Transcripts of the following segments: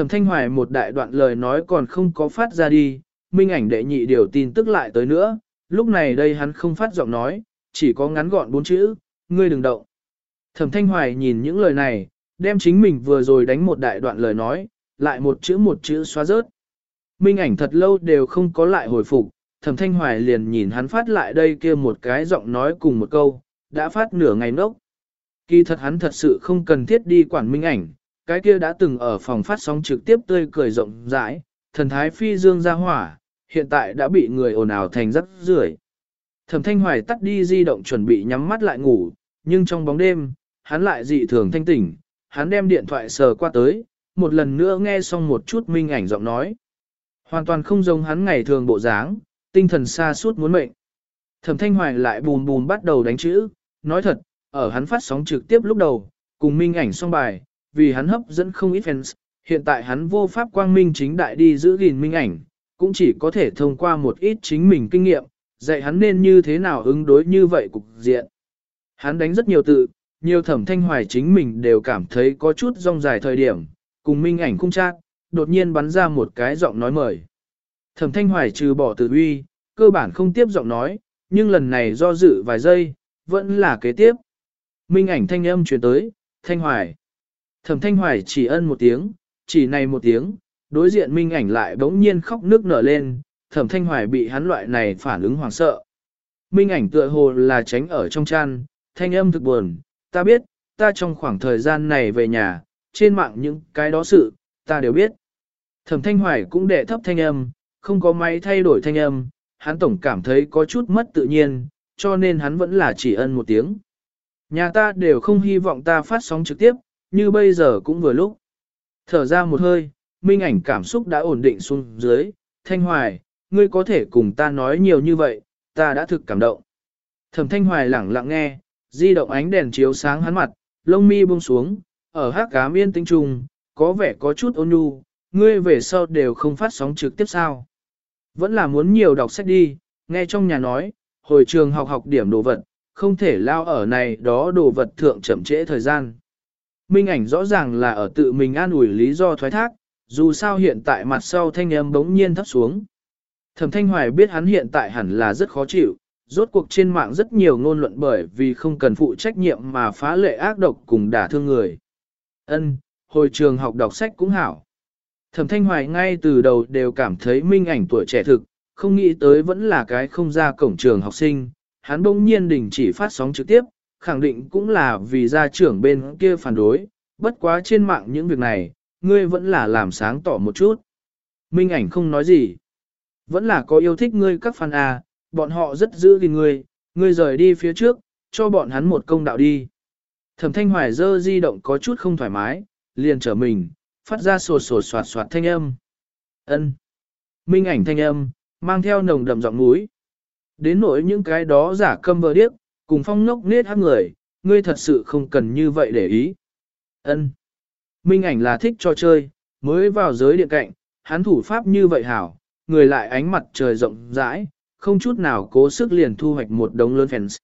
Thẩm Thanh Hoài một đại đoạn lời nói còn không có phát ra đi, minh ảnh đệ nhị điều tin tức lại tới nữa, lúc này đây hắn không phát giọng nói, chỉ có ngắn gọn bốn chữ, ngươi đừng động. Thẩm Thanh Hoài nhìn những lời này, đem chính mình vừa rồi đánh một đại đoạn lời nói, lại một chữ một chữ xóa rớt. Minh ảnh thật lâu đều không có lại hồi phục, Thẩm Thanh Hoài liền nhìn hắn phát lại đây kia một cái giọng nói cùng một câu, đã phát nửa ngày nốc. Kỳ thật hắn thật sự không cần thiết đi quản minh ảnh, cái kia đã từng ở phòng phát sóng trực tiếp tươi cười rộng rãi, thần thái phi dương ra hỏa, hiện tại đã bị người ồn ào thành rất rưởi. Thẩm Thanh Hoài tắt đi di động chuẩn bị nhắm mắt lại ngủ, nhưng trong bóng đêm, hắn lại dị thường thanh tỉnh, hắn đem điện thoại sờ qua tới, một lần nữa nghe xong một chút minh ảnh giọng nói. Hoàn toàn không giống hắn ngày thường bộ dáng, tinh thần xa suốt muốn mệnh. Thẩm Thanh Hoài lại bùn bùn bắt đầu đánh chữ, nói thật, ở hắn phát sóng trực tiếp lúc đầu, cùng minh ảnh xong bài, vì hắn hấp dẫn không ít fans, hiện tại hắn vô pháp quang minh chính đại đi giữ gìn minh ảnh, cũng chỉ có thể thông qua một ít chính mình kinh nghiệm, dạy hắn nên như thế nào ứng đối như vậy cục diện. Hắn đánh rất nhiều tự, nhiều thẩm thanh hoài chính mình đều cảm thấy có chút rong dài thời điểm, cùng minh ảnh cung trác, đột nhiên bắn ra một cái giọng nói mời. Thẩm thanh hoài trừ bỏ tự uy, cơ bản không tiếp giọng nói, nhưng lần này do dự vài giây, vẫn là kế tiếp. Minh ảnh thanh âm chuyển tới, thanh hoài. Thẩm thanh hoài chỉ ân một tiếng, chỉ này một tiếng, đối diện minh ảnh lại bỗng nhiên khóc nước nở lên, thẩm thanh hoài bị hắn loại này phản ứng hoảng sợ. Minh ảnh tựa hồ là tránh ở trong chăn, thanh âm thực buồn, ta biết, ta trong khoảng thời gian này về nhà, trên mạng những cái đó sự, ta đều biết. Thẩm thanh hoài cũng đệ thấp thanh âm, không có máy thay đổi thanh âm, hắn tổng cảm thấy có chút mất tự nhiên, cho nên hắn vẫn là chỉ ân một tiếng. Nhà ta đều không hy vọng ta phát sóng trực tiếp, như bây giờ cũng vừa lúc. Thở ra một hơi, minh ảnh cảm xúc đã ổn định xuống dưới, thanh hoài, ngươi có thể cùng ta nói nhiều như vậy, ta đã thực cảm động. Thẩm thanh hoài lẳng lặng nghe, di động ánh đèn chiếu sáng hắn mặt, lông mi buông xuống, ở hát cám yên tinh trùng, có vẻ có chút ôn nhu, ngươi về sau đều không phát sóng trực tiếp sao. Vẫn là muốn nhiều đọc sách đi, nghe trong nhà nói, hồi trường học học điểm đồ vật, không thể lao ở này đó đồ vật thượng chậm trễ thời gian. Minh ảnh rõ ràng là ở tự mình an ủi lý do thoái thác, dù sao hiện tại mặt sau thanh âm bỗng nhiên thấp xuống. Thẩm Thanh Hoài biết hắn hiện tại hẳn là rất khó chịu, rốt cuộc trên mạng rất nhiều ngôn luận bởi vì không cần phụ trách nhiệm mà phá lệ ác độc cùng đả thương người. Ân, hồi trường học đọc sách cũng hảo. Thẩm Thanh Hoài ngay từ đầu đều cảm thấy minh ảnh tuổi trẻ thực, không nghĩ tới vẫn là cái không ra cổng trường học sinh, hắn bỗng nhiên đình chỉ phát sóng trực tiếp, khẳng định cũng là vì gia trưởng bên kia phản đối, bất quá trên mạng những việc này, ngươi vẫn là làm sáng tỏ một chút. Minh ảnh không nói gì. Vẫn là có yêu thích ngươi các fan à, bọn họ rất giữ gìn ngươi, ngươi rời đi phía trước, cho bọn hắn một công đạo đi. Thẩm thanh hoài dơ di động có chút không thoải mái, liền trở mình, phát ra sột sột soạt soạt thanh âm. ân Minh ảnh thanh âm, mang theo nồng đậm giọng núi. Đến nỗi những cái đó giả câm vờ điếc, cùng phong nốc nết hát người, ngươi thật sự không cần như vậy để ý. ân Minh ảnh là thích cho chơi, mới vào giới điện cạnh, hắn thủ pháp như vậy hảo, người lại ánh mặt trời rộng rãi, không chút nào cố sức liền thu hoạch một đống lớn fans.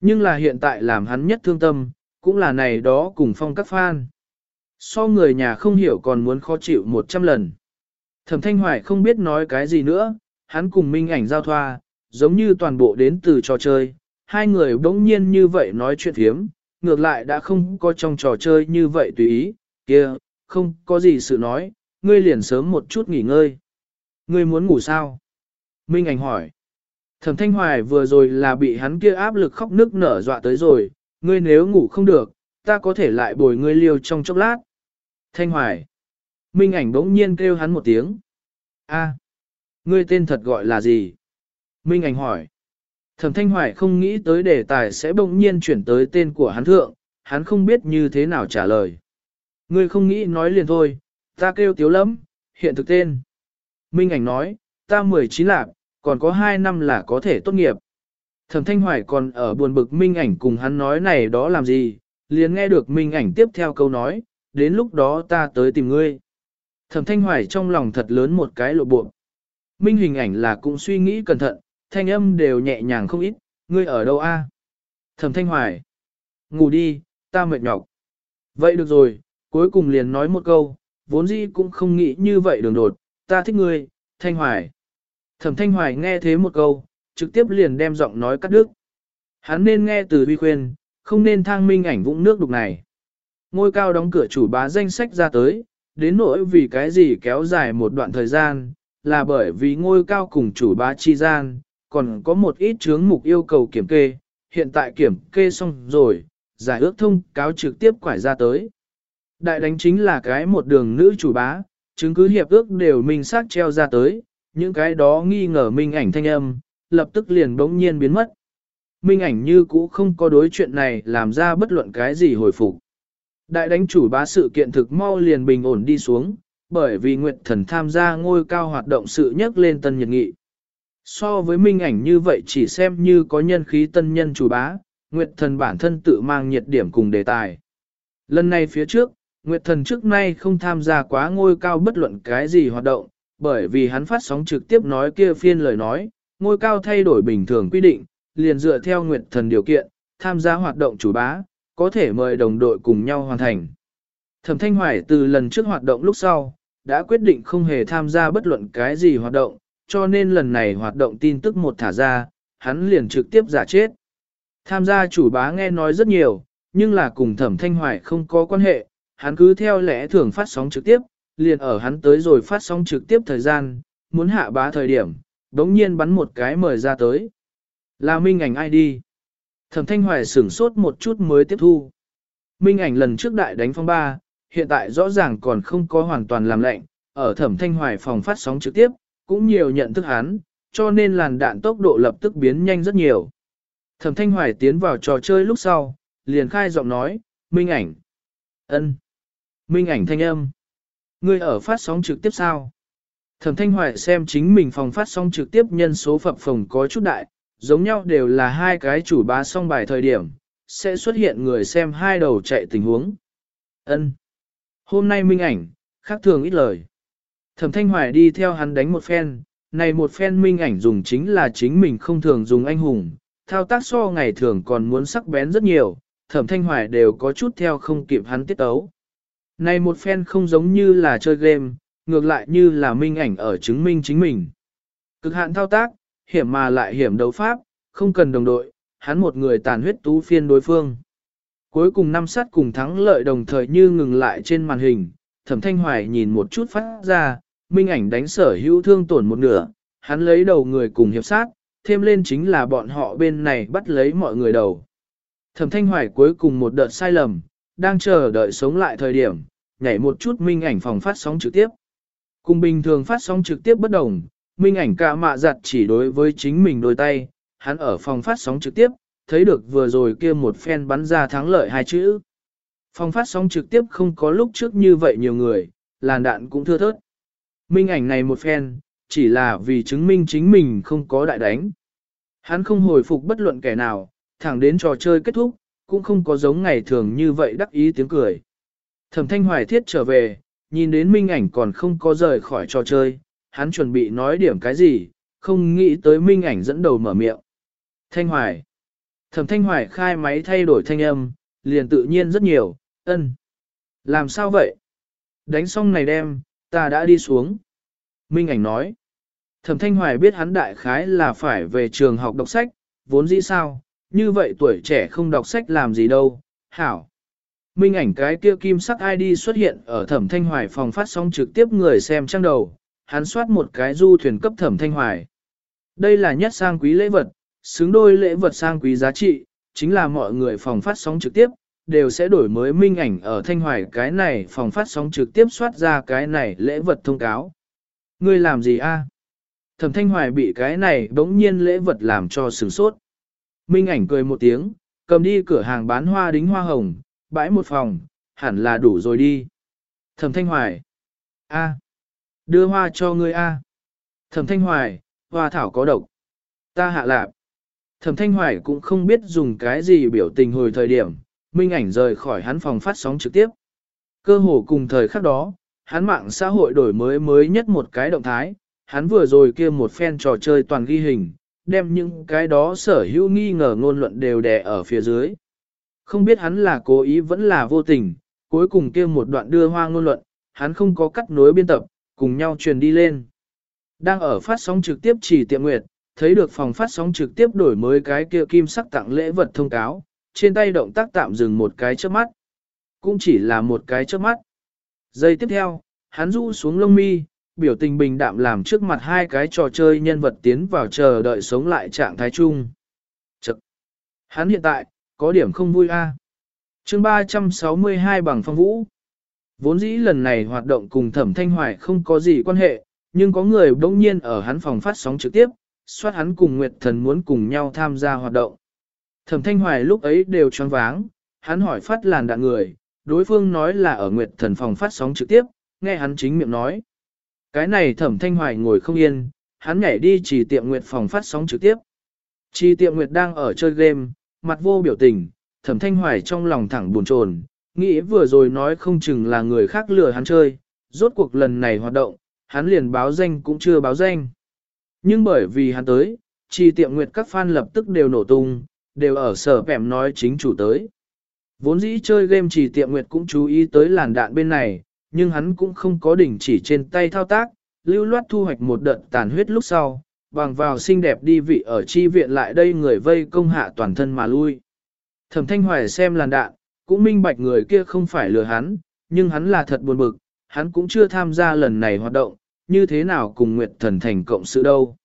Nhưng là hiện tại làm hắn nhất thương tâm, cũng là này đó cùng phong các fan. So người nhà không hiểu còn muốn khó chịu một trăm lần. Thẩm Thanh Hoài không biết nói cái gì nữa, hắn cùng Minh ảnh giao thoa, giống như toàn bộ đến từ trò chơi. Hai người bỗng nhiên như vậy nói chuyện thiếm, ngược lại đã không có trong trò chơi như vậy tùy ý, kia, không có gì sự nói, ngươi liền sớm một chút nghỉ ngơi. Ngươi muốn ngủ sao? Minh ảnh hỏi. Thẩm Thanh Hoài vừa rồi là bị hắn kia áp lực khóc nước nở dọa tới rồi, ngươi nếu ngủ không được, ta có thể lại bồi ngươi liêu trong chốc lát. Thanh Hoài. Minh ảnh bỗng nhiên kêu hắn một tiếng. A, ngươi tên thật gọi là gì? Minh ảnh hỏi. Thẩm Thanh Hoài không nghĩ tới đề tài sẽ bỗng nhiên chuyển tới tên của hắn thượng, hắn không biết như thế nào trả lời. Ngươi không nghĩ nói liền thôi, ta kêu tiếu lắm, hiện thực tên. Minh ảnh nói, ta 19 lạc, còn có 2 năm là có thể tốt nghiệp. Thẩm Thanh Hoài còn ở buồn bực Minh ảnh cùng hắn nói này đó làm gì, liền nghe được Minh ảnh tiếp theo câu nói, đến lúc đó ta tới tìm ngươi. Thẩm Thanh Hoài trong lòng thật lớn một cái lộ bộ. Minh hình ảnh là cũng suy nghĩ cẩn thận, thanh âm đều nhẹ nhàng không ít, ngươi ở đâu a? Thẩm Thanh Hoài. Ngủ đi, ta mệt nhọc. Vậy được rồi, cuối cùng liền nói một câu, vốn dĩ cũng không nghĩ như vậy đường đột, ta thích ngươi, Thanh Hoài. Thẩm Thanh Hoài nghe thế một câu, trực tiếp liền đem giọng nói cắt đứt. Hắn nên nghe từ huy khuyên, không nên thang minh ảnh vũng nước đục này. Ngôi cao đóng cửa chủ bá danh sách ra tới, đến nỗi vì cái gì kéo dài một đoạn thời gian, là bởi vì ngôi cao cùng chủ bá chi gian, còn có một ít chướng mục yêu cầu kiểm kê, hiện tại kiểm kê xong rồi, giải ước thông cáo trực tiếp quải ra tới. Đại đánh chính là cái một đường nữ chủ bá, chứng cứ hiệp ước đều minh xác treo ra tới, những cái đó nghi ngờ minh ảnh thanh âm, lập tức liền bỗng nhiên biến mất. Minh ảnh như cũ không có đối chuyện này làm ra bất luận cái gì hồi phục. Đại đánh chủ bá sự kiện thực mau liền bình ổn đi xuống, bởi vì Nguyệt Thần tham gia ngôi cao hoạt động sự nhất lên tân nhật nghị. So với minh ảnh như vậy chỉ xem như có nhân khí tân nhân chủ bá, Nguyệt Thần bản thân tự mang nhiệt điểm cùng đề tài. Lần này phía trước, Nguyệt Thần trước nay không tham gia quá ngôi cao bất luận cái gì hoạt động, bởi vì hắn phát sóng trực tiếp nói kia phiên lời nói, ngôi cao thay đổi bình thường quy định, liền dựa theo Nguyệt Thần điều kiện, tham gia hoạt động chủ bá, có thể mời đồng đội cùng nhau hoàn thành. Thẩm Thanh Hoài từ lần trước hoạt động lúc sau, đã quyết định không hề tham gia bất luận cái gì hoạt động, cho nên lần này hoạt động tin tức một thả ra, hắn liền trực tiếp giả chết. Tham gia chủ bá nghe nói rất nhiều, nhưng là cùng Thẩm Thanh Hoài không có quan hệ, hắn cứ theo lẽ thường phát sóng trực tiếp, liền ở hắn tới rồi phát sóng trực tiếp thời gian, muốn hạ bá thời điểm, đống nhiên bắn một cái mời ra tới. Là Minh ảnh ID. Thẩm Thanh Hoài sửng sốt một chút mới tiếp thu. Minh ảnh lần trước đại đánh phong ba, hiện tại rõ ràng còn không có hoàn toàn làm lệnh, ở Thẩm Thanh Hoài phòng phát sóng trực tiếp, cũng nhiều nhận thức hắn, cho nên làn đạn tốc độ lập tức biến nhanh rất nhiều. Thẩm Thanh Hoài tiến vào trò chơi lúc sau, liền khai giọng nói, Minh ảnh. ân, Minh ảnh thanh âm. Ngươi ở phát sóng trực tiếp sao? Thẩm Thanh Hoài xem chính mình phòng phát sóng trực tiếp nhân số phập phòng có chút đại, giống nhau đều là hai cái chủ bá song bài thời điểm, sẽ xuất hiện người xem hai đầu chạy tình huống. Ân. Hôm nay minh ảnh, khác thường ít lời. Thẩm Thanh Hoài đi theo hắn đánh một phen, này một phen minh ảnh dùng chính là chính mình không thường dùng anh hùng, thao tác so ngày thường còn muốn sắc bén rất nhiều, Thẩm Thanh Hoài đều có chút theo không kịp hắn tiết tấu. Này một phen không giống như là chơi game, ngược lại như là minh ảnh ở chứng minh chính mình. Cực hạn thao tác, hiểm mà lại hiểm đấu pháp, không cần đồng đội, hắn một người tàn huyết tú phiên đối phương. Cuối cùng năm sát cùng thắng lợi đồng thời như ngừng lại trên màn hình, thẩm thanh hoài nhìn một chút phát ra, minh ảnh đánh sở hữu thương tổn một nửa, hắn lấy đầu người cùng hiệp sát, thêm lên chính là bọn họ bên này bắt lấy mọi người đầu. Thẩm thanh hoài cuối cùng một đợt sai lầm, đang chờ đợi sống lại thời điểm, nhảy một chút minh ảnh phòng phát sóng trực tiếp. Cùng bình thường phát sóng trực tiếp bất đồng, minh ảnh cả mạ giặt chỉ đối với chính mình đôi tay, hắn ở phòng phát sóng trực tiếp, thấy được vừa rồi kia một phen bắn ra thắng lợi hai chữ. Phòng phát sóng trực tiếp không có lúc trước như vậy nhiều người, làn đạn cũng thưa thớt. Minh ảnh này một phen, chỉ là vì chứng minh chính mình không có đại đánh. Hắn không hồi phục bất luận kẻ nào, thẳng đến trò chơi kết thúc, cũng không có giống ngày thường như vậy đắc ý tiếng cười. Thẩm thanh hoài thiết trở về, nhìn đến minh ảnh còn không có rời khỏi trò chơi, hắn chuẩn bị nói điểm cái gì, không nghĩ tới minh ảnh dẫn đầu mở miệng. Thanh hoài. Thẩm thanh hoài khai máy thay đổi thanh âm, liền tự nhiên rất nhiều, ân. Làm sao vậy? Đánh xong này đem, ta đã đi xuống. Minh ảnh nói. Thẩm thanh hoài biết hắn đại khái là phải về trường học đọc sách, vốn dĩ sao, như vậy tuổi trẻ không đọc sách làm gì đâu, hảo. Minh ảnh cái kia kim sắc ID xuất hiện ở thẩm thanh hoài phòng phát sóng trực tiếp người xem trang đầu, hắn soát một cái du thuyền cấp thẩm thanh hoài. Đây là nhất sang quý lễ vật, xứng đôi lễ vật sang quý giá trị, chính là mọi người phòng phát sóng trực tiếp, đều sẽ đổi mới minh ảnh ở thanh hoài cái này phòng phát sóng trực tiếp soát ra cái này lễ vật thông cáo. Ngươi làm gì a? Thẩm thanh hoài bị cái này bỗng nhiên lễ vật làm cho sửng sốt. Minh ảnh cười một tiếng, cầm đi cửa hàng bán hoa đính hoa hồng, bãi một phòng, hẳn là đủ rồi đi. Thẩm thanh hoài. A. Đưa hoa cho ngươi A. Thẩm thanh hoài, hoa thảo có độc. Ta hạ lạp. Thẩm thanh hoài cũng không biết dùng cái gì biểu tình hồi thời điểm, minh ảnh rời khỏi hắn phòng phát sóng trực tiếp. Cơ hồ cùng thời khắc đó, hắn mạng xã hội đổi mới mới nhất một cái động thái, hắn vừa rồi kia một phen trò chơi toàn ghi hình, đem những cái đó sở hữu nghi ngờ ngôn luận đều đè ở phía dưới. Không biết hắn là cố ý vẫn là vô tình, cuối cùng kia một đoạn đưa hoa ngôn luận, hắn không có cắt nối biên tập, cùng nhau truyền đi lên. Đang ở phát sóng trực tiếp chỉ tiệm nguyệt, thấy được phòng phát sóng trực tiếp đổi mới cái kia kim sắc tặng lễ vật thông cáo, trên tay động tác tạm dừng một cái trước mắt. Cũng chỉ là một cái trước mắt. Giây tiếp theo, hắn rũ xuống lông mi, biểu tình bình đạm làm trước mặt hai cái trò chơi nhân vật tiến vào chờ đợi sống lại trạng thái chung. Chật! Hắn hiện tại, có điểm không vui a. À. chương 362 bằng phong vũ. Vốn dĩ lần này hoạt động cùng thẩm thanh hoài không có gì quan hệ, nhưng có người đông nhiên ở hắn phòng phát sóng trực tiếp, soát hắn cùng Nguyệt Thần muốn cùng nhau tham gia hoạt động. Thẩm thanh hoài lúc ấy đều choáng váng, hắn hỏi phát làn đạn người, đối phương nói là ở Nguyệt Thần phòng phát sóng trực tiếp, nghe hắn chính miệng nói. Cái này thẩm thanh hoài ngồi không yên, hắn nhảy đi chỉ tiệm Nguyệt phòng phát sóng trực tiếp. Chỉ tiệm Nguyệt đang ở chơi game, mặt vô biểu tình, thẩm thanh hoài trong lòng thẳng buồn chồn, nghĩ vừa rồi nói không chừng là người khác lừa hắn chơi, rốt cuộc lần này hoạt động, hắn liền báo danh cũng chưa báo danh. Nhưng bởi vì hắn tới, chỉ tiệm Nguyệt các fan lập tức đều nổ tung, đều ở sở bẻm nói chính chủ tới. Vốn dĩ chơi game chỉ tiệm Nguyệt cũng chú ý tới làn đạn bên này, nhưng hắn cũng không có đỉnh chỉ trên tay thao tác, lưu loát thu hoạch một đợt tàn huyết lúc sau, bằng vào xinh đẹp đi vị ở chi viện lại đây người vây công hạ toàn thân mà lui. Thẩm Thanh Hoài xem làn đạn, cũng minh bạch người kia không phải lừa hắn, nhưng hắn là thật buồn bực, hắn cũng chưa tham gia lần này hoạt động, như thế nào cùng Nguyệt Thần thành cộng sự đâu.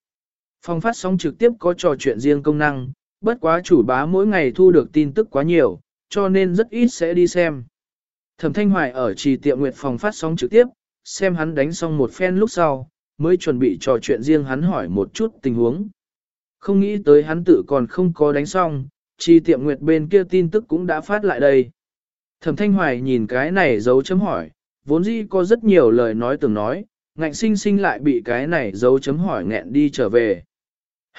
Phong phát sóng trực tiếp có trò chuyện riêng công năng, bất quá chủ bá mỗi ngày thu được tin tức quá nhiều, cho nên rất ít sẽ đi xem. Thẩm Thanh Hoài ở trì tiệm Nguyệt phòng phát sóng trực tiếp, xem hắn đánh xong một phen lúc sau, mới chuẩn bị trò chuyện riêng hắn hỏi một chút tình huống. Không nghĩ tới hắn tự còn không có đánh xong, trì tiệm Nguyệt bên kia tin tức cũng đã phát lại đây. Thẩm Thanh Hoài nhìn cái này dấu chấm hỏi, vốn dĩ có rất nhiều lời nói từng nói, ngạnh sinh sinh lại bị cái này dấu chấm hỏi nghẹn đi trở về.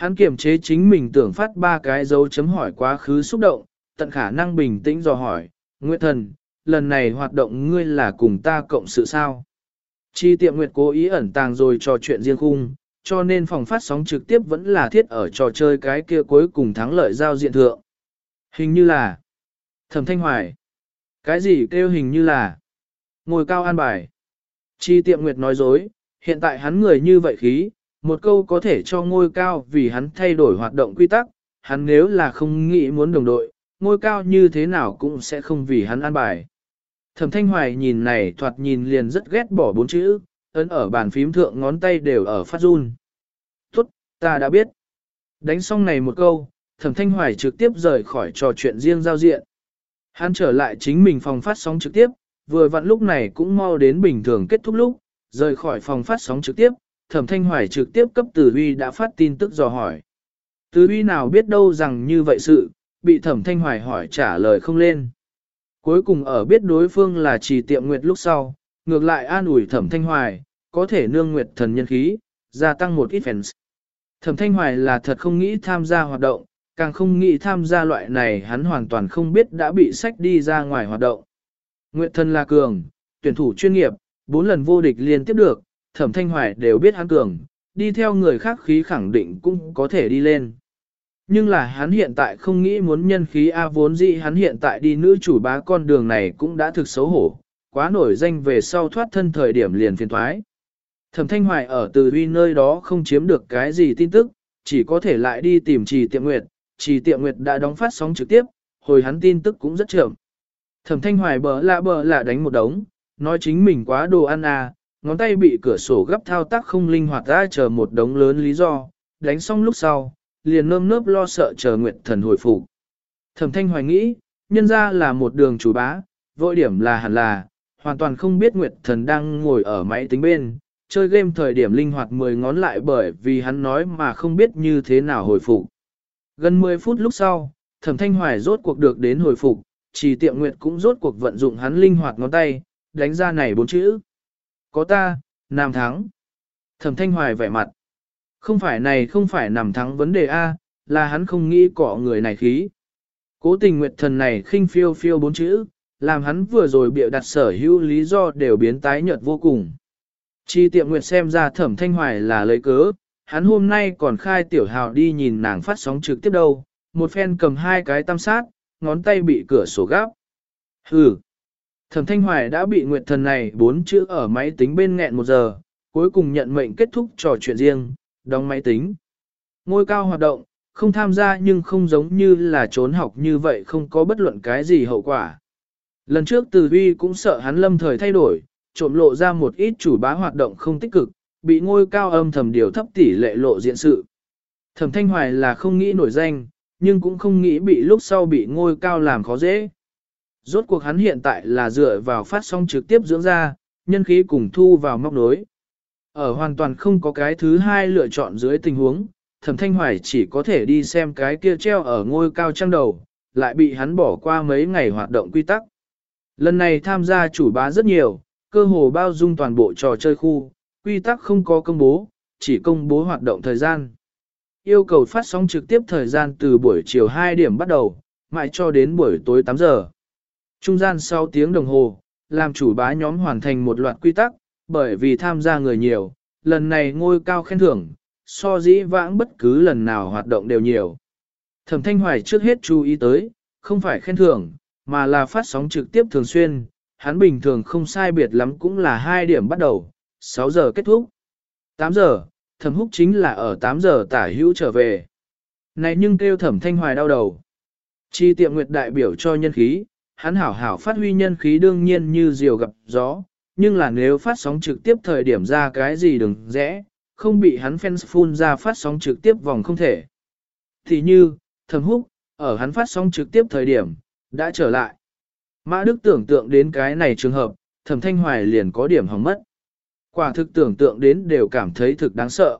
Hắn kiềm chế chính mình tưởng phát ba cái dấu chấm hỏi quá khứ xúc động, tận khả năng bình tĩnh dò hỏi, Nguyệt Thần, lần này hoạt động ngươi là cùng ta cộng sự sao? Chi tiệm Nguyệt cố ý ẩn tàng rồi trò chuyện riêng khung, cho nên phòng phát sóng trực tiếp vẫn là thiết ở trò chơi cái kia cuối cùng thắng lợi giao diện thượng. Hình như là Thẩm Thanh Hoài. Cái gì kêu hình như là ngồi cao an bài. Chi tiệm Nguyệt nói dối, hiện tại hắn người như vậy khí, một câu có thể cho ngôi cao vì hắn thay đổi hoạt động quy tắc, hắn nếu là không nghĩ muốn đồng đội, ngôi cao như thế nào cũng sẽ không vì hắn an bài. Thẩm Thanh Hoài nhìn này thoạt nhìn liền rất ghét bỏ bốn chữ, ấn ở bàn phím thượng ngón tay đều ở phát run. Tốt, ta đã biết. Đánh xong này một câu, Thẩm Thanh Hoài trực tiếp rời khỏi trò chuyện riêng giao diện. Hắn trở lại chính mình phòng phát sóng trực tiếp, vừa vặn lúc này cũng mau đến bình thường kết thúc lúc, rời khỏi phòng phát sóng trực tiếp, Thẩm Thanh Hoài trực tiếp cấp Từ Huy đã phát tin tức dò hỏi. Từ Huy nào biết đâu rằng như vậy sự, bị Thẩm Thanh Hoài hỏi trả lời không lên. Cuối cùng ở biết đối phương là trì tiệm nguyệt lúc sau, ngược lại an ủi Thẩm Thanh Hoài, có thể nương nguyệt thần nhân khí, gia tăng một ít fans. Thẩm Thanh Hoài là thật không nghĩ tham gia hoạt động, càng không nghĩ tham gia loại này hắn hoàn toàn không biết đã bị sách đi ra ngoài hoạt động. Nguyệt thần là cường, tuyển thủ chuyên nghiệp, bốn lần vô địch liên tiếp được, thẩm thanh hoài đều biết hắn cường, đi theo người khác khí khẳng định cũng có thể đi lên. Nhưng là hắn hiện tại không nghĩ muốn nhân khí A vốn dĩ hắn hiện tại đi nữ chủ bá con đường này cũng đã thực xấu hổ, quá nổi danh về sau thoát thân thời điểm liền phiền thoái. Thẩm thanh hoài ở từ huy nơi đó không chiếm được cái gì tin tức, chỉ có thể lại đi tìm trì tiệm nguyệt, trì tiệm nguyệt đã đóng phát sóng trực tiếp, hồi hắn tin tức cũng rất chậm. Thẩm thanh hoài bờ lạ bờ lạ đánh một đống, nói chính mình quá đồ ăn à, ngón tay bị cửa sổ gấp thao tác không linh hoạt ra chờ một đống lớn lý do, đánh xong lúc sau, liền nơm nớp lo sợ chờ Nguyệt Thần hồi phục. Thẩm Thanh Hoài nghĩ, nhân ra là một đường chủ bá, vội điểm là hẳn là, hoàn toàn không biết Nguyệt Thần đang ngồi ở máy tính bên, chơi game thời điểm linh hoạt 10 ngón lại bởi vì hắn nói mà không biết như thế nào hồi phục. Gần 10 phút lúc sau, Thẩm Thanh Hoài rốt cuộc được đến hồi phục, chỉ tiệm Nguyệt cũng rốt cuộc vận dụng hắn linh hoạt ngón tay, đánh ra này bốn chữ. Có ta, Nam thắng. Thẩm thanh hoài vẻ mặt. Không phải này không phải nằm thắng vấn đề A, là hắn không nghĩ cọ người này khí. Cố tình nguyệt thần này khinh phiêu phiêu bốn chữ, làm hắn vừa rồi bịa đặt sở hữu lý do đều biến tái nhợt vô cùng. Chi tiệm nguyệt xem ra thẩm thanh hoài là lấy cớ, hắn hôm nay còn khai tiểu hào đi nhìn nàng phát sóng trực tiếp đâu, một phen cầm hai cái tam sát, ngón tay bị cửa sổ gáp. Hừ, Thẩm Thanh Hoài đã bị Nguyệt Thần này bốn chữ ở máy tính bên nghẹn một giờ, cuối cùng nhận mệnh kết thúc trò chuyện riêng, đóng máy tính. Ngôi cao hoạt động, không tham gia nhưng không giống như là trốn học như vậy không có bất luận cái gì hậu quả. Lần trước Từ Huy cũng sợ hắn lâm thời thay đổi, trộm lộ ra một ít chủ bá hoạt động không tích cực, bị ngôi cao âm thầm điều thấp tỷ lệ lộ diện sự. Thẩm Thanh Hoài là không nghĩ nổi danh, nhưng cũng không nghĩ bị lúc sau bị ngôi cao làm khó dễ. Rốt cuộc hắn hiện tại là dựa vào phát sóng trực tiếp dưỡng ra, nhân khí cùng thu vào móc nối. Ở hoàn toàn không có cái thứ hai lựa chọn dưới tình huống, thẩm thanh hoài chỉ có thể đi xem cái kia treo ở ngôi cao trăng đầu, lại bị hắn bỏ qua mấy ngày hoạt động quy tắc. Lần này tham gia chủ bá rất nhiều, cơ hồ bao dung toàn bộ trò chơi khu, quy tắc không có công bố, chỉ công bố hoạt động thời gian. Yêu cầu phát sóng trực tiếp thời gian từ buổi chiều 2 điểm bắt đầu, mãi cho đến buổi tối 8 giờ. Trung gian sau tiếng đồng hồ, làm chủ bá nhóm hoàn thành một loạt quy tắc, bởi vì tham gia người nhiều, lần này ngôi cao khen thưởng, so dĩ vãng bất cứ lần nào hoạt động đều nhiều. Thẩm Thanh Hoài trước hết chú ý tới, không phải khen thưởng, mà là phát sóng trực tiếp thường xuyên, hắn bình thường không sai biệt lắm cũng là 2 điểm bắt đầu, 6 giờ kết thúc. 8 giờ, thẩm húc chính là ở 8 giờ tả hữu trở về. Này nhưng kêu thẩm thanh hoài đau đầu. Chi tiệm nguyệt đại biểu cho nhân khí, hắn hảo hảo phát huy nhân khí đương nhiên như diều gặp gió, nhưng là nếu phát sóng trực tiếp thời điểm ra cái gì đừng rẽ, không bị hắn fans phun ra phát sóng trực tiếp vòng không thể. Thì như, thầm húc, ở hắn phát sóng trực tiếp thời điểm, đã trở lại. Mã Đức tưởng tượng đến cái này trường hợp, thẩm thanh hoài liền có điểm hỏng mất. Quả thực tưởng tượng đến đều cảm thấy thực đáng sợ.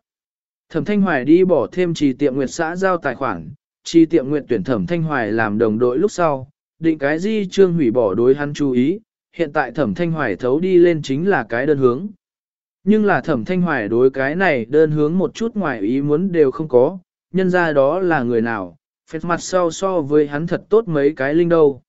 Thẩm thanh hoài đi bỏ thêm trì tiệm nguyệt xã giao tài khoản, trì tiệm nguyệt tuyển thẩm thanh hoài làm đồng đội lúc sau, định cái di trương hủy bỏ đối hắn chú ý, hiện tại thẩm thanh hoài thấu đi lên chính là cái đơn hướng. Nhưng là thẩm thanh hoài đối cái này đơn hướng một chút ngoài ý muốn đều không có, nhân ra đó là người nào, phết mặt sau so với hắn thật tốt mấy cái linh đâu.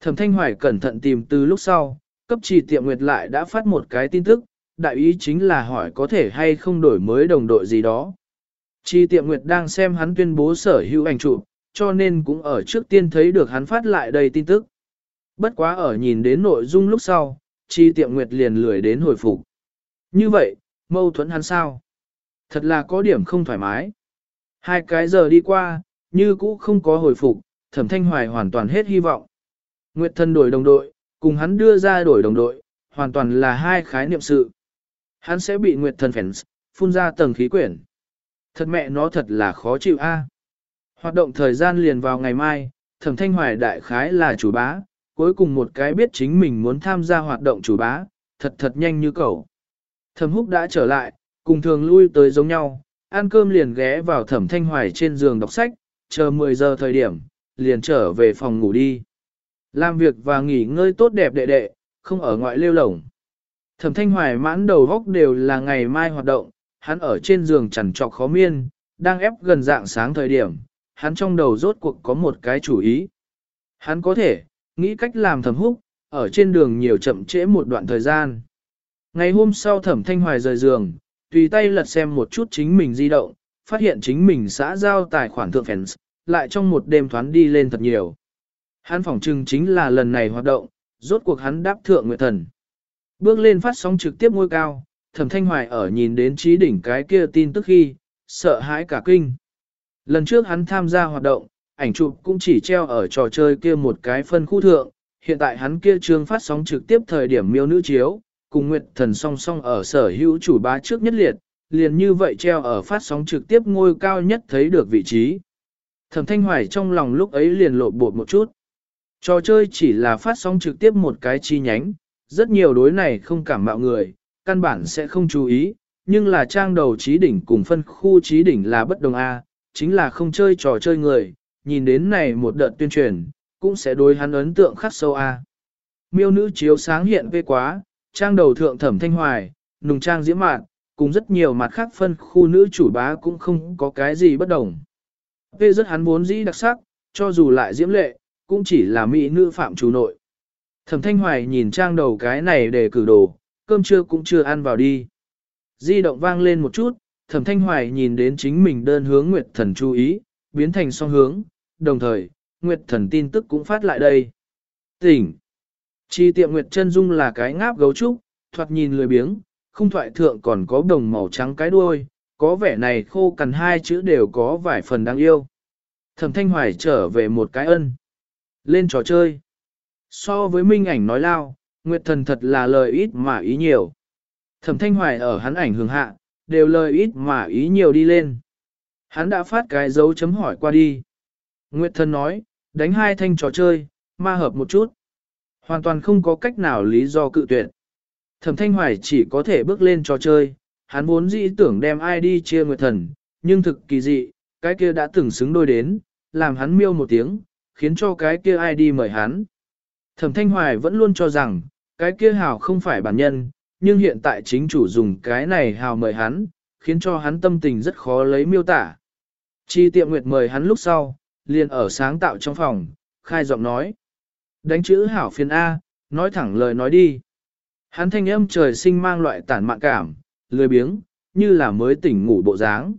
Thẩm thanh hoài cẩn thận tìm từ lúc sau, cấp trì tiệm nguyệt lại đã phát một cái tin tức, đại ý chính là hỏi có thể hay không đổi mới đồng đội gì đó. Chi tiệm nguyệt đang xem hắn tuyên bố sở hữu ảnh chụp, cho nên cũng ở trước tiên thấy được hắn phát lại đây tin tức. Bất quá ở nhìn đến nội dung lúc sau, chi tiệm nguyệt liền lười đến hồi phục. Như vậy, mâu thuẫn hắn sao? Thật là có điểm không thoải mái. Hai cái giờ đi qua, như cũ không có hồi phục, thẩm thanh hoài hoàn toàn hết hy vọng. Nguyệt thân đổi đồng đội, cùng hắn đưa ra đổi đồng đội, hoàn toàn là hai khái niệm sự. Hắn sẽ bị Nguyệt thần phèn phun ra tầng khí quyển. Thật mẹ nó thật là khó chịu a. Hoạt động thời gian liền vào ngày mai, thẩm thanh hoài đại khái là chủ bá, cuối cùng một cái biết chính mình muốn tham gia hoạt động chủ bá, thật thật nhanh như cậu. Thẩm húc đã trở lại, cùng thường lui tới giống nhau, ăn cơm liền ghé vào thẩm thanh hoài trên giường đọc sách, chờ 10 giờ thời điểm, liền trở về phòng ngủ đi. Làm việc và nghỉ ngơi tốt đẹp đệ đệ, không ở ngoại lêu lổng. Thẩm thanh hoài mãn đầu góc đều là ngày mai hoạt động, hắn ở trên giường chằn trọc khó miên, đang ép gần dạng sáng thời điểm, hắn trong đầu rốt cuộc có một cái chủ ý. Hắn có thể, nghĩ cách làm thẩm húc, ở trên đường nhiều chậm trễ một đoạn thời gian. Ngày hôm sau thẩm thanh hoài rời giường, tùy tay lật xem một chút chính mình di động, phát hiện chính mình xã giao tài khoản thượng fans, lại trong một đêm thoán đi lên thật nhiều. Hắn phỏng trừng chính là lần này hoạt động, rốt cuộc hắn đáp thượng nguyệt thần. Bước lên phát sóng trực tiếp ngôi cao, thẩm thanh hoài ở nhìn đến trí đỉnh cái kia tin tức khi, sợ hãi cả kinh. Lần trước hắn tham gia hoạt động, ảnh chụp cũng chỉ treo ở trò chơi kia một cái phân khu thượng, hiện tại hắn kia trương phát sóng trực tiếp thời điểm miêu nữ chiếu, cùng Nguyệt Thần song song ở sở hữu chủ bá trước nhất liệt, liền như vậy treo ở phát sóng trực tiếp ngôi cao nhất thấy được vị trí. Thẩm Thanh Hoài trong lòng lúc ấy liền lộ bột một chút. Trò chơi chỉ là phát sóng trực tiếp một cái chi nhánh, rất nhiều đối này không cảm mạo người, căn bản sẽ không chú ý, nhưng là trang đầu trí đỉnh cùng phân khu trí đỉnh là bất đồng A, chính là không chơi trò chơi người, nhìn đến này một đợt tuyên truyền, cũng sẽ đối hắn ấn tượng khắc sâu A. Miêu nữ chiếu sáng hiện vê quá, trang đầu thượng thẩm thanh hoài, nùng trang diễm mạn, cùng rất nhiều mặt khác phân khu nữ chủ bá cũng không có cái gì bất đồng. Vê rất hắn vốn dĩ đặc sắc, cho dù lại diễm lệ, cũng chỉ là mỹ nữ phạm chủ nội. Thẩm thanh hoài nhìn trang đầu cái này để cử đồ, cơm trưa cũng chưa ăn vào đi. Di động vang lên một chút, thẩm thanh hoài nhìn đến chính mình đơn hướng Nguyệt Thần chú ý, biến thành song hướng, đồng thời, Nguyệt Thần tin tức cũng phát lại đây. Tỉnh! Chi tiệm Nguyệt chân dung là cái ngáp gấu trúc, thoạt nhìn lười biếng, không thoại thượng còn có đồng màu trắng cái đuôi, có vẻ này khô cằn hai chữ đều có vài phần đáng yêu. Thẩm Thanh Hoài trở về một cái ân. Lên trò chơi. So với minh ảnh nói lao, Nguyệt thần thật là lời ít mà ý nhiều. Thẩm Thanh Hoài ở hắn ảnh hưởng hạ, đều lời ít mà ý nhiều đi lên. Hắn đã phát cái dấu chấm hỏi qua đi. Nguyệt thần nói, đánh hai thanh trò chơi, ma hợp một chút. Hoàn toàn không có cách nào lý do cự tuyệt. Thẩm Thanh Hoài chỉ có thể bước lên trò chơi, hắn vốn dĩ tưởng đem ai đi chia Nguyệt thần, nhưng thực kỳ dị, cái kia đã từng xứng đôi đến, làm hắn miêu một tiếng, khiến cho cái kia ai đi mời hắn. Thẩm Thanh Hoài vẫn luôn cho rằng, cái kia hảo không phải bản nhân, nhưng hiện tại chính chủ dùng cái này hào mời hắn, khiến cho hắn tâm tình rất khó lấy miêu tả. Chi tiệm nguyệt mời hắn lúc sau, liền ở sáng tạo trong phòng, khai giọng nói. Đánh chữ hảo phiền A, nói thẳng lời nói đi. Hắn thanh âm trời sinh mang loại tản mạn cảm, lười biếng, như là mới tỉnh ngủ bộ dáng.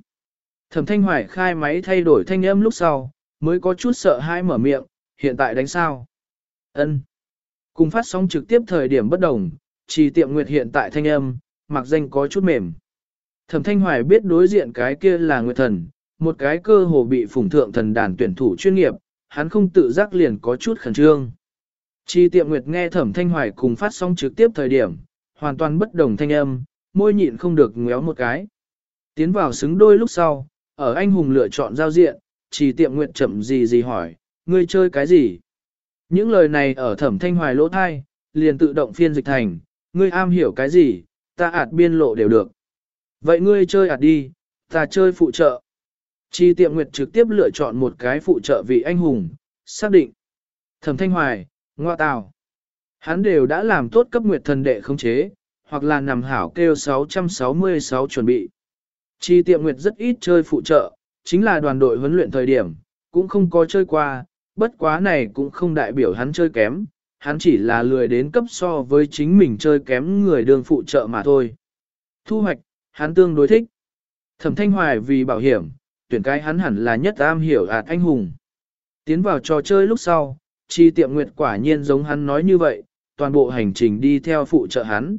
Thẩm thanh hoài khai máy thay đổi thanh âm lúc sau, mới có chút sợ hãi mở miệng, hiện tại đánh sao. ân Cùng phát sóng trực tiếp thời điểm bất đồng, chỉ tiệm nguyệt hiện tại thanh âm, mặc danh có chút mềm. Thẩm thanh hoài biết đối diện cái kia là nguyệt thần, một cái cơ hồ bị phủng thượng thần đàn tuyển thủ chuyên nghiệp, hắn không tự giác liền có chút khẩn trương. Chi tiệm nguyệt nghe thẩm thanh hoài cùng phát sóng trực tiếp thời điểm, hoàn toàn bất đồng thanh âm, môi nhịn không được ngéo một cái. Tiến vào xứng đôi lúc sau, ở anh hùng lựa chọn giao diện, chỉ tiệm nguyệt chậm gì gì hỏi, ngươi chơi cái gì? Những lời này ở thẩm thanh hoài lỗ thai, liền tự động phiên dịch thành, ngươi am hiểu cái gì, ta ạt biên lộ đều được. Vậy ngươi chơi ạt đi, ta chơi phụ trợ. Chi tiệm nguyệt trực tiếp lựa chọn một cái phụ trợ vị anh hùng, xác định. Thẩm thanh hoài, ngoa tào. Hắn đều đã làm tốt cấp nguyệt thần đệ không chế, hoặc là nằm hảo kêu 666 chuẩn bị. Chi tiệm nguyệt rất ít chơi phụ trợ, chính là đoàn đội huấn luyện thời điểm, cũng không có chơi qua, bất quá này cũng không đại biểu hắn chơi kém, hắn chỉ là lười đến cấp so với chính mình chơi kém người đường phụ trợ mà thôi. Thu hoạch, hắn tương đối thích. Thẩm Thanh Hoài vì bảo hiểm, tuyển cái hắn hẳn là nhất am hiểu ạt anh hùng. Tiến vào trò chơi lúc sau, chi tiệm nguyệt quả nhiên giống hắn nói như vậy, toàn bộ hành trình đi theo phụ trợ hắn.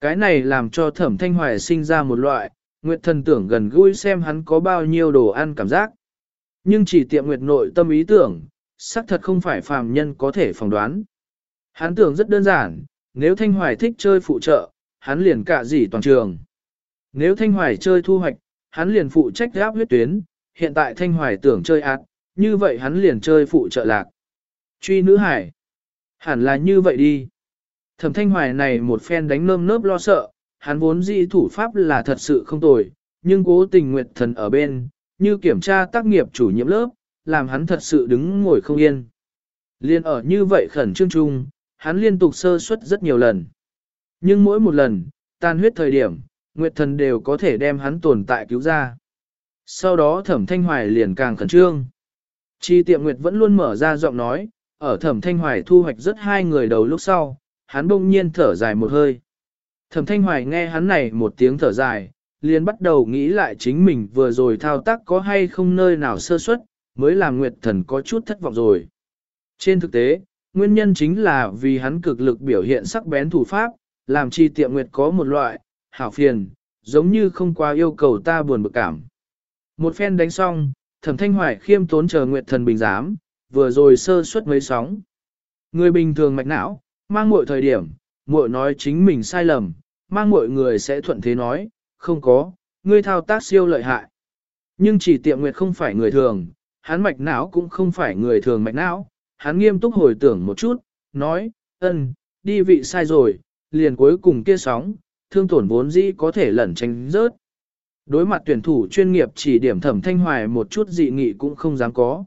Cái này làm cho thẩm thanh hoài sinh ra một loại, nguyệt thần tưởng gần gũi xem hắn có bao nhiêu đồ ăn cảm giác. Nhưng chỉ tiệm nguyệt nội tâm ý tưởng, xác thật không phải phàm nhân có thể phỏng đoán. Hắn tưởng rất đơn giản, nếu Thanh Hoài thích chơi phụ trợ, hắn liền cả gì toàn trường. Nếu Thanh Hoài chơi thu hoạch, hắn liền phụ trách gáp huyết tuyến, hiện tại Thanh Hoài tưởng chơi ác, như vậy hắn liền chơi phụ trợ lạc. Truy nữ hải. Hẳn là như vậy đi. Thẩm Thanh Hoài này một phen đánh nơm nớp lo sợ, hắn vốn dĩ thủ pháp là thật sự không tồi, nhưng cố tình nguyệt thần ở bên, như kiểm tra tác nghiệp chủ nhiệm lớp, làm hắn thật sự đứng ngồi không yên. Liên ở như vậy khẩn trương chung, hắn liên tục sơ suất rất nhiều lần. Nhưng mỗi một lần, tan huyết thời điểm, Nguyệt thần đều có thể đem hắn tồn tại cứu ra. Sau đó thẩm thanh hoài liền càng khẩn trương. Chi tiệm Nguyệt vẫn luôn mở ra giọng nói, ở thẩm thanh hoài thu hoạch rất hai người đầu lúc sau, hắn bỗng nhiên thở dài một hơi. Thẩm thanh hoài nghe hắn này một tiếng thở dài, liền bắt đầu nghĩ lại chính mình vừa rồi thao tác có hay không nơi nào sơ suất, mới làm Nguyệt thần có chút thất vọng rồi. Trên thực tế, nguyên nhân chính là vì hắn cực lực biểu hiện sắc bén thủ pháp, làm chi tiệm Nguyệt có một loại, hảo phiền, giống như không qua yêu cầu ta buồn bực cảm. Một phen đánh xong, thẩm thanh hoài khiêm tốn chờ Nguyệt thần bình giám, vừa rồi sơ suất mấy sóng. Người bình thường mạch não, mang mọi thời điểm, muội nói chính mình sai lầm, mang mọi người sẽ thuận thế nói, không có, ngươi thao tác siêu lợi hại. Nhưng chỉ tiệm nguyệt không phải người thường, hắn mạch não cũng không phải người thường mạch não, hắn nghiêm túc hồi tưởng một chút, nói, ân, đi vị sai rồi, liền cuối cùng kia sóng, thương tổn vốn dĩ có thể lẩn tránh rớt. Đối mặt tuyển thủ chuyên nghiệp chỉ điểm thẩm thanh hoài một chút dị nghị cũng không dám có.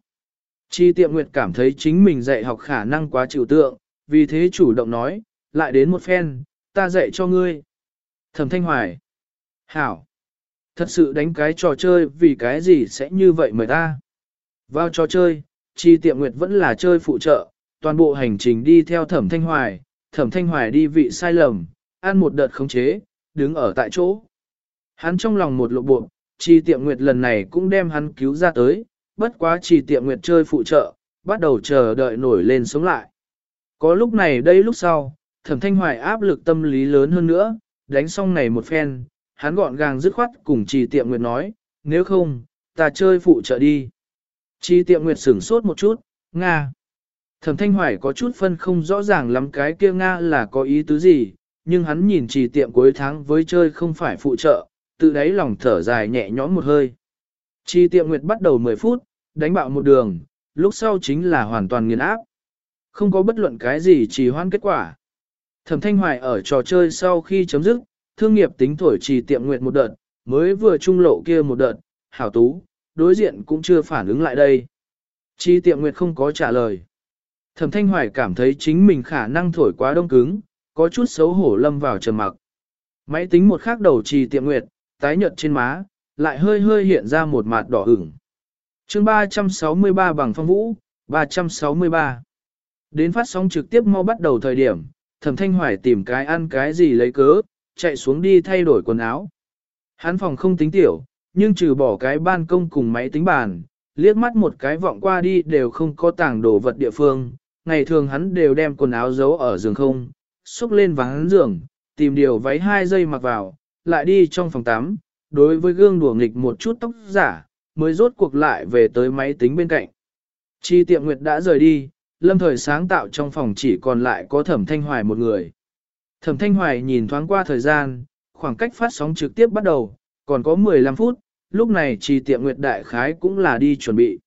Chi tiệm nguyệt cảm thấy chính mình dạy học khả năng quá chịu tượng, vì thế chủ động nói, lại đến một phen, ta dạy cho ngươi. Thẩm thanh hoài. Hảo. Thật sự đánh cái trò chơi vì cái gì sẽ như vậy mời ta. Vào trò chơi, chi tiệm nguyệt vẫn là chơi phụ trợ, toàn bộ hành trình đi theo thẩm thanh hoài, thẩm thanh hoài đi vị sai lầm, ăn một đợt khống chế, đứng ở tại chỗ. Hắn trong lòng một lộ bộ, chi tiệm nguyệt lần này cũng đem hắn cứu ra tới, bất quá chi tiệm nguyệt chơi phụ trợ, bắt đầu chờ đợi nổi lên sống lại. Có lúc này đây lúc sau, thẩm thanh hoài áp lực tâm lý lớn hơn nữa, đánh xong này một phen, hắn gọn gàng dứt khoát cùng trì tiệm nguyệt nói, nếu không, ta chơi phụ trợ đi. Chi tiệm nguyệt sửng sốt một chút, Nga. Thẩm thanh hoài có chút phân không rõ ràng lắm cái kia Nga là có ý tứ gì, nhưng hắn nhìn trì tiệm cuối tháng với chơi không phải phụ trợ, tự đáy lòng thở dài nhẹ nhõm một hơi. Trì tiệm nguyệt bắt đầu 10 phút, đánh bạo một đường, lúc sau chính là hoàn toàn nghiền áp. Không có bất luận cái gì trì hoãn kết quả. Thẩm Thanh Hoài ở trò chơi sau khi chấm dứt, thương nghiệp tính thổi trì tiệm nguyệt một đợt, mới vừa trung lộ kia một đợt, hảo tú, đối diện cũng chưa phản ứng lại đây. Chi tiệm nguyệt không có trả lời. Thẩm Thanh Hoài cảm thấy chính mình khả năng thổi quá đông cứng, có chút xấu hổ lâm vào trầm mặc. Máy tính một khắc đầu trì tiệm nguyệt, tái nhợt trên má, lại hơi hơi hiện ra một mặt đỏ ửng. chương 363 bằng phong vũ, 363. Đến phát sóng trực tiếp mau bắt đầu thời điểm, thẩm thanh hoài tìm cái ăn cái gì lấy cớ, chạy xuống đi thay đổi quần áo. Hán phòng không tính tiểu, nhưng trừ bỏ cái ban công cùng máy tính bàn, liếc mắt một cái vọng qua đi đều không có tảng đồ vật địa phương. Ngày thường hắn đều đem quần áo giấu ở giường không, xúc lên vắng giường, tìm điều váy hai giây mặc vào, lại đi trong phòng tắm, đối với gương đùa nghịch một chút tóc giả, mới rốt cuộc lại về tới máy tính bên cạnh. Chi tiệm nguyệt đã rời đi, lâm thời sáng tạo trong phòng chỉ còn lại có thẩm thanh hoài một người. Thẩm thanh hoài nhìn thoáng qua thời gian, khoảng cách phát sóng trực tiếp bắt đầu, còn có 15 phút, lúc này trì tiệm nguyệt đại khái cũng là đi chuẩn bị.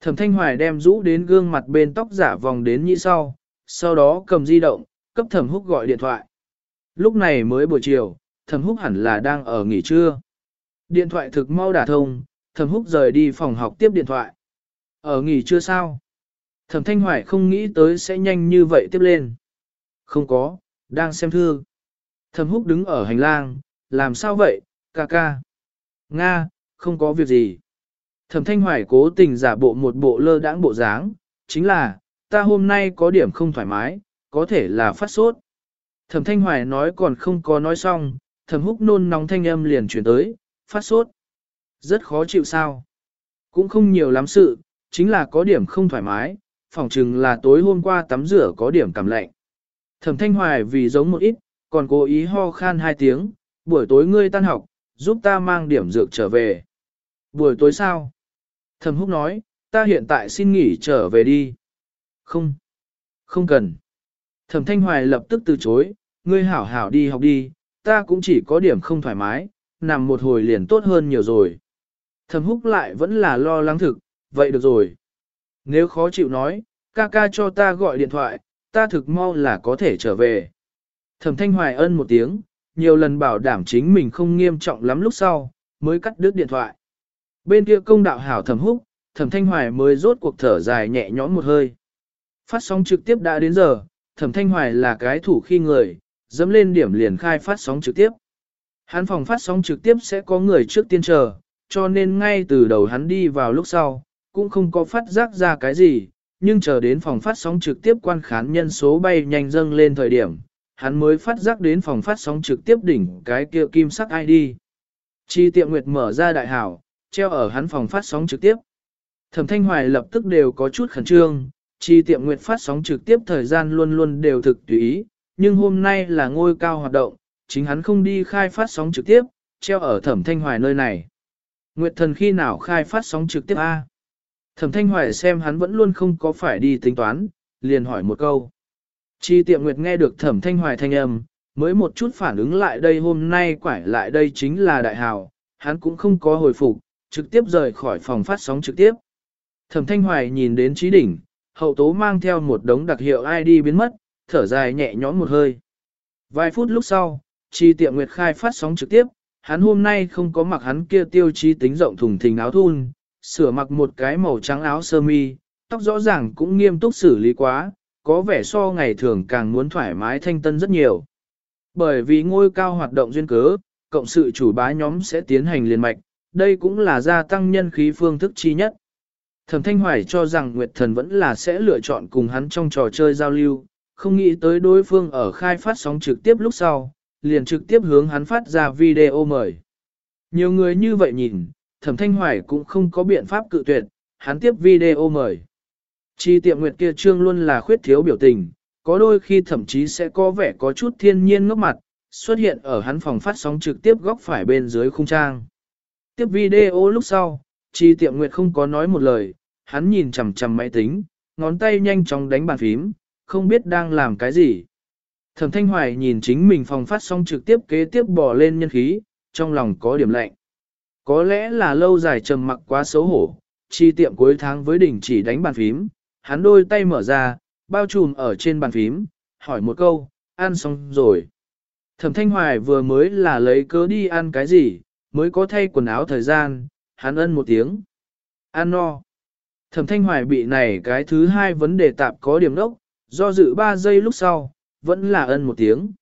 Thẩm thanh hoài đem rũ đến gương mặt bên tóc giả vòng đến như sau, sau đó cầm di động, cấp thẩm húc gọi điện thoại. Lúc này mới buổi chiều, thẩm húc hẳn là đang ở nghỉ trưa. Điện thoại thực mau đả thông, thẩm húc rời đi phòng học tiếp điện thoại. Ở nghỉ trưa sao? Thẩm thanh hoài không nghĩ tới sẽ nhanh như vậy tiếp lên. Không có, đang xem thư. Thẩm húc đứng ở hành lang, làm sao vậy, ca ca? Nga, không có việc gì. Thẩm thanh hoài cố tình giả bộ một bộ lơ đãng bộ dáng, chính là, ta hôm nay có điểm không thoải mái, có thể là phát sốt. Thẩm thanh hoài nói còn không có nói xong, thẩm húc nôn nóng thanh âm liền chuyển tới, phát sốt. Rất khó chịu sao. Cũng không nhiều lắm sự, chính là có điểm không thoải mái, phỏng chừng là tối hôm qua tắm rửa có điểm cảm lạnh. Thẩm thanh hoài vì giống một ít, còn cố ý ho khan hai tiếng, buổi tối ngươi tan học, giúp ta mang điểm dược trở về. Buổi tối sao? Thẩm húc nói, ta hiện tại xin nghỉ trở về đi. Không, không cần. Thẩm thanh hoài lập tức từ chối, ngươi hảo hảo đi học đi, ta cũng chỉ có điểm không thoải mái, nằm một hồi liền tốt hơn nhiều rồi. Thẩm húc lại vẫn là lo lắng thực, vậy được rồi. Nếu khó chịu nói, ca ca cho ta gọi điện thoại, ta thực mau là có thể trở về. Thẩm thanh hoài ân một tiếng, nhiều lần bảo đảm chính mình không nghiêm trọng lắm lúc sau, mới cắt đứt điện thoại. Bên kia công đạo hảo thẩm húc, thẩm thanh hoài mới rốt cuộc thở dài nhẹ nhõm một hơi. Phát sóng trực tiếp đã đến giờ, thẩm thanh hoài là cái thủ khi người, dẫm lên điểm liền khai phát sóng trực tiếp. Hắn phòng phát sóng trực tiếp sẽ có người trước tiên chờ, cho nên ngay từ đầu hắn đi vào lúc sau, cũng không có phát giác ra cái gì, nhưng chờ đến phòng phát sóng trực tiếp quan khán nhân số bay nhanh dâng lên thời điểm, hắn mới phát giác đến phòng phát sóng trực tiếp đỉnh cái kia kim sắc ID. Chi tiệm nguyệt mở ra đại hảo, treo ở hắn phòng phát sóng trực tiếp. Thẩm Thanh Hoài lập tức đều có chút khẩn trương, chi tiệm nguyệt phát sóng trực tiếp thời gian luôn luôn đều thực tùy ý, nhưng hôm nay là ngôi cao hoạt động, chính hắn không đi khai phát sóng trực tiếp, treo ở Thẩm Thanh Hoài nơi này. Nguyệt thần khi nào khai phát sóng trực tiếp A? Thẩm Thanh Hoài xem hắn vẫn luôn không có phải đi tính toán, liền hỏi một câu. Chi tiệm Nguyệt nghe được Thẩm Thanh Hoài thanh âm, mới một chút phản ứng lại đây hôm nay quải lại đây chính là đại hào, hắn cũng không có hồi phục, trực tiếp rời khỏi phòng phát sóng trực tiếp. Thẩm Thanh Hoài nhìn đến trí đỉnh, hậu tố mang theo một đống đặc hiệu ID biến mất, thở dài nhẹ nhõm một hơi. Vài phút lúc sau, Tri tiệm Nguyệt khai phát sóng trực tiếp, hắn hôm nay không có mặc hắn kia tiêu chí tính rộng thùng thình áo thun, sửa mặc một cái màu trắng áo sơ mi, tóc rõ ràng cũng nghiêm túc xử lý quá, có vẻ so ngày thường càng muốn thoải mái thanh tân rất nhiều. Bởi vì ngôi cao hoạt động duyên cớ, cộng sự chủ bá nhóm sẽ tiến hành liền mạch, đây cũng là gia tăng nhân khí phương thức chi nhất. Thẩm Thanh Hoài cho rằng Nguyệt Thần vẫn là sẽ lựa chọn cùng hắn trong trò chơi giao lưu, không nghĩ tới đối phương ở khai phát sóng trực tiếp lúc sau, liền trực tiếp hướng hắn phát ra video mời. Nhiều người như vậy nhìn, Thẩm Thanh Hoài cũng không có biện pháp cự tuyệt, hắn tiếp video mời. Chi tiệm nguyệt kia trương luôn là khuyết thiếu biểu tình, có đôi khi thậm chí sẽ có vẻ có chút thiên nhiên ngốc mặt, xuất hiện ở hắn phòng phát sóng trực tiếp góc phải bên dưới khung trang. Tiếp video lúc sau, Tri Tiệm Nguyệt không có nói một lời, hắn nhìn chằm chằm máy tính, ngón tay nhanh chóng đánh bàn phím, không biết đang làm cái gì. Thẩm Thanh Hoài nhìn chính mình phòng phát xong trực tiếp kế tiếp bỏ lên nhân khí, trong lòng có điểm lạnh. Có lẽ là lâu dài trầm mặc quá xấu hổ, chi tiệm cuối tháng với đỉnh chỉ đánh bàn phím, hắn đôi tay mở ra, bao trùm ở trên bàn phím, hỏi một câu, ăn xong rồi. Thẩm Thanh Hoài vừa mới là lấy cớ đi ăn cái gì, mới có thay quần áo thời gian, hắn ân một tiếng. An no. Thẩm Thanh Hoài bị này cái thứ hai vấn đề tạp có điểm đốc, do dự 3 giây lúc sau, vẫn là ân một tiếng.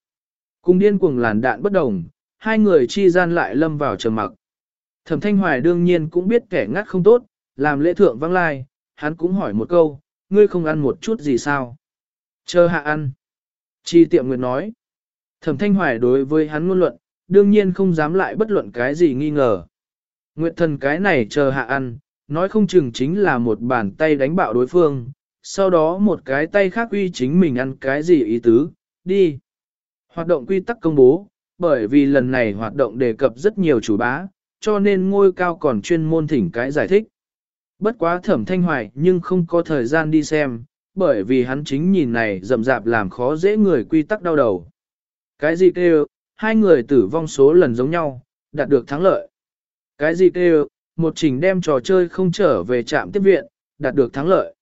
Cùng điên cuồng làn đạn bất đồng, hai người chi gian lại lâm vào trầm mặc. Thẩm Thanh Hoài đương nhiên cũng biết kẻ ngắt không tốt, làm lễ thượng vắng lai, hắn cũng hỏi một câu, ngươi không ăn một chút gì sao? Chờ hạ ăn. Chi tiệm nguyệt nói. Thẩm Thanh Hoài đối với hắn ngôn luận, đương nhiên không dám lại bất luận cái gì nghi ngờ. Nguyệt thần cái này chờ hạ ăn, nói không chừng chính là một bàn tay đánh bạo đối phương, sau đó một cái tay khác uy chính mình ăn cái gì ý tứ, đi. Hoạt động quy tắc công bố, bởi vì lần này hoạt động đề cập rất nhiều chủ bá, cho nên ngôi cao còn chuyên môn thỉnh cái giải thích. Bất quá thẩm thanh hoài nhưng không có thời gian đi xem, bởi vì hắn chính nhìn này rậm rạp làm khó dễ người quy tắc đau đầu. Cái gì kêu, hai người tử vong số lần giống nhau, đạt được thắng lợi. Cái gì kêu, một trình đem trò chơi không trở về trạm tiếp viện, đạt được thắng lợi.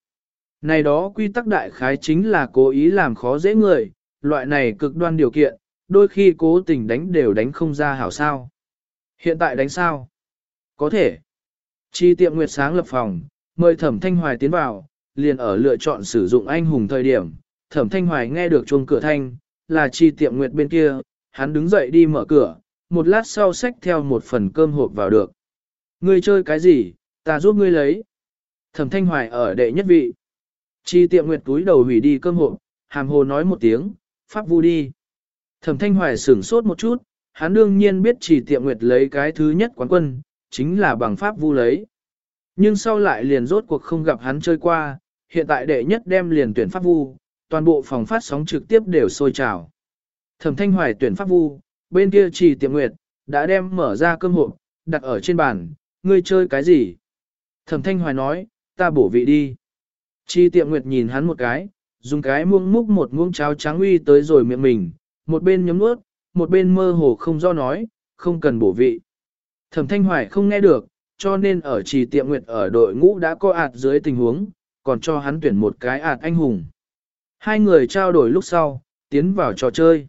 Này đó quy tắc đại khái chính là cố ý làm khó dễ người, loại này cực đoan điều kiện, đôi khi cố tình đánh đều đánh không ra hảo sao. Hiện tại đánh sao? Có thể. Chi tiệm Nguyệt sáng lập phòng, mời Thẩm Thanh Hoài tiến vào, liền ở lựa chọn sử dụng anh hùng thời điểm. Thẩm Thanh Hoài nghe được chuông cửa thanh, là chi tiệm Nguyệt bên kia, hắn đứng dậy đi mở cửa, một lát sau xách theo một phần cơm hộp vào được. Ngươi chơi cái gì, ta giúp ngươi lấy. Thẩm Thanh Hoài ở đệ nhất vị. Chi tiệm Nguyệt túi đầu hủy đi cơm hộp, hàm hồ nói một tiếng, pháp vu đi. Thẩm Thanh Hoài sửng sốt một chút, hắn đương nhiên biết chỉ tiệm Nguyệt lấy cái thứ nhất quán quân, chính là bằng pháp vu lấy. Nhưng sau lại liền rốt cuộc không gặp hắn chơi qua, hiện tại đệ nhất đem liền tuyển pháp vu, toàn bộ phòng phát sóng trực tiếp đều sôi trào. Thẩm Thanh Hoài tuyển pháp vu, bên kia chỉ tiệm Nguyệt, đã đem mở ra cơm hộp, đặt ở trên bàn, ngươi chơi cái gì? Thẩm Thanh Hoài nói, ta bổ vị đi. Chi tiệm Nguyệt nhìn hắn một cái, dùng cái muông múc một muông cháo trắng uy tới rồi miệng mình, một bên nhấm nuốt, một bên mơ hồ không do nói, không cần bổ vị. Thẩm Thanh Hoài không nghe được, cho nên ở trì tiệm nguyệt ở đội ngũ đã có ạt dưới tình huống, còn cho hắn tuyển một cái ạt anh hùng. Hai người trao đổi lúc sau, tiến vào trò chơi.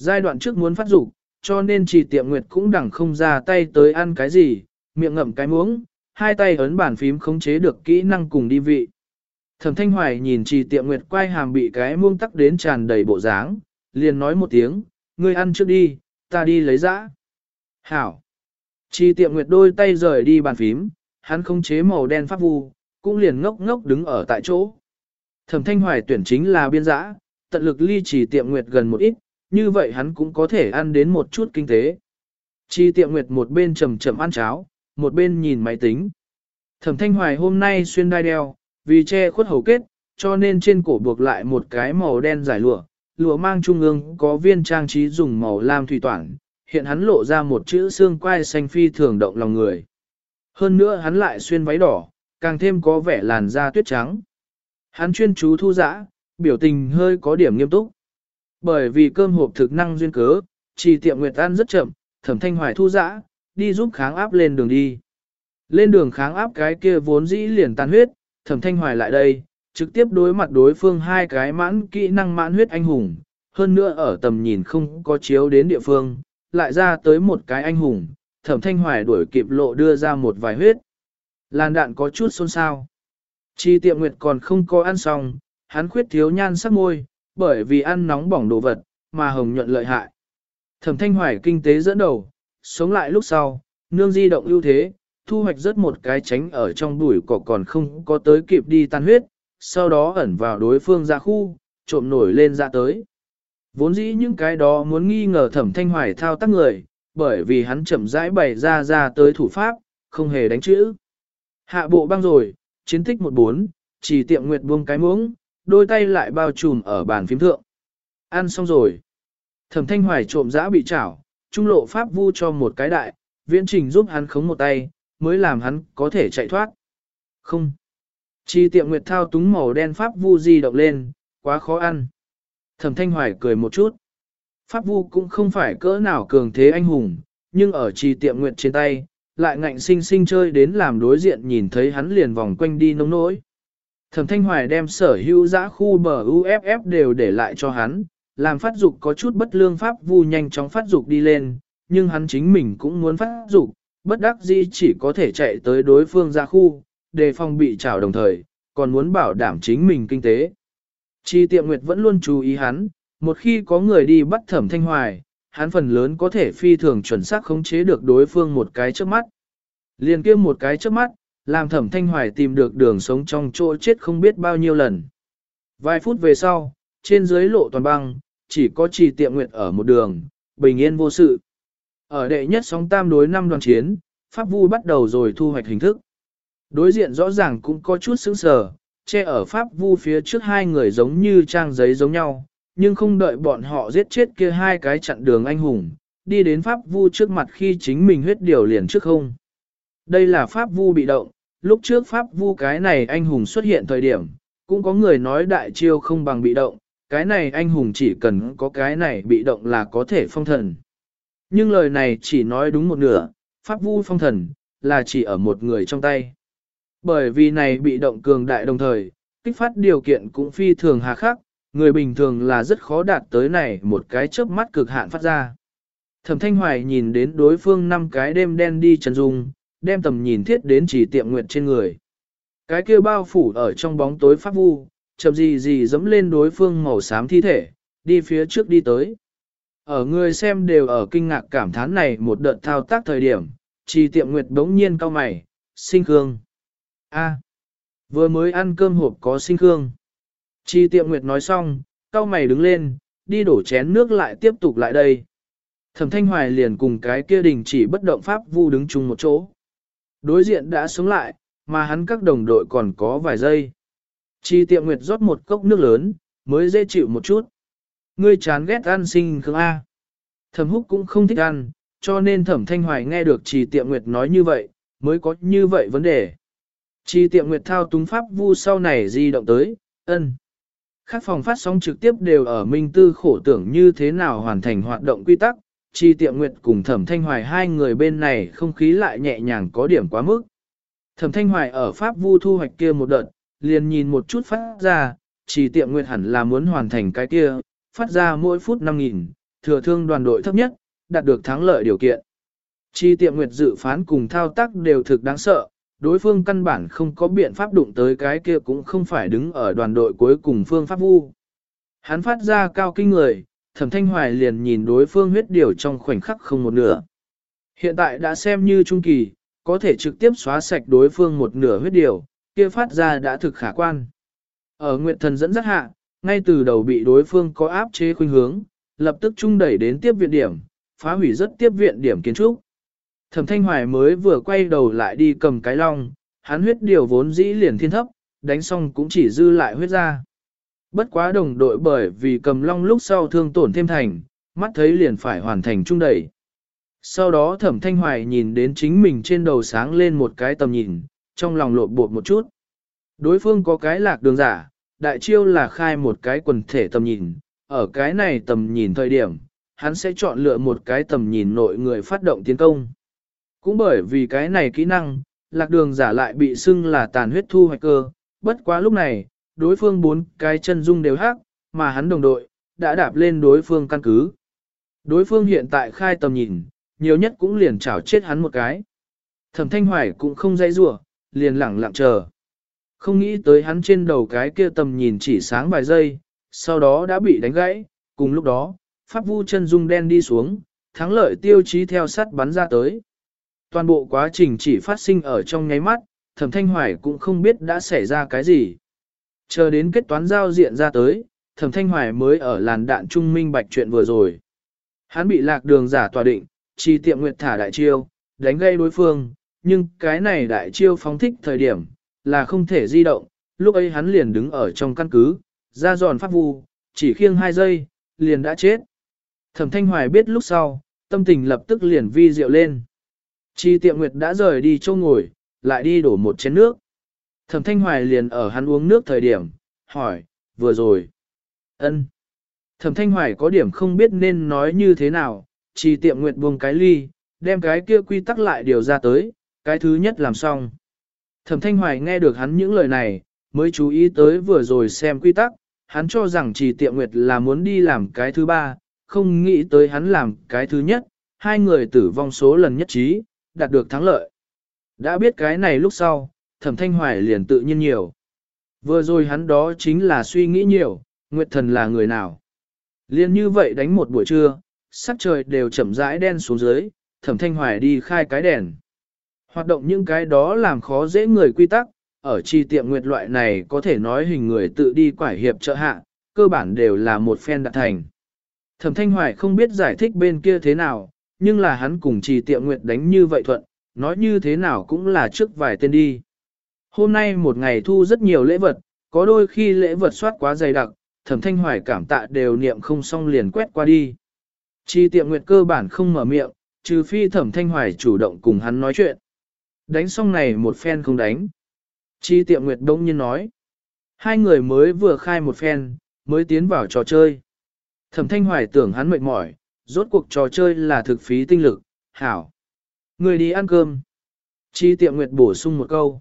Giai đoạn trước muốn phát dục, cho nên trì tiệm nguyệt cũng đẳng không ra tay tới ăn cái gì, miệng ngậm cái muỗng, hai tay ấn bàn phím khống chế được kỹ năng cùng đi vị. Thẩm Thanh Hoài nhìn trì tiệm nguyệt quay hàm bị cái muông tắc đến tràn đầy bộ dáng, liền nói một tiếng, ngươi ăn trước đi, ta đi lấy dã. Hảo. Trì tiệm nguyệt đôi tay rời đi bàn phím, hắn không chế màu đen pháp vu, cũng liền ngốc ngốc đứng ở tại chỗ. Thẩm thanh hoài tuyển chính là biên giã, tận lực ly trì tiệm nguyệt gần một ít, như vậy hắn cũng có thể ăn đến một chút kinh tế. Chi tiệm nguyệt một bên chầm chậm ăn cháo, một bên nhìn máy tính. Thẩm thanh hoài hôm nay xuyên đai đeo, vì che khuất hầu kết, cho nên trên cổ buộc lại một cái màu đen dài lụa, lụa mang trung ương có viên trang trí dùng màu lam thủy toản, hiện hắn lộ ra một chữ xương quai xanh phi thường động lòng người. Hơn nữa hắn lại xuyên váy đỏ, càng thêm có vẻ làn da tuyết trắng. Hắn chuyên chú thu dã, biểu tình hơi có điểm nghiêm túc. Bởi vì cơm hộp thực năng duyên cớ, chỉ tiệm Nguyệt ăn rất chậm, thẩm thanh hoài thu dã, đi giúp kháng áp lên đường đi. Lên đường kháng áp cái kia vốn dĩ liền tan huyết, thẩm thanh hoài lại đây, trực tiếp đối mặt đối phương hai cái mãn kỹ năng mãn huyết anh hùng, hơn nữa ở tầm nhìn không có chiếu đến địa phương, lại ra tới một cái anh hùng, thẩm thanh hoài đuổi kịp lộ đưa ra một vài huyết. Làn đạn có chút xôn xao. Chi tiệm nguyệt còn không có ăn xong, hắn khuyết thiếu nhan sắc môi, bởi vì ăn nóng bỏng đồ vật, mà hồng nhuận lợi hại. Thẩm thanh hoài kinh tế dẫn đầu, sống lại lúc sau, nương di động ưu thế, thu hoạch rất một cái tránh ở trong bụi cỏ còn không có tới kịp đi tan huyết, sau đó ẩn vào đối phương ra khu, trộm nổi lên ra tới. Vốn dĩ những cái đó muốn nghi ngờ thẩm thanh hoài thao tác người, bởi vì hắn chậm rãi bày ra ra tới thủ pháp, không hề đánh chữ. Hạ bộ băng rồi, chiến tích 14, chỉ tiệm nguyệt buông cái muống, đôi tay lại bao trùm ở bàn phím thượng. Ăn xong rồi. Thẩm thanh hoài trộm dã bị chảo, trung lộ pháp vu cho một cái đại, viễn trình giúp hắn khống một tay, mới làm hắn có thể chạy thoát. Không. Chi tiệm nguyệt thao túng màu đen pháp vu di động lên, quá khó ăn. Thẩm thanh hoài cười một chút. Pháp vu cũng không phải cỡ nào cường thế anh hùng, nhưng ở chi tiệm nguyệt trên tay, lại ngạnh sinh sinh chơi đến làm đối diện nhìn thấy hắn liền vòng quanh đi nông nỗi. Thẩm thanh hoài đem sở hữu giã khu bờ UFF đều để lại cho hắn, làm phát dục có chút bất lương pháp vu nhanh chóng phát dục đi lên, nhưng hắn chính mình cũng muốn phát dục, bất đắc dĩ chỉ có thể chạy tới đối phương giã khu, đề phòng bị trào đồng thời, còn muốn bảo đảm chính mình kinh tế. Chi tiệm nguyệt vẫn luôn chú ý hắn, một khi có người đi bắt thẩm thanh hoài, hắn phần lớn có thể phi thường chuẩn xác khống chế được đối phương một cái trước mắt. Liền kia một cái trước mắt, làm thẩm thanh hoài tìm được đường sống trong chỗ chết không biết bao nhiêu lần. Vài phút về sau, trên dưới lộ toàn băng, chỉ có trì tiệm nguyệt ở một đường, bình yên vô sự. Ở đệ nhất sóng tam đối năm đoàn chiến, Pháp Vu bắt đầu rồi thu hoạch hình thức. Đối diện rõ ràng cũng có chút sững sờ, che ở Pháp Vu phía trước hai người giống như trang giấy giống nhau, nhưng không đợi bọn họ giết chết kia hai cái chặn đường anh hùng, đi đến Pháp Vu trước mặt khi chính mình huyết điều liền trước không. Đây là Pháp Vu bị động, lúc trước Pháp Vu cái này anh hùng xuất hiện thời điểm, cũng có người nói đại chiêu không bằng bị động, cái này anh hùng chỉ cần có cái này bị động là có thể phong thần. Nhưng lời này chỉ nói đúng một nửa, Pháp Vu phong thần, là chỉ ở một người trong tay. Bởi vì này bị động cường đại đồng thời, kích phát điều kiện cũng phi thường hà khắc, người bình thường là rất khó đạt tới này một cái chớp mắt cực hạn phát ra. Thẩm Thanh Hoài nhìn đến đối phương năm cái đêm đen đi trần dung, đem tầm nhìn thiết đến chỉ tiệm nguyệt trên người. Cái kia bao phủ ở trong bóng tối pháp vu, chậm gì gì dẫm lên đối phương màu xám thi thể, đi phía trước đi tới. Ở người xem đều ở kinh ngạc cảm thán này một đợt thao tác thời điểm, chỉ tiệm nguyệt đống nhiên cao mày, sinh khương. A, vừa mới ăn cơm hộp có sinh khương. Chi tiệm nguyệt nói xong, cao mày đứng lên, đi đổ chén nước lại tiếp tục lại đây. Thẩm thanh hoài liền cùng cái kia đình chỉ bất động pháp vu đứng chung một chỗ. Đối diện đã sống lại, mà hắn các đồng đội còn có vài giây. Chi tiệm nguyệt rót một cốc nước lớn, mới dễ chịu một chút. Ngươi chán ghét ăn sinh khương A. Thẩm húc cũng không thích ăn, cho nên thẩm thanh hoài nghe được trì tiệm nguyệt nói như vậy, mới có như vậy vấn đề. Trì tiệm nguyệt thao túng pháp vu sau này di động tới, ân. Các phòng phát sóng trực tiếp đều ở minh tư khổ tưởng như thế nào hoàn thành hoạt động quy tắc, Chi tiệm nguyệt cùng thẩm thanh hoài hai người bên này không khí lại nhẹ nhàng có điểm quá mức. Thẩm thanh hoài ở Pháp vu thu hoạch kia một đợt, liền nhìn một chút phát ra, chỉ tiệm nguyệt hẳn là muốn hoàn thành cái kia, phát ra mỗi phút 5.000, thừa thương đoàn đội thấp nhất, đạt được thắng lợi điều kiện. Chi tiệm nguyệt dự phán cùng thao tác đều thực đáng sợ, đối phương căn bản không có biện pháp đụng tới cái kia cũng không phải đứng ở đoàn đội cuối cùng phương pháp vu. Hắn phát ra cao kinh người, thẩm thanh hoài liền nhìn đối phương huyết điều trong khoảnh khắc không một nửa. Hiện tại đã xem như trung kỳ, có thể trực tiếp xóa sạch đối phương một nửa huyết điều, kia phát ra đã thực khả quan. Ở Nguyệt Thần dẫn dắt hạ, ngay từ đầu bị đối phương có áp chế khuynh hướng, lập tức trung đẩy đến tiếp viện điểm, phá hủy rất tiếp viện điểm kiến trúc. Thẩm Thanh Hoài mới vừa quay đầu lại đi cầm cái long, hắn huyết điều vốn dĩ liền thiên thấp, đánh xong cũng chỉ dư lại huyết ra. Bất quá đồng đội bởi vì cầm long lúc sau thương tổn thêm thành, mắt thấy liền phải hoàn thành trung đẩy. Sau đó thẩm thanh hoài nhìn đến chính mình trên đầu sáng lên một cái tầm nhìn, trong lòng lộn bột một chút. Đối phương có cái lạc đường giả, đại chiêu là khai một cái quần thể tầm nhìn, ở cái này tầm nhìn thời điểm, hắn sẽ chọn lựa một cái tầm nhìn nội người phát động tiến công. Cũng bởi vì cái này kỹ năng, lạc đường giả lại bị xưng là tàn huyết thu hoạch cơ, bất quá lúc này, đối phương bốn cái chân dung đều hắc, mà hắn đồng đội, đã đạp lên đối phương căn cứ. Đối phương hiện tại khai tầm nhìn, nhiều nhất cũng liền chảo chết hắn một cái. Thẩm thanh hoài cũng không dây rủa liền lẳng lặng chờ. Không nghĩ tới hắn trên đầu cái kia tầm nhìn chỉ sáng vài giây, sau đó đã bị đánh gãy, cùng lúc đó, pháp vu chân dung đen đi xuống, thắng lợi tiêu chí theo sắt bắn ra tới. Toàn bộ quá trình chỉ phát sinh ở trong nháy mắt, thẩm thanh hoài cũng không biết đã xảy ra cái gì. Chờ đến kết toán giao diện ra tới, thẩm thanh hoài mới ở làn đạn trung minh bạch chuyện vừa rồi. Hắn bị lạc đường giả tòa định, chi tiệm nguyệt thả đại chiêu, đánh gây đối phương, nhưng cái này đại chiêu phóng thích thời điểm, là không thể di động, lúc ấy hắn liền đứng ở trong căn cứ, ra giòn pháp vu, chỉ khiêng hai giây, liền đã chết. Thẩm Thanh Hoài biết lúc sau, tâm tình lập tức liền vi diệu lên. Chi tiệm nguyệt đã rời đi châu ngồi, lại đi đổ một chén nước. Thẩm Thanh Hoài liền ở hắn uống nước thời điểm, hỏi, vừa rồi. ân. Thẩm Thanh Hoài có điểm không biết nên nói như thế nào, Chỉ tiệm nguyệt buông cái ly, đem cái kia quy tắc lại điều ra tới, cái thứ nhất làm xong. Thẩm Thanh Hoài nghe được hắn những lời này, mới chú ý tới vừa rồi xem quy tắc, hắn cho rằng chỉ tiệm nguyệt là muốn đi làm cái thứ ba, không nghĩ tới hắn làm cái thứ nhất, hai người tử vong số lần nhất trí, đạt được thắng lợi. Đã biết cái này lúc sau, thẩm thanh hoài liền tự nhiên nhiều. Vừa rồi hắn đó chính là suy nghĩ nhiều, Nguyệt Thần là người nào. Liên như vậy đánh một buổi trưa, sắc trời đều chậm rãi đen xuống dưới, thẩm thanh hoài đi khai cái đèn. Hoạt động những cái đó làm khó dễ người quy tắc, ở chi tiệm nguyệt loại này có thể nói hình người tự đi quải hiệp trợ hạ, cơ bản đều là một phen đạt thành. Thẩm Thanh Hoài không biết giải thích bên kia thế nào, nhưng là hắn cùng trì tiệm nguyệt đánh như vậy thuận, nói như thế nào cũng là trước vài tên đi. Hôm nay một ngày thu rất nhiều lễ vật, có đôi khi lễ vật soát quá dày đặc, thẩm thanh hoài cảm tạ đều niệm không xong liền quét qua đi. Chi tiệm nguyệt cơ bản không mở miệng, trừ phi thẩm thanh hoài chủ động cùng hắn nói chuyện. Đánh xong này một phen không đánh. Chi tiệm nguyệt đông nhiên nói. Hai người mới vừa khai một phen, mới tiến vào trò chơi. Thẩm thanh hoài tưởng hắn mệt mỏi, rốt cuộc trò chơi là thực phí tinh lực, hảo. Người đi ăn cơm. Chi tiệm nguyệt bổ sung một câu.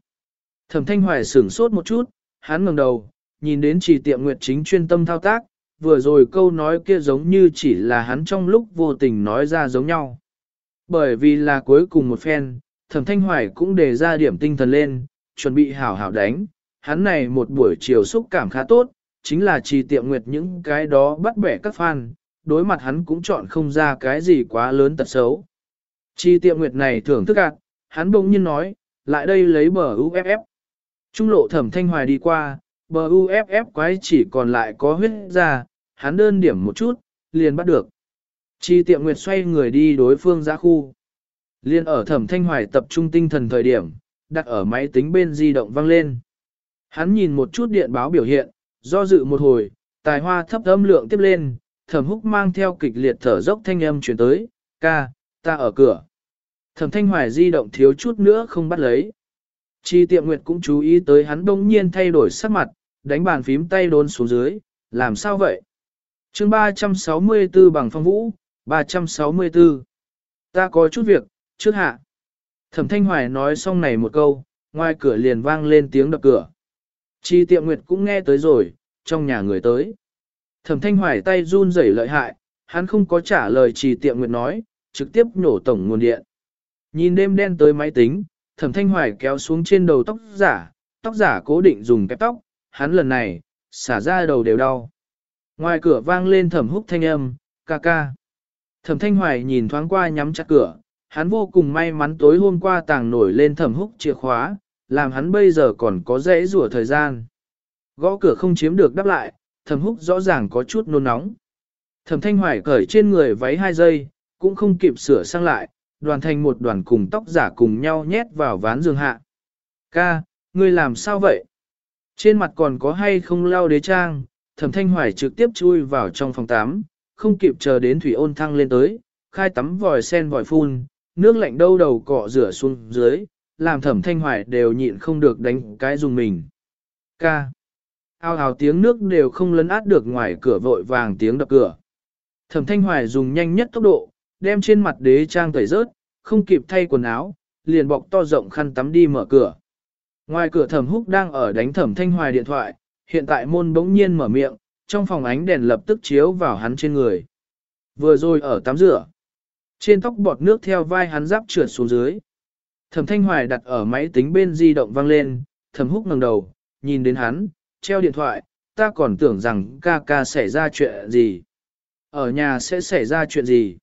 Thẩm thanh hoài sửng sốt một chút, hắn ngẩng đầu, nhìn đến chỉ tiệm nguyệt chính chuyên tâm thao tác, vừa rồi câu nói kia giống như chỉ là hắn trong lúc vô tình nói ra giống nhau. Bởi vì là cuối cùng một phen, thẩm thanh hoài cũng đề ra điểm tinh thần lên, chuẩn bị hảo hảo đánh, hắn này một buổi chiều xúc cảm khá tốt, chính là chỉ tiệm nguyệt những cái đó bắt bẻ các fan, đối mặt hắn cũng chọn không ra cái gì quá lớn tật xấu. Chỉ tiệm nguyệt này thưởng thức ạt, hắn bỗng nhiên nói, lại đây lấy bờ UFF. Trung lộ thẩm thanh hoài đi qua, bờ UFF quái chỉ còn lại có huyết ra, hắn đơn điểm một chút, liền bắt được. Chi tiệm nguyệt xoay người đi đối phương ra khu. Liên ở thẩm thanh hoài tập trung tinh thần thời điểm, đặt ở máy tính bên di động vang lên. Hắn nhìn một chút điện báo biểu hiện, do dự một hồi, tài hoa thấp âm lượng tiếp lên, thẩm húc mang theo kịch liệt thở dốc thanh âm chuyển tới, ca, ta ở cửa. Thẩm thanh hoài di động thiếu chút nữa không bắt lấy. Chi tiệm nguyệt cũng chú ý tới hắn đông nhiên thay đổi sắc mặt, đánh bàn phím tay đốn xuống dưới, làm sao vậy? chương 364 bằng phong vũ, 364. Ta có chút việc, trước hạ. Thẩm thanh hoài nói xong này một câu, ngoài cửa liền vang lên tiếng đập cửa. Chi tiệm nguyệt cũng nghe tới rồi, trong nhà người tới. Thẩm thanh hoài tay run rẩy lợi hại, hắn không có trả lời chi tiệm nguyệt nói, trực tiếp nổ tổng nguồn điện. Nhìn đêm đen tới máy tính, thẩm thanh hoài kéo xuống trên đầu tóc giả, tóc giả cố định dùng kẹp tóc, hắn lần này, xả ra đầu đều đau. Ngoài cửa vang lên thẩm húc thanh âm, ca ca. Thẩm thanh hoài nhìn thoáng qua nhắm chặt cửa, hắn vô cùng may mắn tối hôm qua tàng nổi lên thẩm húc chìa khóa, làm hắn bây giờ còn có dễ rủa thời gian. Gõ cửa không chiếm được đáp lại, thẩm húc rõ ràng có chút nôn nóng. Thẩm thanh hoài cởi trên người váy hai giây, cũng không kịp sửa sang lại, đoàn thành một đoàn cùng tóc giả cùng nhau nhét vào ván giường hạ. Ca, ngươi làm sao vậy? Trên mặt còn có hay không lau đế trang, thẩm thanh hoài trực tiếp chui vào trong phòng tắm, không kịp chờ đến thủy ôn thăng lên tới, khai tắm vòi sen vòi phun, nước lạnh đâu đầu cọ rửa xuống dưới, làm thẩm thanh hoài đều nhịn không được đánh cái dùng mình. Ca. Ao ào tiếng nước đều không lấn át được ngoài cửa vội vàng tiếng đập cửa. Thẩm thanh hoài dùng nhanh nhất tốc độ, đem trên mặt đế trang tẩy rớt, không kịp thay quần áo, liền bọc to rộng khăn tắm đi mở cửa. Ngoài cửa thẩm húc đang ở đánh thẩm thanh hoài điện thoại, hiện tại môn bỗng nhiên mở miệng, trong phòng ánh đèn lập tức chiếu vào hắn trên người. Vừa rồi ở tắm rửa, trên tóc bọt nước theo vai hắn giáp trượt xuống dưới. Thẩm thanh hoài đặt ở máy tính bên di động vang lên, thẩm húc ngẩng đầu, nhìn đến hắn, treo điện thoại, ta còn tưởng rằng ca ca xảy ra chuyện gì. Ở nhà sẽ xảy ra chuyện gì.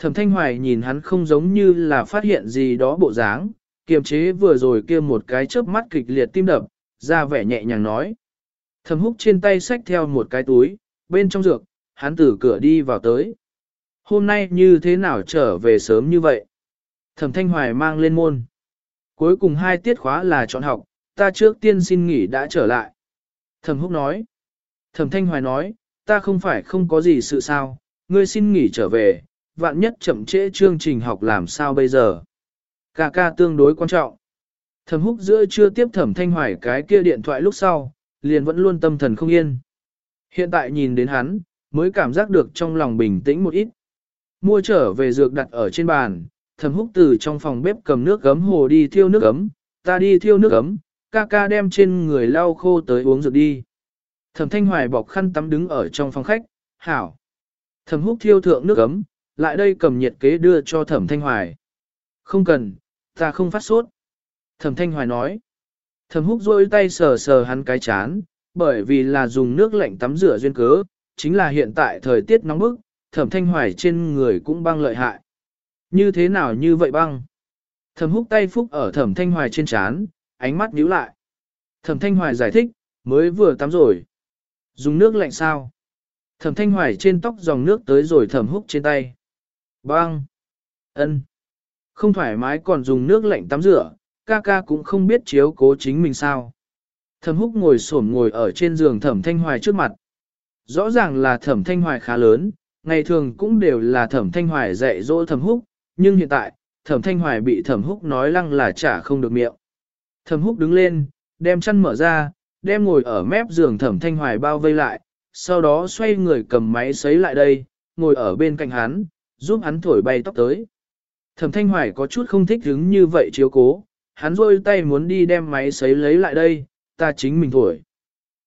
Thẩm Thanh Hoài nhìn hắn không giống như là phát hiện gì đó bộ dáng, kiềm chế vừa rồi kia một cái chớp mắt kịch liệt tim đập, ra vẻ nhẹ nhàng nói. Thẩm Húc trên tay xách theo một cái túi, bên trong dược, hắn từ cửa đi vào tới. Hôm nay như thế nào trở về sớm như vậy? Thẩm Thanh Hoài mang lên môn. Cuối cùng hai tiết khóa là chọn học, ta trước tiên xin nghỉ đã trở lại. Thẩm Húc nói. Thẩm Thanh Hoài nói, ta không phải không có gì sự sao, ngươi xin nghỉ trở về, vạn nhất chậm trễ chương trình học làm sao bây giờ. Cà ca tương đối quan trọng. Thẩm húc giữa chưa tiếp thẩm thanh hoài cái kia điện thoại lúc sau, liền vẫn luôn tâm thần không yên. Hiện tại nhìn đến hắn, mới cảm giác được trong lòng bình tĩnh một ít. Mua trở về dược đặt ở trên bàn, thẩm húc từ trong phòng bếp cầm nước gấm hồ đi thiêu nước gấm, ta đi thiêu nước gấm, ca ca đem trên người lau khô tới uống dược đi. Thẩm thanh hoài bọc khăn tắm đứng ở trong phòng khách, hảo. Thẩm húc thiêu thượng nước gấm, lại đây cầm nhiệt kế đưa cho thẩm thanh hoài. Không cần, ta không phát sốt. Thẩm thanh hoài nói. Thẩm húc rôi tay sờ sờ hắn cái chán, bởi vì là dùng nước lạnh tắm rửa duyên cớ, chính là hiện tại thời tiết nóng bức, thẩm thanh hoài trên người cũng băng lợi hại. Như thế nào như vậy băng? Thẩm húc tay phúc ở thẩm thanh hoài trên chán, ánh mắt nhíu lại. Thẩm thanh hoài giải thích, mới vừa tắm rồi. Dùng nước lạnh sao? Thẩm thanh hoài trên tóc dòng nước tới rồi thẩm húc trên tay. Băng! ân, Không thoải mái còn dùng nước lạnh tắm rửa, ca ca cũng không biết chiếu cố chính mình sao. Thẩm húc ngồi xổm ngồi ở trên giường thẩm thanh hoài trước mặt. Rõ ràng là thẩm thanh hoài khá lớn, ngày thường cũng đều là thẩm thanh hoài dạy dỗ thẩm húc, nhưng hiện tại, thẩm thanh hoài bị thẩm húc nói lăng là chả không được miệng. Thẩm húc đứng lên, đem chân mở ra, đem ngồi ở mép giường thẩm thanh hoài bao vây lại, sau đó xoay người cầm máy sấy lại đây, ngồi ở bên cạnh hắn, giúp hắn thổi bay tóc tới. Thẩm thanh hoài có chút không thích hứng như vậy chiếu cố, hắn rôi tay muốn đi đem máy sấy lấy lại đây, ta chính mình thổi.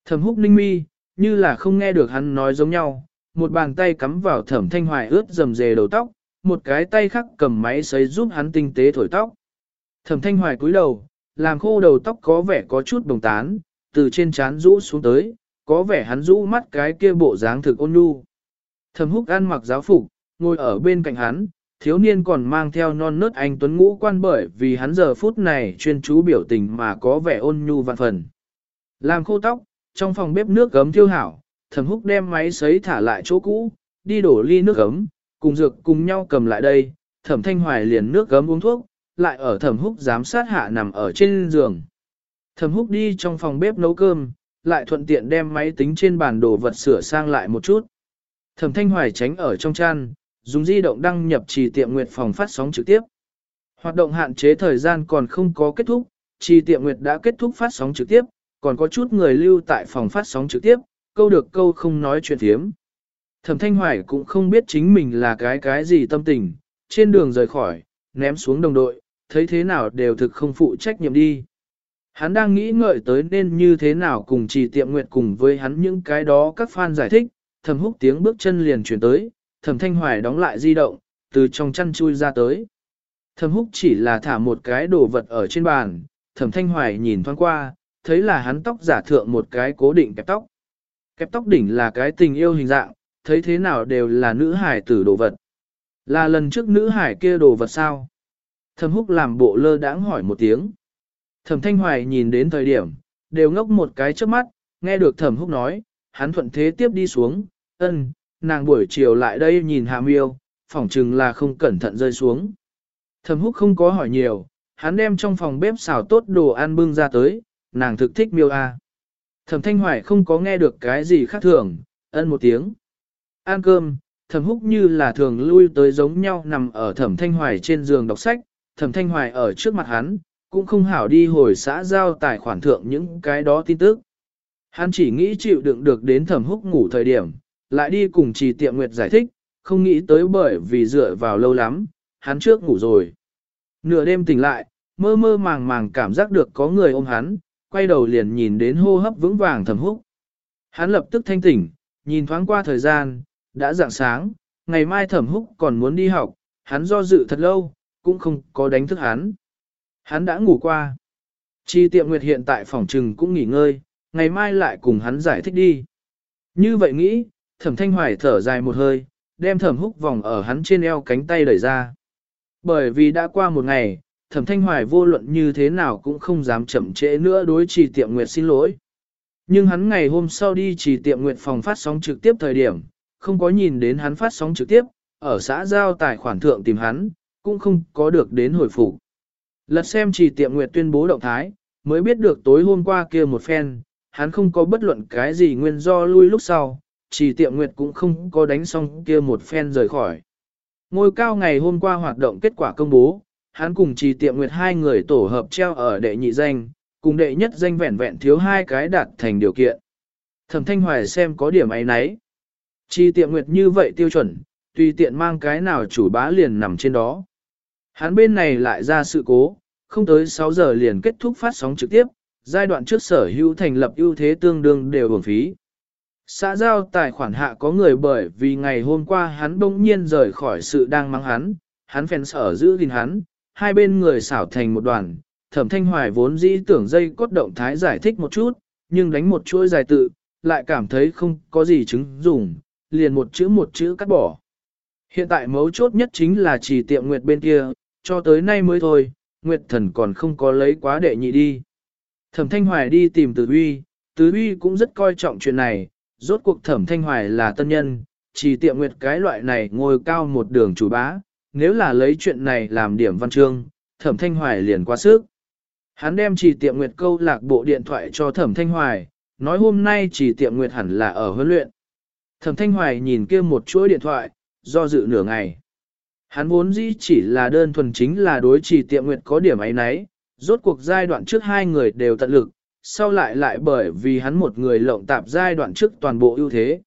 Thẩm húc ninh mi, như là không nghe được hắn nói giống nhau, một bàn tay cắm vào thẩm thanh hoài ướt dầm dề đầu tóc, một cái tay khác cầm máy sấy giúp hắn tinh tế thổi tóc. Thẩm thanh hoài cúi đầu, làm khô đầu tóc có vẻ có chút bồng tán, từ trên trán rũ xuống tới, có vẻ hắn rũ mắt cái kia bộ dáng thực ôn nhu. Thẩm húc ăn mặc giáo phục, ngồi ở bên cạnh hắn, thiếu niên còn mang theo non nớt anh tuấn ngũ quan bởi vì hắn giờ phút này chuyên chú biểu tình mà có vẻ ôn nhu vạn phần. Làm khô tóc, trong phòng bếp nước gấm thiêu hảo, thẩm húc đem máy sấy thả lại chỗ cũ, đi đổ ly nước gấm, cùng dược cùng nhau cầm lại đây, thẩm thanh hoài liền nước gấm uống thuốc, lại ở thẩm húc giám sát hạ nằm ở trên giường. Thẩm húc đi trong phòng bếp nấu cơm, lại thuận tiện đem máy tính trên bàn đồ vật sửa sang lại một chút. Thẩm thanh hoài tránh ở trong chăn, dùng di động đăng nhập trì tiệm nguyệt phòng phát sóng trực tiếp. Hoạt động hạn chế thời gian còn không có kết thúc, trì tiệm nguyệt đã kết thúc phát sóng trực tiếp, còn có chút người lưu tại phòng phát sóng trực tiếp, câu được câu không nói chuyện thiếm. Thẩm Thanh Hoài cũng không biết chính mình là cái cái gì tâm tình, trên đường rời khỏi, ném xuống đồng đội, thấy thế nào đều thực không phụ trách nhiệm đi. Hắn đang nghĩ ngợi tới nên như thế nào cùng trì tiệm nguyệt cùng với hắn những cái đó các fan giải thích, thầm húc tiếng bước chân liền chuyển tới, thẩm thanh hoài đóng lại di động, từ trong chăn chui ra tới. Thẩm húc chỉ là thả một cái đồ vật ở trên bàn, thẩm thanh hoài nhìn thoáng qua, thấy là hắn tóc giả thượng một cái cố định kẹp tóc. Kẹp tóc đỉnh là cái tình yêu hình dạng, thấy thế nào đều là nữ hải tử đồ vật. Là lần trước nữ hải kia đồ vật sao? Thẩm húc làm bộ lơ đãng hỏi một tiếng. Thẩm thanh hoài nhìn đến thời điểm, đều ngốc một cái trước mắt, nghe được thẩm húc nói, hắn thuận thế tiếp đi xuống, ân, nàng buổi chiều lại đây nhìn hạ miêu, phỏng chừng là không cẩn thận rơi xuống. Thẩm húc không có hỏi nhiều, hắn đem trong phòng bếp xào tốt đồ ăn bưng ra tới, nàng thực thích miêu a. Thẩm thanh hoài không có nghe được cái gì khác thường, ân một tiếng. Ăn cơm, thẩm húc như là thường lui tới giống nhau nằm ở thẩm thanh hoài trên giường đọc sách, thẩm thanh hoài ở trước mặt hắn, cũng không hảo đi hồi xã giao tài khoản thượng những cái đó tin tức. Hắn chỉ nghĩ chịu đựng được đến thẩm húc ngủ thời điểm, lại đi cùng trì tiệm nguyệt giải thích, không nghĩ tới bởi vì dựa vào lâu lắm, hắn trước ngủ rồi. Nửa đêm tỉnh lại, mơ mơ màng màng cảm giác được có người ôm hắn, quay đầu liền nhìn đến hô hấp vững vàng thẩm húc. Hắn lập tức thanh tỉnh, nhìn thoáng qua thời gian, đã dạng sáng, ngày mai thẩm húc còn muốn đi học, hắn do dự thật lâu, cũng không có đánh thức hắn. Hắn đã ngủ qua. Chi tiệm nguyệt hiện tại phòng trừng cũng nghỉ ngơi, ngày mai lại cùng hắn giải thích đi. Như vậy nghĩ, thẩm thanh hoài thở dài một hơi, đem thẩm húc vòng ở hắn trên eo cánh tay đẩy ra. Bởi vì đã qua một ngày, thẩm thanh hoài vô luận như thế nào cũng không dám chậm trễ nữa đối trì tiệm nguyệt xin lỗi. Nhưng hắn ngày hôm sau đi trì tiệm nguyệt phòng phát sóng trực tiếp thời điểm, không có nhìn đến hắn phát sóng trực tiếp, ở xã giao tài khoản thượng tìm hắn, cũng không có được đến hồi phục. Lật xem trì tiệm nguyệt tuyên bố động thái, mới biết được tối hôm qua kia một phen, hắn không có bất luận cái gì nguyên do lui lúc sau, chỉ tiệm nguyệt cũng không có đánh xong kia một phen rời khỏi. Ngôi cao ngày hôm qua hoạt động kết quả công bố, hắn cùng trì tiệm nguyệt hai người tổ hợp treo ở đệ nhị danh, cùng đệ nhất danh vẹn vẹn thiếu hai cái đạt thành điều kiện. Thẩm thanh hoài xem có điểm ấy nấy. Trì tiệm nguyệt như vậy tiêu chuẩn, tùy tiện mang cái nào chủ bá liền nằm trên đó. Hắn bên này lại ra sự cố, không tới 6 giờ liền kết thúc phát sóng trực tiếp, giai đoạn trước sở hữu thành lập ưu thế tương đương đều hưởng phí. Xã giao tài khoản hạ có người bởi vì ngày hôm qua hắn bỗng nhiên rời khỏi sự đang mắng hắn, hắn phèn sở giữ gìn hắn, hai bên người xảo thành một đoàn, thẩm thanh hoài vốn dĩ tưởng dây cốt động thái giải thích một chút, nhưng đánh một chuỗi dài tự, lại cảm thấy không có gì chứng dùng, liền một chữ một chữ cắt bỏ. Hiện tại mấu chốt nhất chính là chỉ tiệm Nguyệt bên kia, cho tới nay mới thôi, Nguyệt thần còn không có lấy quá đệ nhị đi. Thẩm Thanh Hoài đi tìm Từ Uy, Từ Uy cũng rất coi trọng chuyện này, rốt cuộc Thẩm Thanh Hoài là tân nhân, chỉ tiệm Nguyệt cái loại này ngồi cao một đường chủ bá, nếu là lấy chuyện này làm điểm văn chương, Thẩm Thanh Hoài liền quá sức. Hắn đem chỉ tiệm Nguyệt câu lạc bộ điện thoại cho Thẩm Thanh Hoài, nói hôm nay chỉ tiệm Nguyệt hẳn là ở huấn luyện. Thẩm Thanh Hoài nhìn kia một chuỗi điện thoại, do dự nửa ngày. Hắn vốn dĩ chỉ là đơn thuần chính là đối Chỉ tiệm nguyệt có điểm ấy nấy, rốt cuộc giai đoạn trước hai người đều tận lực, sau lại lại bởi vì hắn một người lộng tạp giai đoạn trước toàn bộ ưu thế.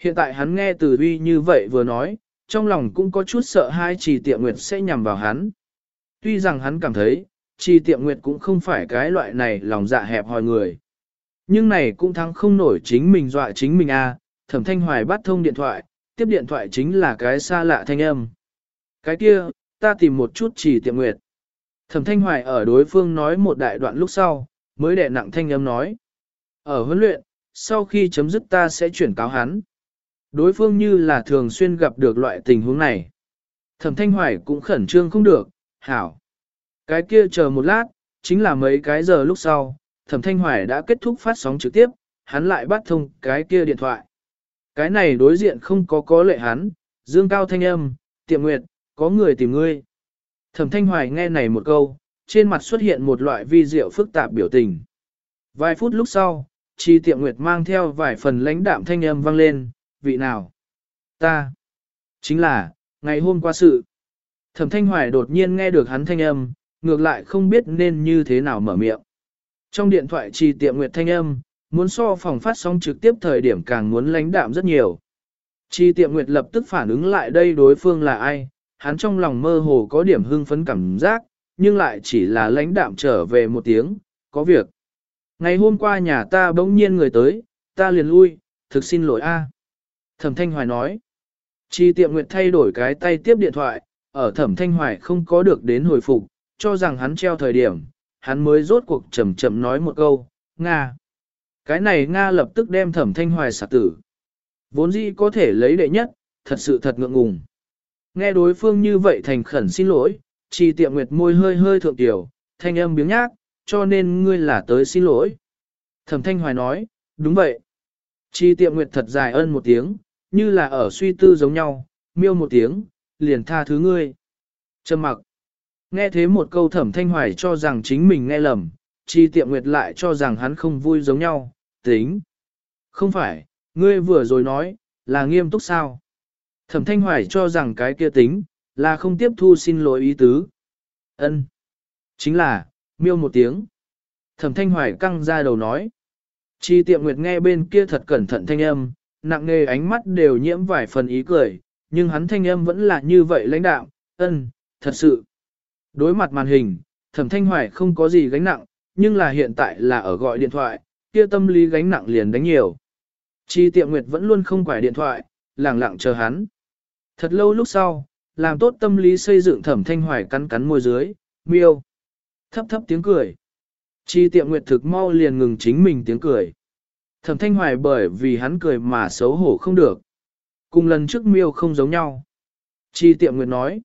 Hiện tại hắn nghe từ uy như vậy vừa nói, trong lòng cũng có chút sợ hai trì tiệm nguyệt sẽ nhằm vào hắn. Tuy rằng hắn cảm thấy, trì tiệm nguyệt cũng không phải cái loại này lòng dạ hẹp hòi người. Nhưng này cũng thắng không nổi chính mình dọa chính mình a à. thẩm thanh hoài bắt thông điện thoại, tiếp điện thoại chính là cái xa lạ thanh âm. Cái kia, ta tìm một chút trì tiệm nguyệt. Thẩm thanh hoài ở đối phương nói một đại đoạn lúc sau, mới đệ nặng thanh âm nói. Ở huấn luyện, sau khi chấm dứt ta sẽ chuyển cáo hắn. Đối phương như là thường xuyên gặp được loại tình huống này. Thẩm thanh hoài cũng khẩn trương không được, hảo. Cái kia chờ một lát, chính là mấy cái giờ lúc sau, thẩm thanh hoài đã kết thúc phát sóng trực tiếp, hắn lại bắt thông cái kia điện thoại. Cái này đối diện không có có lệ hắn, dương cao thanh âm, tiệm nguyệt, có người tìm ngươi. Thẩm thanh hoài nghe này một câu, trên mặt xuất hiện một loại vi diệu phức tạp biểu tình. Vài phút lúc sau, chi tiệm nguyệt mang theo vài phần lãnh đạm thanh âm vang lên, vị nào? Ta. Chính là, ngày hôm qua sự. Thẩm thanh hoài đột nhiên nghe được hắn thanh âm, ngược lại không biết nên như thế nào mở miệng. Trong điện thoại chi tiệm nguyệt thanh âm, muốn so phòng phát sóng trực tiếp thời điểm càng muốn lãnh đạm rất nhiều. Chi tiệm nguyệt lập tức phản ứng lại đây đối phương là ai, hắn trong lòng mơ hồ có điểm hưng phấn cảm giác, nhưng lại chỉ là lãnh đạm trở về một tiếng, có việc. Ngày hôm qua nhà ta bỗng nhiên người tới, ta liền lui, thực xin lỗi a. Thẩm Thanh Hoài nói. Chi tiệm nguyệt thay đổi cái tay tiếp điện thoại, ở Thẩm Thanh Hoài không có được đến hồi phục, cho rằng hắn treo thời điểm, hắn mới rốt cuộc chậm chậm nói một câu, Nga. Cái này Nga lập tức đem Thẩm Thanh Hoài sạc tử. Vốn dĩ có thể lấy đệ nhất, thật sự thật ngượng ngùng. Nghe đối phương như vậy thành khẩn xin lỗi, chỉ tiệm nguyệt môi hơi hơi thượng tiểu, thanh âm biếng nhác, cho nên ngươi là tới xin lỗi. Thẩm thanh hoài nói, đúng vậy. Chi tiệm nguyệt thật dài ân một tiếng, như là ở suy tư giống nhau, miêu một tiếng, liền tha thứ ngươi. Trầm mặc. Nghe thế một câu thẩm thanh hoài cho rằng chính mình nghe lầm, chi tiệm nguyệt lại cho rằng hắn không vui giống nhau, tính. Không phải, ngươi vừa rồi nói, là nghiêm túc sao? Thẩm Thanh Hoài cho rằng cái kia tính, là không tiếp thu xin lỗi ý tứ. Ân, Chính là, miêu một tiếng. Thẩm Thanh Hoài căng ra đầu nói. Chi tiệm nguyệt nghe bên kia thật cẩn thận thanh âm, nặng nề ánh mắt đều nhiễm vài phần ý cười, nhưng hắn thanh âm vẫn là như vậy lãnh đạo, ân, thật sự. Đối mặt màn hình, thẩm thanh hoài không có gì gánh nặng, nhưng là hiện tại là ở gọi điện thoại, kia tâm lý gánh nặng liền đánh nhiều. Chi tiệm nguyệt vẫn luôn không quải điện thoại, lặng lặng chờ hắn. Thật lâu lúc sau, làm tốt tâm lý xây dựng thẩm thanh hoài cắn cắn môi dưới, miêu. Thấp thấp tiếng cười. Chi tiệm nguyệt thực mau liền ngừng chính mình tiếng cười. Thẩm thanh hoài bởi vì hắn cười mà xấu hổ không được. Cùng lần trước miêu không giống nhau. Chi tiệm nguyệt nói.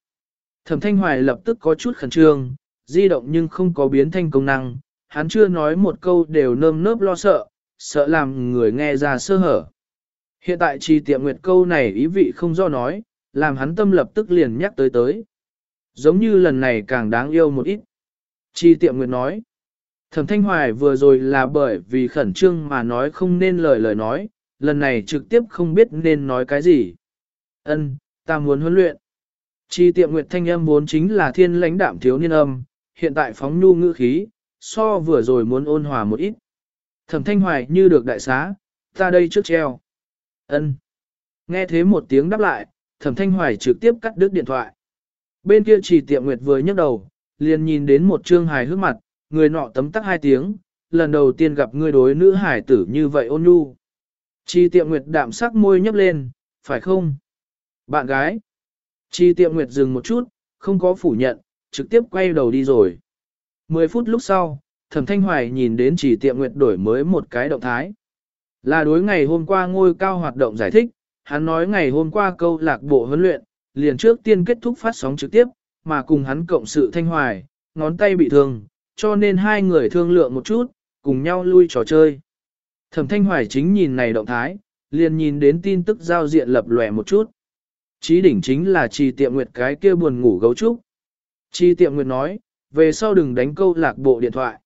Thẩm thanh hoài lập tức có chút khẩn trương, di động nhưng không có biến thanh công năng. Hắn chưa nói một câu đều nơm nớp lo sợ, sợ làm người nghe ra sơ hở. Hiện tại chi tiệm nguyệt câu này ý vị không do nói, làm hắn tâm lập tức liền nhắc tới tới. Giống như lần này càng đáng yêu một ít. Chi tiệm nguyệt nói. Thẩm Thanh Hoài vừa rồi là bởi vì khẩn trương mà nói không nên lời lời nói, lần này trực tiếp không biết nên nói cái gì. Ân, ta muốn huấn luyện. Chi tiệm nguyệt thanh âm vốn chính là thiên lãnh đạm thiếu niên âm, hiện tại phóng nhu ngữ khí, so vừa rồi muốn ôn hòa một ít. Thẩm Thanh Hoài như được đại xá, ta đây trước treo. Ân. Nghe thế một tiếng đáp lại, Thẩm Thanh Hoài trực tiếp cắt đứt điện thoại. Bên kia chỉ tiệm nguyệt vừa nhấc đầu, liền nhìn đến một trương hài hước mặt, người nọ tấm tắc hai tiếng, lần đầu tiên gặp ngươi đối nữ hải tử như vậy ôn nhu. Chi tiệm nguyệt đạm sắc môi nhấp lên, phải không? Bạn gái. Chi tiệm nguyệt dừng một chút, không có phủ nhận, trực tiếp quay đầu đi rồi. Mười phút lúc sau, thẩm thanh hoài nhìn đến chỉ tiệm nguyệt đổi mới một cái động thái. Là đối ngày hôm qua ngôi cao hoạt động giải thích, hắn nói ngày hôm qua câu lạc bộ huấn luyện, liền trước tiên kết thúc phát sóng trực tiếp, mà cùng hắn cộng sự thanh hoài, ngón tay bị thương, cho nên hai người thương lượng một chút, cùng nhau lui trò chơi. Thẩm thanh hoài chính nhìn này động thái, liền nhìn đến tin tức giao diện lập lòe một chút. Chí đỉnh chính là trì tiệm nguyệt cái kia buồn ngủ gấu trúc. Trì tiệm nguyệt nói, về sau đừng đánh câu lạc bộ điện thoại.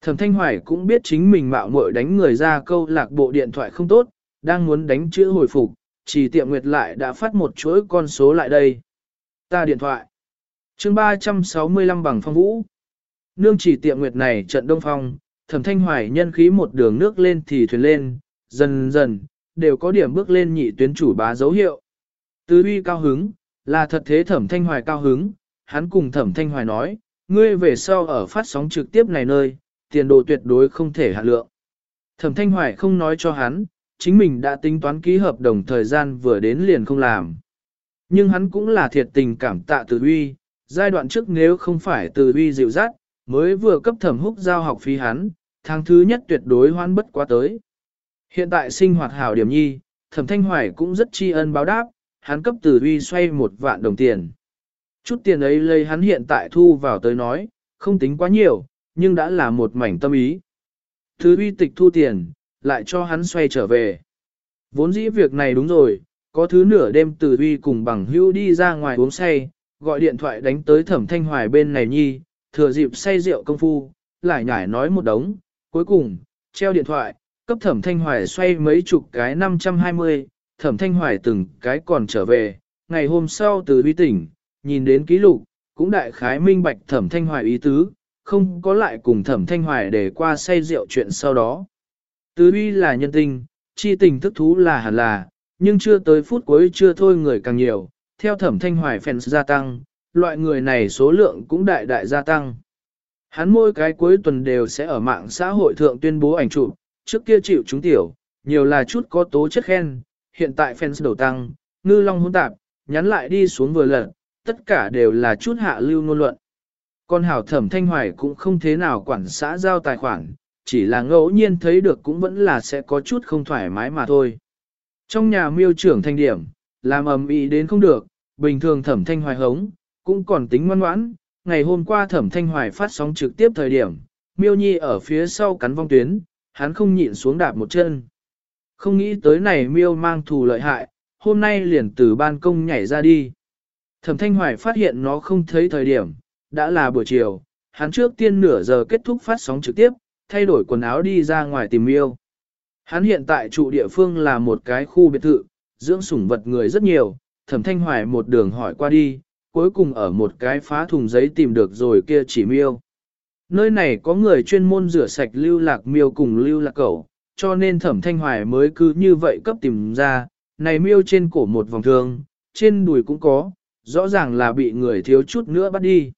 Thẩm Thanh Hoài cũng biết chính mình mạo muội đánh người ra câu lạc bộ điện thoại không tốt, đang muốn đánh chữ hồi phục, chỉ tiệm nguyệt lại đã phát một chuỗi con số lại đây. Ta điện thoại. chương 365 bằng phong vũ. Nương chỉ tiệm nguyệt này trận đông phong, thẩm thanh hoài nhân khí một đường nước lên thì thuyền lên, dần dần, đều có điểm bước lên nhị tuyến chủ bá dấu hiệu. Tứ uy cao hứng, là thật thế thẩm thanh hoài cao hứng, hắn cùng thẩm thanh hoài nói, ngươi về sau ở phát sóng trực tiếp này nơi, tiền đồ tuyệt đối không thể hạ lượng. Thẩm thanh hoài không nói cho hắn, chính mình đã tính toán ký hợp đồng thời gian vừa đến liền không làm. Nhưng hắn cũng là thiệt tình cảm tạ từ uy, giai đoạn trước nếu không phải từ uy dịu dắt, mới vừa cấp thẩm húc giao học phí hắn, tháng thứ nhất tuyệt đối hoan bất quá tới. Hiện tại sinh hoạt hảo điểm nhi, thẩm thanh hoài cũng rất tri ân báo đáp, hắn cấp từ uy xoay một vạn đồng tiền. Chút tiền ấy lấy hắn hiện tại thu vào tới nói, không tính quá nhiều, nhưng đã là một mảnh tâm ý. Thứ uy tịch thu tiền, lại cho hắn xoay trở về. Vốn dĩ việc này đúng rồi, có thứ nửa đêm từ uy cùng bằng hưu đi ra ngoài uống say, gọi điện thoại đánh tới thẩm thanh hoài bên này nhi, thừa dịp say rượu công phu, lại nhải nói một đống, cuối cùng, treo điện thoại, cấp thẩm thanh hoài xoay mấy chục cái 520, thẩm thanh hoài từng cái còn trở về, ngày hôm sau từ uy tỉnh, nhìn đến ký lục, cũng đại khái minh bạch thẩm thanh hoài ý tứ, không có lại cùng thẩm thanh hoài để qua say rượu chuyện sau đó. Tứ uy là nhân tình, chi tình thức thú là hẳn là, nhưng chưa tới phút cuối chưa thôi người càng nhiều, theo thẩm thanh hoài fans gia tăng, loại người này số lượng cũng đại đại gia tăng. Hắn mỗi cái cuối tuần đều sẽ ở mạng xã hội thượng tuyên bố ảnh chụp, trước kia chịu chúng tiểu, nhiều là chút có tố chất khen, hiện tại fans đầu tăng, ngư long hỗn tạp, nhắn lại đi xuống vừa lần, tất cả đều là chút hạ lưu ngôn luận. Con hảo thẩm thanh hoài cũng không thế nào quản xã giao tài khoản, chỉ là ngẫu nhiên thấy được cũng vẫn là sẽ có chút không thoải mái mà thôi. Trong nhà miêu trưởng thanh điểm, làm ầm ĩ đến không được, bình thường thẩm thanh hoài hống, cũng còn tính ngoan ngoãn. Ngày hôm qua thẩm thanh hoài phát sóng trực tiếp thời điểm, miêu nhi ở phía sau cắn vong tuyến, hắn không nhịn xuống đạp một chân. Không nghĩ tới này miêu mang thù lợi hại, hôm nay liền từ ban công nhảy ra đi. Thẩm thanh hoài phát hiện nó không thấy thời điểm, đã là buổi chiều, hắn trước tiên nửa giờ kết thúc phát sóng trực tiếp, thay đổi quần áo đi ra ngoài tìm miêu. Hắn hiện tại trụ địa phương là một cái khu biệt thự, dưỡng sủng vật người rất nhiều, thẩm thanh hoài một đường hỏi qua đi, cuối cùng ở một cái phá thùng giấy tìm được rồi kia chỉ miêu. Nơi này có người chuyên môn rửa sạch lưu lạc miêu cùng lưu lạc cẩu, cho nên thẩm thanh hoài mới cứ như vậy cấp tìm ra, này miêu trên cổ một vòng thương, trên đùi cũng có, rõ ràng là bị người thiếu chút nữa bắt đi.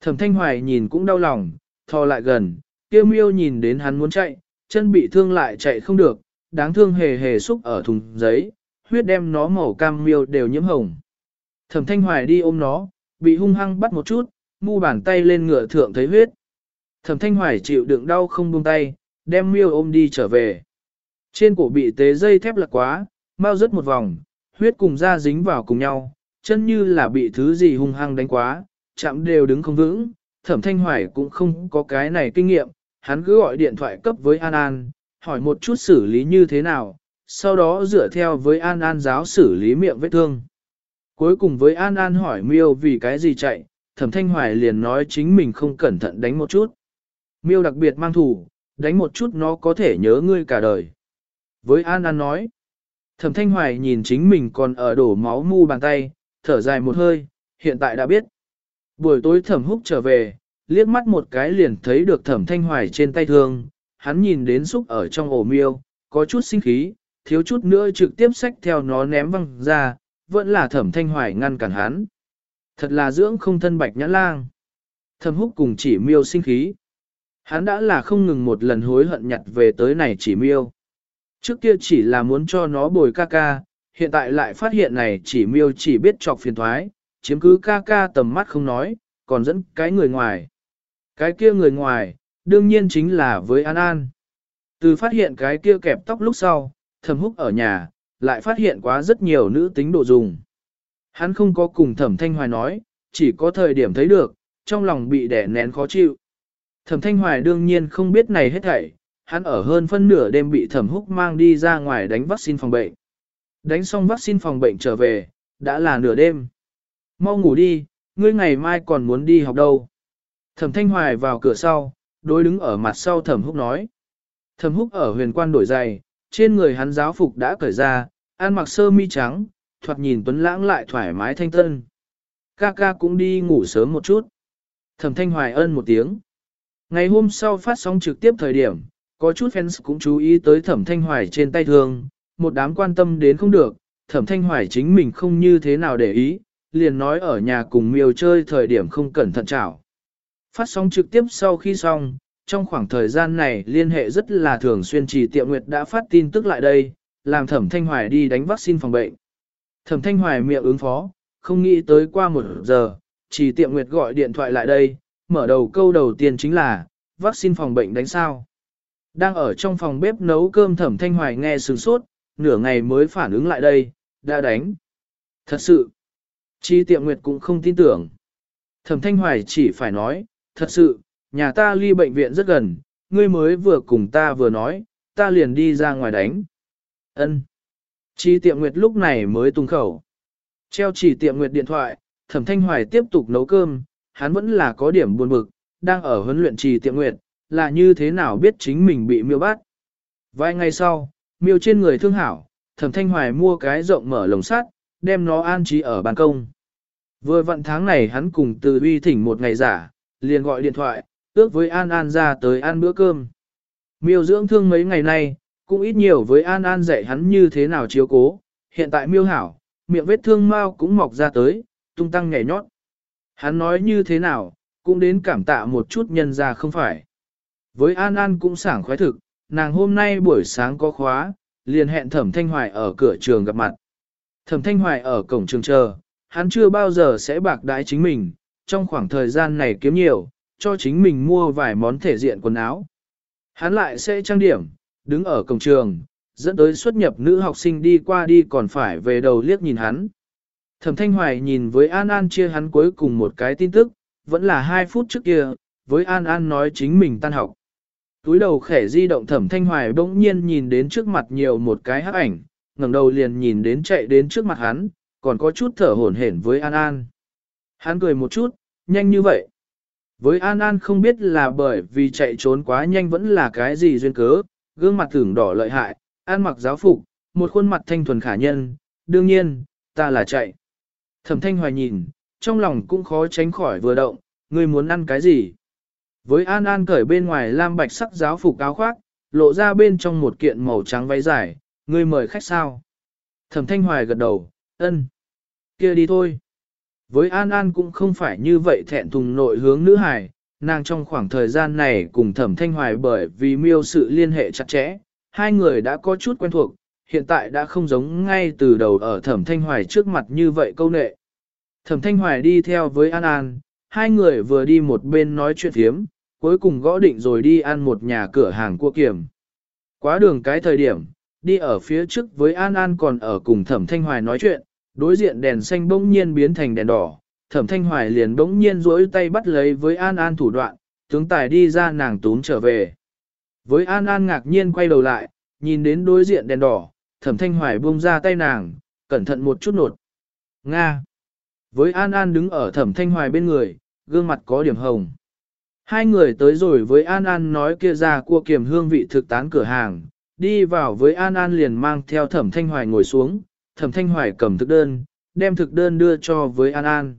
Thẩm thanh hoài nhìn cũng đau lòng, thò lại gần, Kêu miêu nhìn đến hắn muốn chạy, chân bị thương lại chạy không được, đáng thương hề hề xúc ở thùng giấy, huyết đem nó màu cam miêu đều nhiễm hồng. Thẩm thanh hoài đi ôm nó, bị hung hăng bắt một chút, mu bàn tay lên ngựa thượng thấy huyết. Thẩm thanh hoài chịu đựng đau không buông tay, đem miêu ôm đi trở về. Trên cổ bị tế dây thép lật quá, mau rớt một vòng, huyết cùng da dính vào cùng nhau, chân như là bị thứ gì hung hăng đánh quá, chạm đều đứng không vững. Thẩm thanh hoài cũng không có cái này kinh nghiệm, hắn cứ gọi điện thoại cấp với An An, hỏi một chút xử lý như thế nào, sau đó dựa theo với An An giáo xử lý miệng vết thương. Cuối cùng với An An hỏi miêu vì cái gì chạy, thẩm thanh hoài liền nói chính mình không cẩn thận đánh một chút. Miêu đặc biệt mang thủ, đánh một chút nó có thể nhớ ngươi cả đời. Với An An nói, thẩm thanh hoài nhìn chính mình còn ở đổ máu mu bàn tay, thở dài một hơi, hiện tại đã biết. Buổi tối thẩm húc trở về, liếc mắt một cái liền thấy được thẩm thanh hoài trên tay thương, hắn nhìn đến xúc ở trong ổ miêu, có chút sinh khí, thiếu chút nữa trực tiếp xách theo nó ném văng ra, vẫn là thẩm thanh hoài ngăn cản hắn. Thật là dưỡng không thân bạch nhãn lang. Thẩm húc cùng chỉ miêu sinh khí. Hắn đã là không ngừng một lần hối hận nhặt về tới này chỉ miêu. Trước kia chỉ là muốn cho nó bồi ca ca, hiện tại lại phát hiện này chỉ miêu chỉ biết chọc phiền thoái, chiếm cứ ca ca tầm mắt không nói, còn dẫn cái người ngoài. Cái kia người ngoài, đương nhiên chính là với An An. Từ phát hiện cái kia kẹp tóc lúc sau, thẩm húc ở nhà, lại phát hiện quá rất nhiều nữ tính đồ dùng. Hắn không có cùng thẩm thanh hoài nói, chỉ có thời điểm thấy được, trong lòng bị đẻ nén khó chịu. Thẩm thanh hoài đương nhiên không biết này hết thảy, hắn ở hơn phân nửa đêm bị thẩm húc mang đi ra ngoài đánh vaccine phòng bệnh. Đánh xong vaccine phòng bệnh trở về, đã là nửa đêm. Mau ngủ đi, ngươi ngày mai còn muốn đi học đâu. Thẩm thanh hoài vào cửa sau, đối đứng ở mặt sau thẩm húc nói. Thẩm húc ở huyền quan đổi giày, trên người hắn giáo phục đã cởi ra, ăn mặc sơ mi trắng, thoạt nhìn tuấn lãng lại thoải mái thanh tân. Ca ca cũng đi ngủ sớm một chút. Thẩm thanh hoài ân một tiếng. Ngày hôm sau phát sóng trực tiếp thời điểm, có chút fans cũng chú ý tới thẩm thanh hoài trên tay thường, một đám quan tâm đến không được, thẩm thanh hoài chính mình không như thế nào để ý, liền nói ở nhà cùng miêu chơi thời điểm không cẩn thận chảo. Phát sóng trực tiếp sau khi xong, trong khoảng thời gian này liên hệ rất là thường xuyên chỉ tiệm nguyệt đã phát tin tức lại đây, làm thẩm thanh hoài đi đánh vaccine phòng bệnh. Thẩm thanh hoài miệng ứng phó, không nghĩ tới qua một giờ, chỉ tiệm nguyệt gọi điện thoại lại đây, mở đầu câu đầu tiên chính là, vaccine phòng bệnh đánh sao. Đang ở trong phòng bếp nấu cơm thẩm thanh hoài nghe sừng sốt, nửa ngày mới phản ứng lại đây, đã đánh. Thật sự, chi tiệm nguyệt cũng không tin tưởng. Thẩm thanh hoài chỉ phải nói, thật sự, nhà ta ly bệnh viện rất gần, ngươi mới vừa cùng ta vừa nói, ta liền đi ra ngoài đánh. Ân. Chi tiệm nguyệt lúc này mới tung khẩu. Treo chỉ tiệm nguyệt điện thoại, thẩm thanh hoài tiếp tục nấu cơm, hắn vẫn là có điểm buồn bực, đang ở huấn luyện trì tiệm nguyệt, là như thế nào biết chính mình bị miêu bắt. Vài ngày sau, miêu trên người thương hảo, thẩm thanh hoài mua cái rộng mở lồng sắt, đem nó an trí ở ban công. Vừa vận tháng này hắn cùng từ uy thỉnh một ngày giả, liền gọi điện thoại, ước với An An ra tới ăn bữa cơm. Miêu dưỡng thương mấy ngày nay, cũng ít nhiều với An An dạy hắn như thế nào chiếu cố, hiện tại miêu hảo, miệng vết thương mau cũng mọc ra tới, tung tăng nhảy nhót. Hắn nói như thế nào, cũng đến cảm tạ một chút nhân ra không phải. Với An An cũng sảng khoái thực, nàng hôm nay buổi sáng có khóa, liền hẹn Thẩm Thanh Hoài ở cửa trường gặp mặt. Thẩm Thanh Hoài ở cổng trường chờ, hắn chưa bao giờ sẽ bạc đái chính mình, trong khoảng thời gian này kiếm nhiều, cho chính mình mua vài món thể diện quần áo. Hắn lại sẽ trang điểm, đứng ở cổng trường, dẫn tới xuất nhập nữ học sinh đi qua đi còn phải về đầu liếc nhìn hắn. Thẩm Thanh Hoài nhìn với An An chia hắn cuối cùng một cái tin tức, vẫn là 2 phút trước kia, với An An nói chính mình tan học. Túi đầu khẻ di động Thẩm Thanh Hoài bỗng nhiên nhìn đến trước mặt nhiều một cái hắc ảnh, ngẩng đầu liền nhìn đến chạy đến trước mặt hắn, còn có chút thở hổn hển với An An. Hắn cười một chút, nhanh như vậy. Với An An không biết là bởi vì chạy trốn quá nhanh vẫn là cái gì duyên cớ, gương mặt thưởng đỏ lợi hại, an mặc giáo phục, một khuôn mặt thanh thuần khả nhân, đương nhiên, ta là chạy. Thẩm thanh hoài nhìn, trong lòng cũng khó tránh khỏi vừa động, ngươi muốn ăn cái gì? Với An An cởi bên ngoài lam bạch sắc giáo phục áo khoác, lộ ra bên trong một kiện màu trắng váy dài, ngươi mời khách sao? Thẩm thanh hoài gật đầu, ân, kia đi thôi. Với An An cũng không phải như vậy thẹn thùng nội hướng nữ hài, nàng trong khoảng thời gian này cùng thẩm thanh hoài bởi vì miêu sự liên hệ chặt chẽ, hai người đã có chút quen thuộc, hiện tại đã không giống ngay từ đầu ở thẩm thanh hoài trước mặt như vậy câu nệ. Thẩm thanh hoài đi theo với An An, hai người vừa đi một bên nói chuyện thiếm, cuối cùng gõ định rồi đi ăn một nhà cửa hàng cua kiểm. Quá đường cái thời điểm, đi ở phía trước với An An còn ở cùng thẩm thanh hoài nói chuyện, đối diện đèn xanh bỗng nhiên biến thành đèn đỏ, thẩm thanh hoài liền bỗng nhiên rỗi tay bắt lấy với An An thủ đoạn, tướng tài đi ra nàng tún trở về. Với An An ngạc nhiên quay đầu lại, nhìn đến đối diện đèn đỏ, thẩm thanh hoài buông ra tay nàng, cẩn thận một chút nột. Nga. Với An An đứng ở thẩm thanh hoài bên người, gương mặt có điểm hồng. Hai người tới rồi với An An nói kia ra cua kiềm hương vị thực tán cửa hàng, đi vào với An An liền mang theo thẩm thanh hoài ngồi xuống, thẩm thanh hoài cầm thực đơn, đem thực đơn đưa cho với An An.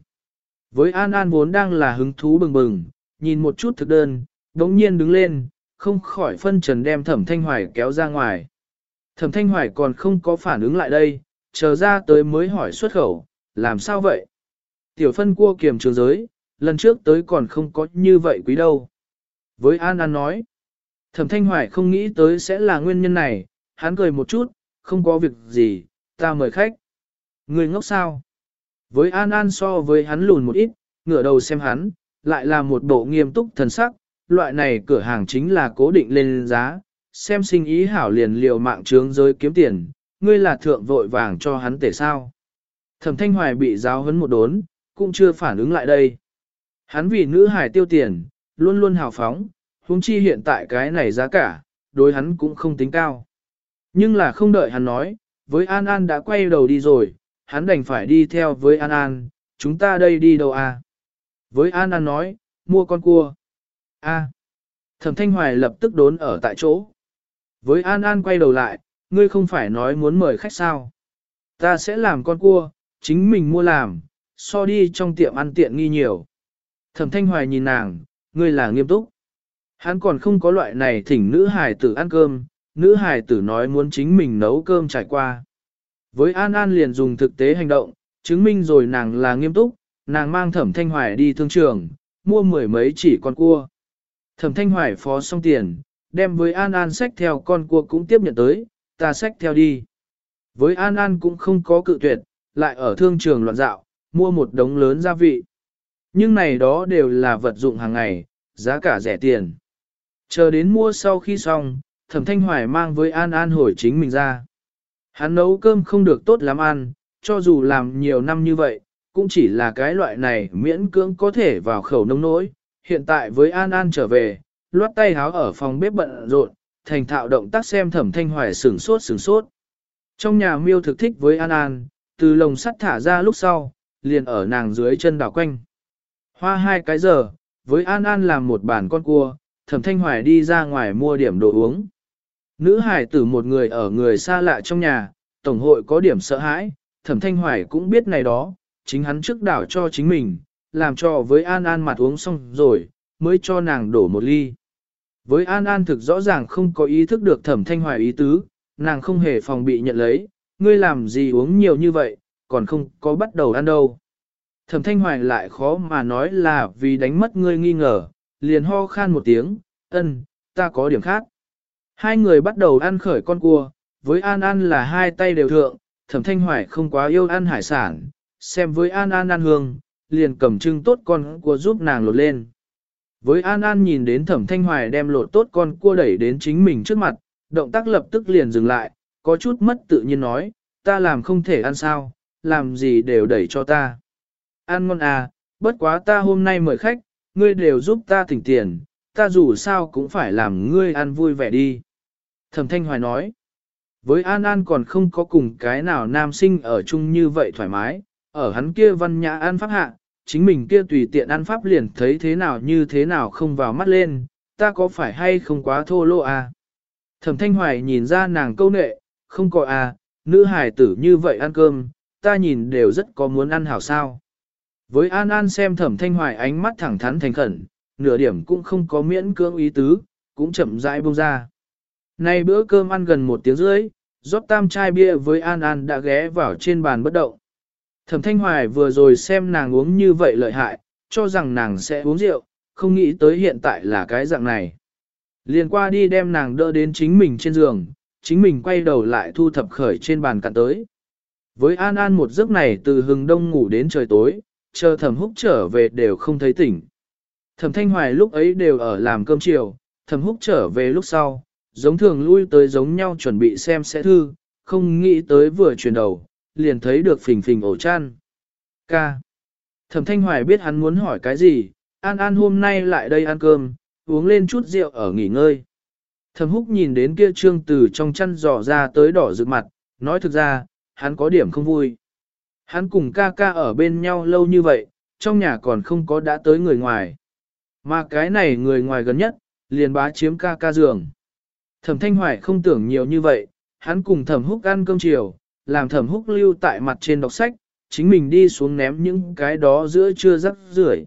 Với An An vốn đang là hứng thú bừng bừng, nhìn một chút thực đơn, đống nhiên đứng lên, không khỏi phân trần đem thẩm thanh hoài kéo ra ngoài. Thẩm thanh hoài còn không có phản ứng lại đây, chờ ra tới mới hỏi xuất khẩu, làm sao vậy? Tiểu phân cua kiềm trường giới, lần trước tới còn không có như vậy quý đâu. Với An An nói, thẩm thanh hoài không nghĩ tới sẽ là nguyên nhân này, hắn cười một chút, không có việc gì, ta mời khách. Người ngốc sao? Với An An so với hắn lùn một ít, ngửa đầu xem hắn, lại là một bộ nghiêm túc thần sắc, loại này cửa hàng chính là cố định lên giá, xem sinh ý hảo liền liều mạng trướng giới kiếm tiền, ngươi là thượng vội vàng cho hắn tể sao. Thẩm Thanh Hoài bị giáo huấn một đốn, cũng chưa phản ứng lại đây. Hắn vì nữ hải tiêu tiền, luôn luôn hào phóng, huống chi hiện tại cái này giá cả, đối hắn cũng không tính cao. Nhưng là không đợi hắn nói, với An An đã quay đầu đi rồi, hắn đành phải đi theo với An An, chúng ta đây đi đâu à? Với An An nói, mua con cua. A. Thẩm Thanh Hoài lập tức đốn ở tại chỗ. Với An An quay đầu lại, ngươi không phải nói muốn mời khách sao? Ta sẽ làm con cua, chính mình mua làm, so đi trong tiệm ăn tiện nghi nhiều. Thẩm Thanh Hoài nhìn nàng, ngươi là nghiêm túc. Hắn còn không có loại này thỉnh nữ hài tử ăn cơm, nữ hài tử nói muốn chính mình nấu cơm trải qua. Với An An liền dùng thực tế hành động, chứng minh rồi nàng là nghiêm túc, nàng mang Thẩm Thanh Hoài đi thương trường, mua mười mấy chỉ con cua. Thẩm Thanh Hoài phó xong tiền, đem với An An sách theo con cua cũng tiếp nhận tới, ta sách theo đi. Với An An cũng không có cự tuyệt, lại ở thương trường loạn dạo, mua một đống lớn gia vị. Nhưng này đó đều là vật dụng hàng ngày, giá cả rẻ tiền. Chờ đến mua sau khi xong, Thẩm Thanh Hoài mang với An An hồi chính mình ra. Hắn nấu cơm không được tốt lắm ăn, cho dù làm nhiều năm như vậy, cũng chỉ là cái loại này miễn cưỡng có thể vào khẩu nông nỗi. Hiện tại với An An trở về, loát tay háo ở phòng bếp bận rộn, thành thạo động tác xem thẩm thanh hoài sửng sốt sửng sốt. Trong nhà miêu thực thích với An An, từ lồng sắt thả ra lúc sau, liền ở nàng dưới chân đảo quanh. Hoa hai cái giờ, với An An làm một bàn con cua, thẩm thanh hoài đi ra ngoài mua điểm đồ uống. Nữ hải tử một người ở người xa lạ trong nhà, tổng hội có điểm sợ hãi, thẩm thanh hoài cũng biết này đó, chính hắn trước đảo cho chính mình, làm cho với An An mặt uống xong rồi, mới cho nàng đổ một ly. Với An An thực rõ ràng không có ý thức được thẩm thanh hoài ý tứ, nàng không hề phòng bị nhận lấy, ngươi làm gì uống nhiều như vậy, còn không có bắt đầu ăn đâu. Thẩm thanh hoài lại khó mà nói là vì đánh mất ngươi nghi ngờ, liền ho khan một tiếng, ân, ta có điểm khác. Hai người bắt đầu ăn khởi con cua, với An An là hai tay đều thượng, thẩm thanh hoài không quá yêu ăn hải sản, xem với An An ăn hương, liền cầm trưng tốt con cua giúp nàng lột lên. Với An An nhìn đến thẩm thanh hoài đem lột tốt con cua đẩy đến chính mình trước mặt, động tác lập tức liền dừng lại, có chút mất tự nhiên nói, ta làm không thể ăn sao, làm gì đều đẩy cho ta. Ăn ngon à, bất quá ta hôm nay mời khách, ngươi đều giúp ta tỉnh tiền, ta dù sao cũng phải làm ngươi ăn vui vẻ đi. Thẩm thanh hoài nói, với An An còn không có cùng cái nào nam sinh ở chung như vậy thoải mái, ở hắn kia văn nhã an pháp hạ, chính mình kia tùy tiện An pháp liền thấy thế nào như thế nào không vào mắt lên, ta có phải hay không quá thô lỗ à? Thẩm thanh hoài nhìn ra nàng câu nệ, không có à, nữ hài tử như vậy ăn cơm, ta nhìn đều rất có muốn ăn hảo sao. Với An An xem thẩm thanh hoài ánh mắt thẳng thắn thành khẩn, nửa điểm cũng không có miễn cưỡng ý tứ, cũng chậm rãi buông ra. Nay bữa cơm ăn gần một tiếng rưỡi, rót tam chai bia với An An đã ghé vào trên bàn bất động. Thẩm Thanh Hoài vừa rồi xem nàng uống như vậy lợi hại, cho rằng nàng sẽ uống rượu, không nghĩ tới hiện tại là cái dạng này. Liền qua đi đem nàng đỡ đến chính mình trên giường, chính mình quay đầu lại thu thập khởi trên bàn cạn tới. Với An An một giấc này từ hừng đông ngủ đến trời tối, chờ thẩm húc trở về đều không thấy tỉnh. Thẩm Thanh Hoài lúc ấy đều ở làm cơm chiều, thẩm húc trở về lúc sau, giống thường lui tới giống nhau chuẩn bị xem sẽ thư, không nghĩ tới vừa chuyển đầu, liền thấy được phình phình ổ chăn. Ca. Thẩm Thanh Hoài biết hắn muốn hỏi cái gì, An An hôm nay lại đây ăn cơm, uống lên chút rượu ở nghỉ ngơi. Thẩm Húc nhìn đến kia trương từ trong chăn dò ra tới đỏ rực mặt, nói thực ra, hắn có điểm không vui. Hắn cùng ca ca ở bên nhau lâu như vậy, trong nhà còn không có đã tới người ngoài. Mà cái này người ngoài gần nhất, liền bá chiếm ca ca giường. Thẩm Thanh Hoài không tưởng nhiều như vậy, hắn cùng Thẩm Húc ăn cơm chiều, làm Thẩm Húc lưu tại mặt trên đọc sách, chính mình đi xuống ném những cái đó giữa trưa rắc rưởi.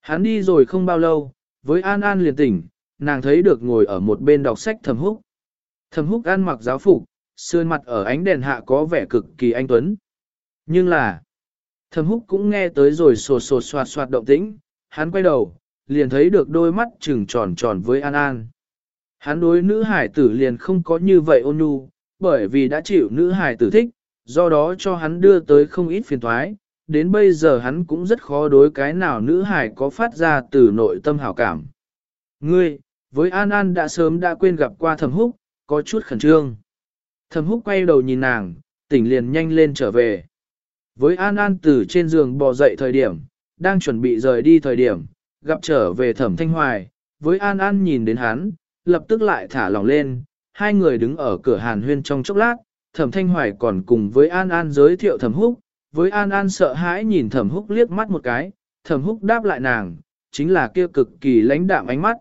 Hắn đi rồi không bao lâu, với An An liền tỉnh, nàng thấy được ngồi ở một bên đọc sách Thẩm Húc. Thẩm Húc ăn mặc giáo phục, sơn mặt ở ánh đèn hạ có vẻ cực kỳ anh tuấn. Nhưng là, Thẩm Húc cũng nghe tới rồi sột sột soạt soạt động tĩnh, hắn quay đầu, liền thấy được đôi mắt trừng tròn tròn với An An. Hắn đối nữ hải tử liền không có như vậy ôn nhu, bởi vì đã chịu nữ hải tử thích, do đó cho hắn đưa tới không ít phiền thoái, đến bây giờ hắn cũng rất khó đối cái nào nữ hải có phát ra từ nội tâm hảo cảm. Ngươi, với An An đã sớm đã quên gặp qua thầm húc, có chút khẩn trương. Thầm húc quay đầu nhìn nàng, tỉnh liền nhanh lên trở về. Với An An từ trên giường bò dậy thời điểm, đang chuẩn bị rời đi thời điểm, gặp trở về thẩm thanh hoài, với An An nhìn đến hắn, lập tức lại thả lỏng lên, hai người đứng ở cửa hàn huyên trong chốc lát, thẩm thanh hoài còn cùng với An An giới thiệu thẩm húc, với An An sợ hãi nhìn thẩm húc liếc mắt một cái, thẩm húc đáp lại nàng, chính là kia cực kỳ lãnh đạm ánh mắt.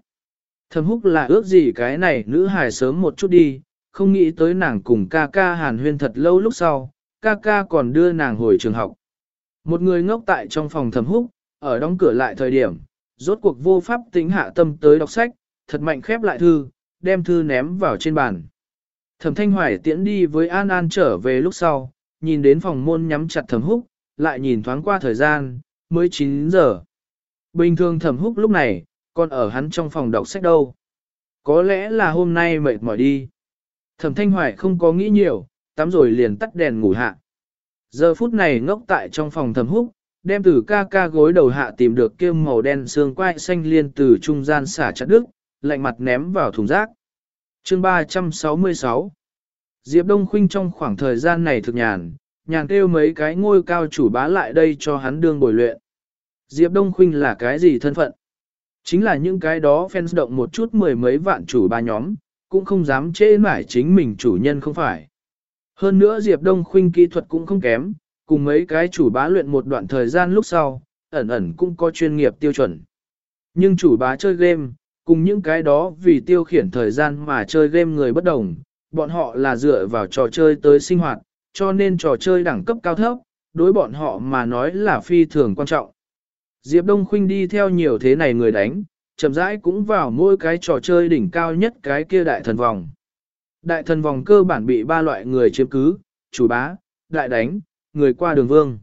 Thẩm húc là ước gì cái này nữ hài sớm một chút đi, không nghĩ tới nàng cùng ca ca hàn huyên thật lâu lúc sau, ca ca còn đưa nàng hồi trường học. Một người ngốc tại trong phòng thẩm húc, ở đóng cửa lại thời điểm, rốt cuộc vô pháp tính hạ tâm tới đọc sách, thật mạnh khép lại thư, đem thư ném vào trên bàn. Thẩm Thanh Hoài tiễn đi với An An trở về lúc sau, nhìn đến phòng môn nhắm chặt Thẩm Húc, lại nhìn thoáng qua thời gian, mới 9 giờ. Bình thường Thẩm Húc lúc này, còn ở hắn trong phòng đọc sách đâu. Có lẽ là hôm nay mệt mỏi đi. Thẩm Thanh Hoài không có nghĩ nhiều, tắm rồi liền tắt đèn ngủ hạ. Giờ phút này ngốc tại trong phòng Thẩm Húc, đem từ ca ca gối đầu hạ tìm được kia màu đen xương quai xanh liên từ trung gian xả chặt đứt, lạnh mặt ném vào thùng rác. Chương 366 Diệp Đông Khuynh trong khoảng thời gian này thực nhàn, nhàn kêu mấy cái ngôi cao chủ bá lại đây cho hắn đương bồi luyện. Diệp Đông Khuynh là cái gì thân phận? Chính là những cái đó fans động một chút mười mấy vạn chủ ba nhóm, cũng không dám chê mải chính mình chủ nhân không phải. Hơn nữa Diệp Đông Khuynh kỹ thuật cũng không kém, cùng mấy cái chủ bá luyện một đoạn thời gian lúc sau, ẩn ẩn cũng có chuyên nghiệp tiêu chuẩn. Nhưng chủ bá chơi game, cùng những cái đó vì tiêu khiển thời gian mà chơi game người bất đồng, bọn họ là dựa vào trò chơi tới sinh hoạt, cho nên trò chơi đẳng cấp cao thấp, đối bọn họ mà nói là phi thường quan trọng. Diệp Đông Khuynh đi theo nhiều thế này người đánh, chậm rãi cũng vào mỗi cái trò chơi đỉnh cao nhất cái kia đại thần vòng. Đại thần vòng cơ bản bị ba loại người chiếm cứ, chủ bá, đại đánh, người qua đường vương.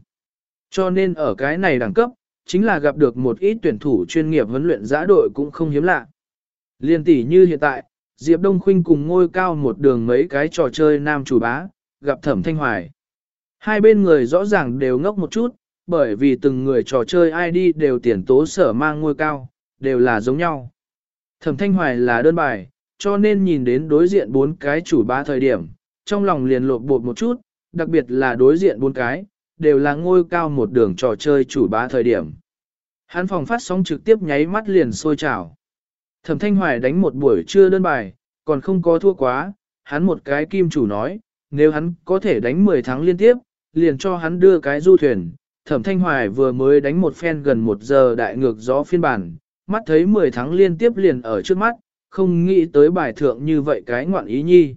Cho nên ở cái này đẳng cấp, chính là gặp được một ít tuyển thủ chuyên nghiệp huấn luyện giã đội cũng không hiếm lạ. Liên tỷ như hiện tại, Diệp Đông Khuynh cùng ngôi cao một đường mấy cái trò chơi nam chủ bá, gặp Thẩm Thanh Hoài. Hai bên người rõ ràng đều ngốc một chút, bởi vì từng người trò chơi ID đều tiền tố sở mang ngôi cao, đều là giống nhau. Thẩm Thanh Hoài là đơn bài, cho nên nhìn đến đối diện bốn cái chủ bá thời điểm, trong lòng liền lột bột một chút, đặc biệt là đối diện bốn cái, đều là ngôi cao một đường trò chơi chủ bá thời điểm. Hắn phòng phát sóng trực tiếp nháy mắt liền sôi trào. Thẩm Thanh Hoài đánh một buổi trưa đơn bài, còn không có thua quá, hắn một cái kim chủ nói, nếu hắn có thể đánh 10 tháng liên tiếp, liền cho hắn đưa cái du thuyền. Thẩm Thanh Hoài vừa mới đánh một phen gần một giờ đại ngược gió phiên bản, mắt thấy 10 tháng liên tiếp liền ở trước mắt, không nghĩ tới bài thượng như vậy cái ngoạn ý nhi.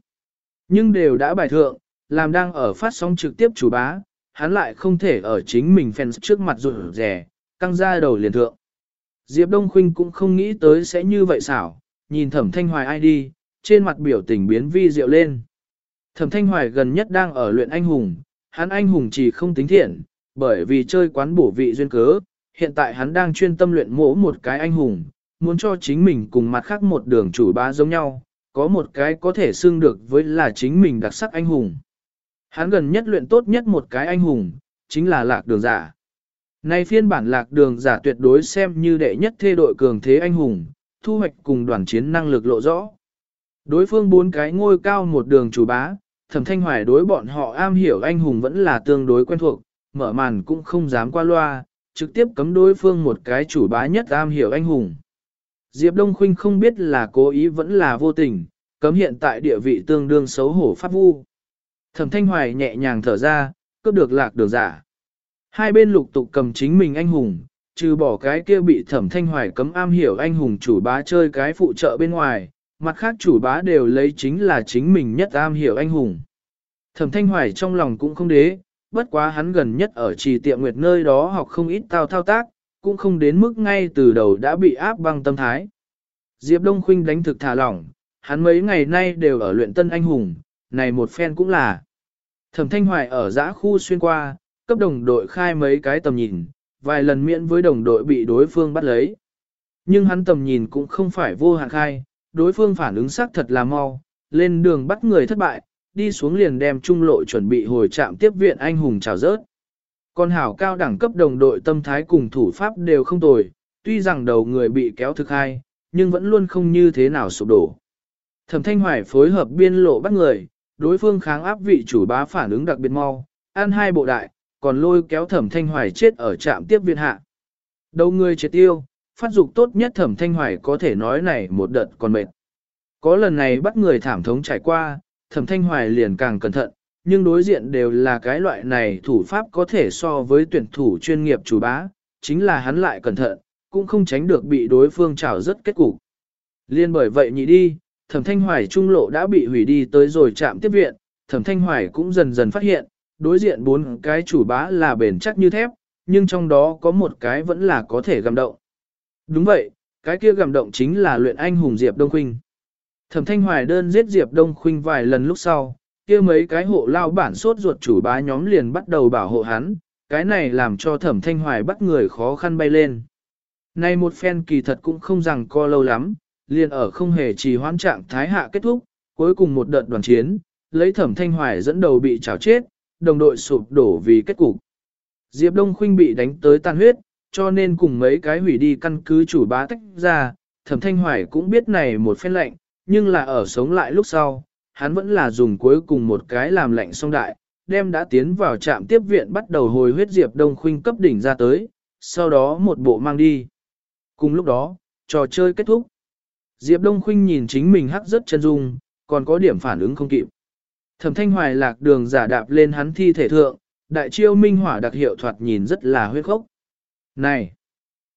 Nhưng đều đã bài thượng, làm đang ở phát sóng trực tiếp chủ bá, hắn lại không thể ở chính mình fans trước mặt rụt rẻ, căng ra đầu liền thượng. Diệp Đông Khuynh cũng không nghĩ tới sẽ như vậy xảo, nhìn thẩm thanh hoài ai đi, trên mặt biểu tình biến vi diệu lên. Thẩm thanh hoài gần nhất đang ở luyện anh hùng, hắn anh hùng chỉ không tính thiện, bởi vì chơi quán bổ vị duyên cớ, hiện tại hắn đang chuyên tâm luyện mỗ một cái anh hùng, muốn cho chính mình cùng mặt khác một đường chủ ba giống nhau, có một cái có thể xưng được với là chính mình đặc sắc anh hùng. Hắn gần nhất luyện tốt nhất một cái anh hùng, chính là lạc đường giả. Nay phiên bản lạc đường giả tuyệt đối xem như đệ nhất thê đội cường thế anh hùng, thu hoạch cùng đoàn chiến năng lực lộ rõ. Đối phương bốn cái ngôi cao một đường chủ bá, thẩm thanh hoài đối bọn họ am hiểu anh hùng vẫn là tương đối quen thuộc, mở màn cũng không dám qua loa, trực tiếp cấm đối phương một cái chủ bá nhất am hiểu anh hùng. Diệp Đông Khuynh không biết là cố ý vẫn là vô tình, cấm hiện tại địa vị tương đương xấu hổ pháp vu. Thẩm Thanh Hoài nhẹ nhàng thở ra, cướp được lạc đường giả. Hai bên lục tục cầm chính mình anh hùng, trừ bỏ cái kia bị thẩm thanh hoài cấm am hiểu anh hùng chủ bá chơi cái phụ trợ bên ngoài, mặt khác chủ bá đều lấy chính là chính mình nhất am hiểu anh hùng. Thẩm thanh hoài trong lòng cũng không đế, bất quá hắn gần nhất ở trì tiệm nguyệt nơi đó học không ít tao thao tác, cũng không đến mức ngay từ đầu đã bị áp băng tâm thái. Diệp Đông Khuynh đánh thực thả lỏng, hắn mấy ngày nay đều ở luyện tân anh hùng, này một phen cũng là. Thẩm Thanh Hoài ở giã khu xuyên qua, cấp đồng đội khai mấy cái tầm nhìn, vài lần miễn với đồng đội bị đối phương bắt lấy. Nhưng hắn tầm nhìn cũng không phải vô hạn khai, đối phương phản ứng sắc thật là mau, lên đường bắt người thất bại, đi xuống liền đem trung lộ chuẩn bị hồi trạm tiếp viện anh hùng chào rớt. Con hảo cao đẳng cấp đồng đội tâm thái cùng thủ pháp đều không tồi, tuy rằng đầu người bị kéo thực hai, nhưng vẫn luôn không như thế nào sụp đổ. Thẩm Thanh Hoài phối hợp biên lộ bắt người, đối phương kháng áp vị chủ bá phản ứng đặc biệt mau, ăn hai bộ đại, còn lôi kéo Thẩm Thanh Hoài chết ở trạm tiếp viện hạ. Đầu người chết tiêu, phát dục tốt nhất Thẩm Thanh Hoài có thể nói này một đợt còn mệt. Có lần này bắt người thảm thống trải qua, Thẩm Thanh Hoài liền càng cẩn thận, nhưng đối diện đều là cái loại này thủ pháp có thể so với tuyển thủ chuyên nghiệp chủ bá, chính là hắn lại cẩn thận, cũng không tránh được bị đối phương trào rất kết cục. Liên bởi vậy nhị đi, thẩm thanh hoài trung lộ đã bị hủy đi tới rồi chạm tiếp viện, thẩm thanh hoài cũng dần dần phát hiện, đối diện bốn cái chủ bá là bền chắc như thép, nhưng trong đó có một cái vẫn là có thể gầm động. Đúng vậy, cái kia gầm động chính là luyện anh hùng Diệp Đông Khuynh. Thẩm thanh hoài đơn giết Diệp Đông Khuynh vài lần lúc sau, kia mấy cái hộ lao bản sốt ruột chủ bá nhóm liền bắt đầu bảo hộ hắn, cái này làm cho thẩm thanh hoài bắt người khó khăn bay lên. Này một phen kỳ thật cũng không rằng co lâu lắm, liền ở không hề trì hoãn trạng thái hạ kết thúc, cuối cùng một đợt đoàn chiến, lấy thẩm thanh hoài dẫn đầu bị chảo chết, đồng đội sụp đổ vì kết cục. Diệp Đông Khuynh bị đánh tới tan huyết, cho nên cùng mấy cái hủy đi căn cứ chủ bá tách ra, thẩm thanh hoài cũng biết này một phen lệnh, nhưng là ở sống lại lúc sau, hắn vẫn là dùng cuối cùng một cái làm lệnh song đại, đem đã tiến vào trạm tiếp viện bắt đầu hồi huyết Diệp Đông Khuynh cấp đỉnh ra tới, sau đó một bộ mang đi. Cùng lúc đó, trò chơi kết thúc. Diệp Đông Khuynh nhìn chính mình hắc rất chân dung, còn có điểm phản ứng không kịp. Thẩm thanh hoài lạc đường giả đạp lên hắn thi thể thượng, đại chiêu minh hỏa đặc hiệu thoạt nhìn rất là huyết khốc. Này!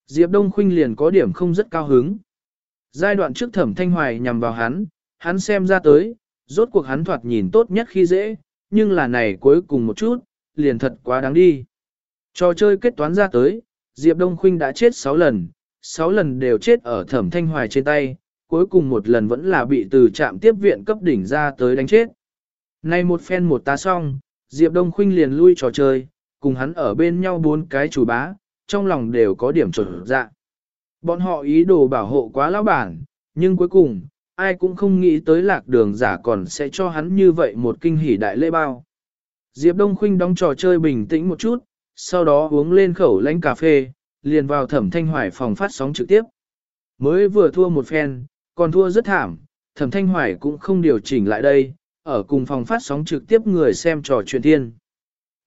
Diệp Đông Khuynh liền có điểm không rất cao hứng. Giai đoạn trước thẩm thanh hoài nhằm vào hắn, hắn xem ra tới, rốt cuộc hắn thoạt nhìn tốt nhất khi dễ, nhưng là này cuối cùng một chút, liền thật quá đáng đi. Trò chơi kết toán ra tới, Diệp Đông Khuynh đã chết 6 lần, 6 lần đều chết ở thẩm thanh hoài trên tay, cuối cùng một lần vẫn là bị từ trạm tiếp viện cấp đỉnh ra tới đánh chết. Nay một phen một tá xong, Diệp Đông Khuynh liền lui trò chơi, cùng hắn ở bên nhau bốn cái chủ bá, trong lòng đều có điểm chuẩn dạ. Bọn họ ý đồ bảo hộ quá lão bản, nhưng cuối cùng, ai cũng không nghĩ tới lạc đường giả còn sẽ cho hắn như vậy một kinh hỉ đại lễ bao. Diệp Đông Khuynh đóng trò chơi bình tĩnh một chút, sau đó uống lên khẩu lánh cà phê, liền vào thẩm thanh hoài phòng phát sóng trực tiếp. Mới vừa thua một phen, còn thua rất thảm, thẩm thanh hoài cũng không điều chỉnh lại đây, ở cùng phòng phát sóng trực tiếp người xem trò chuyện thiên.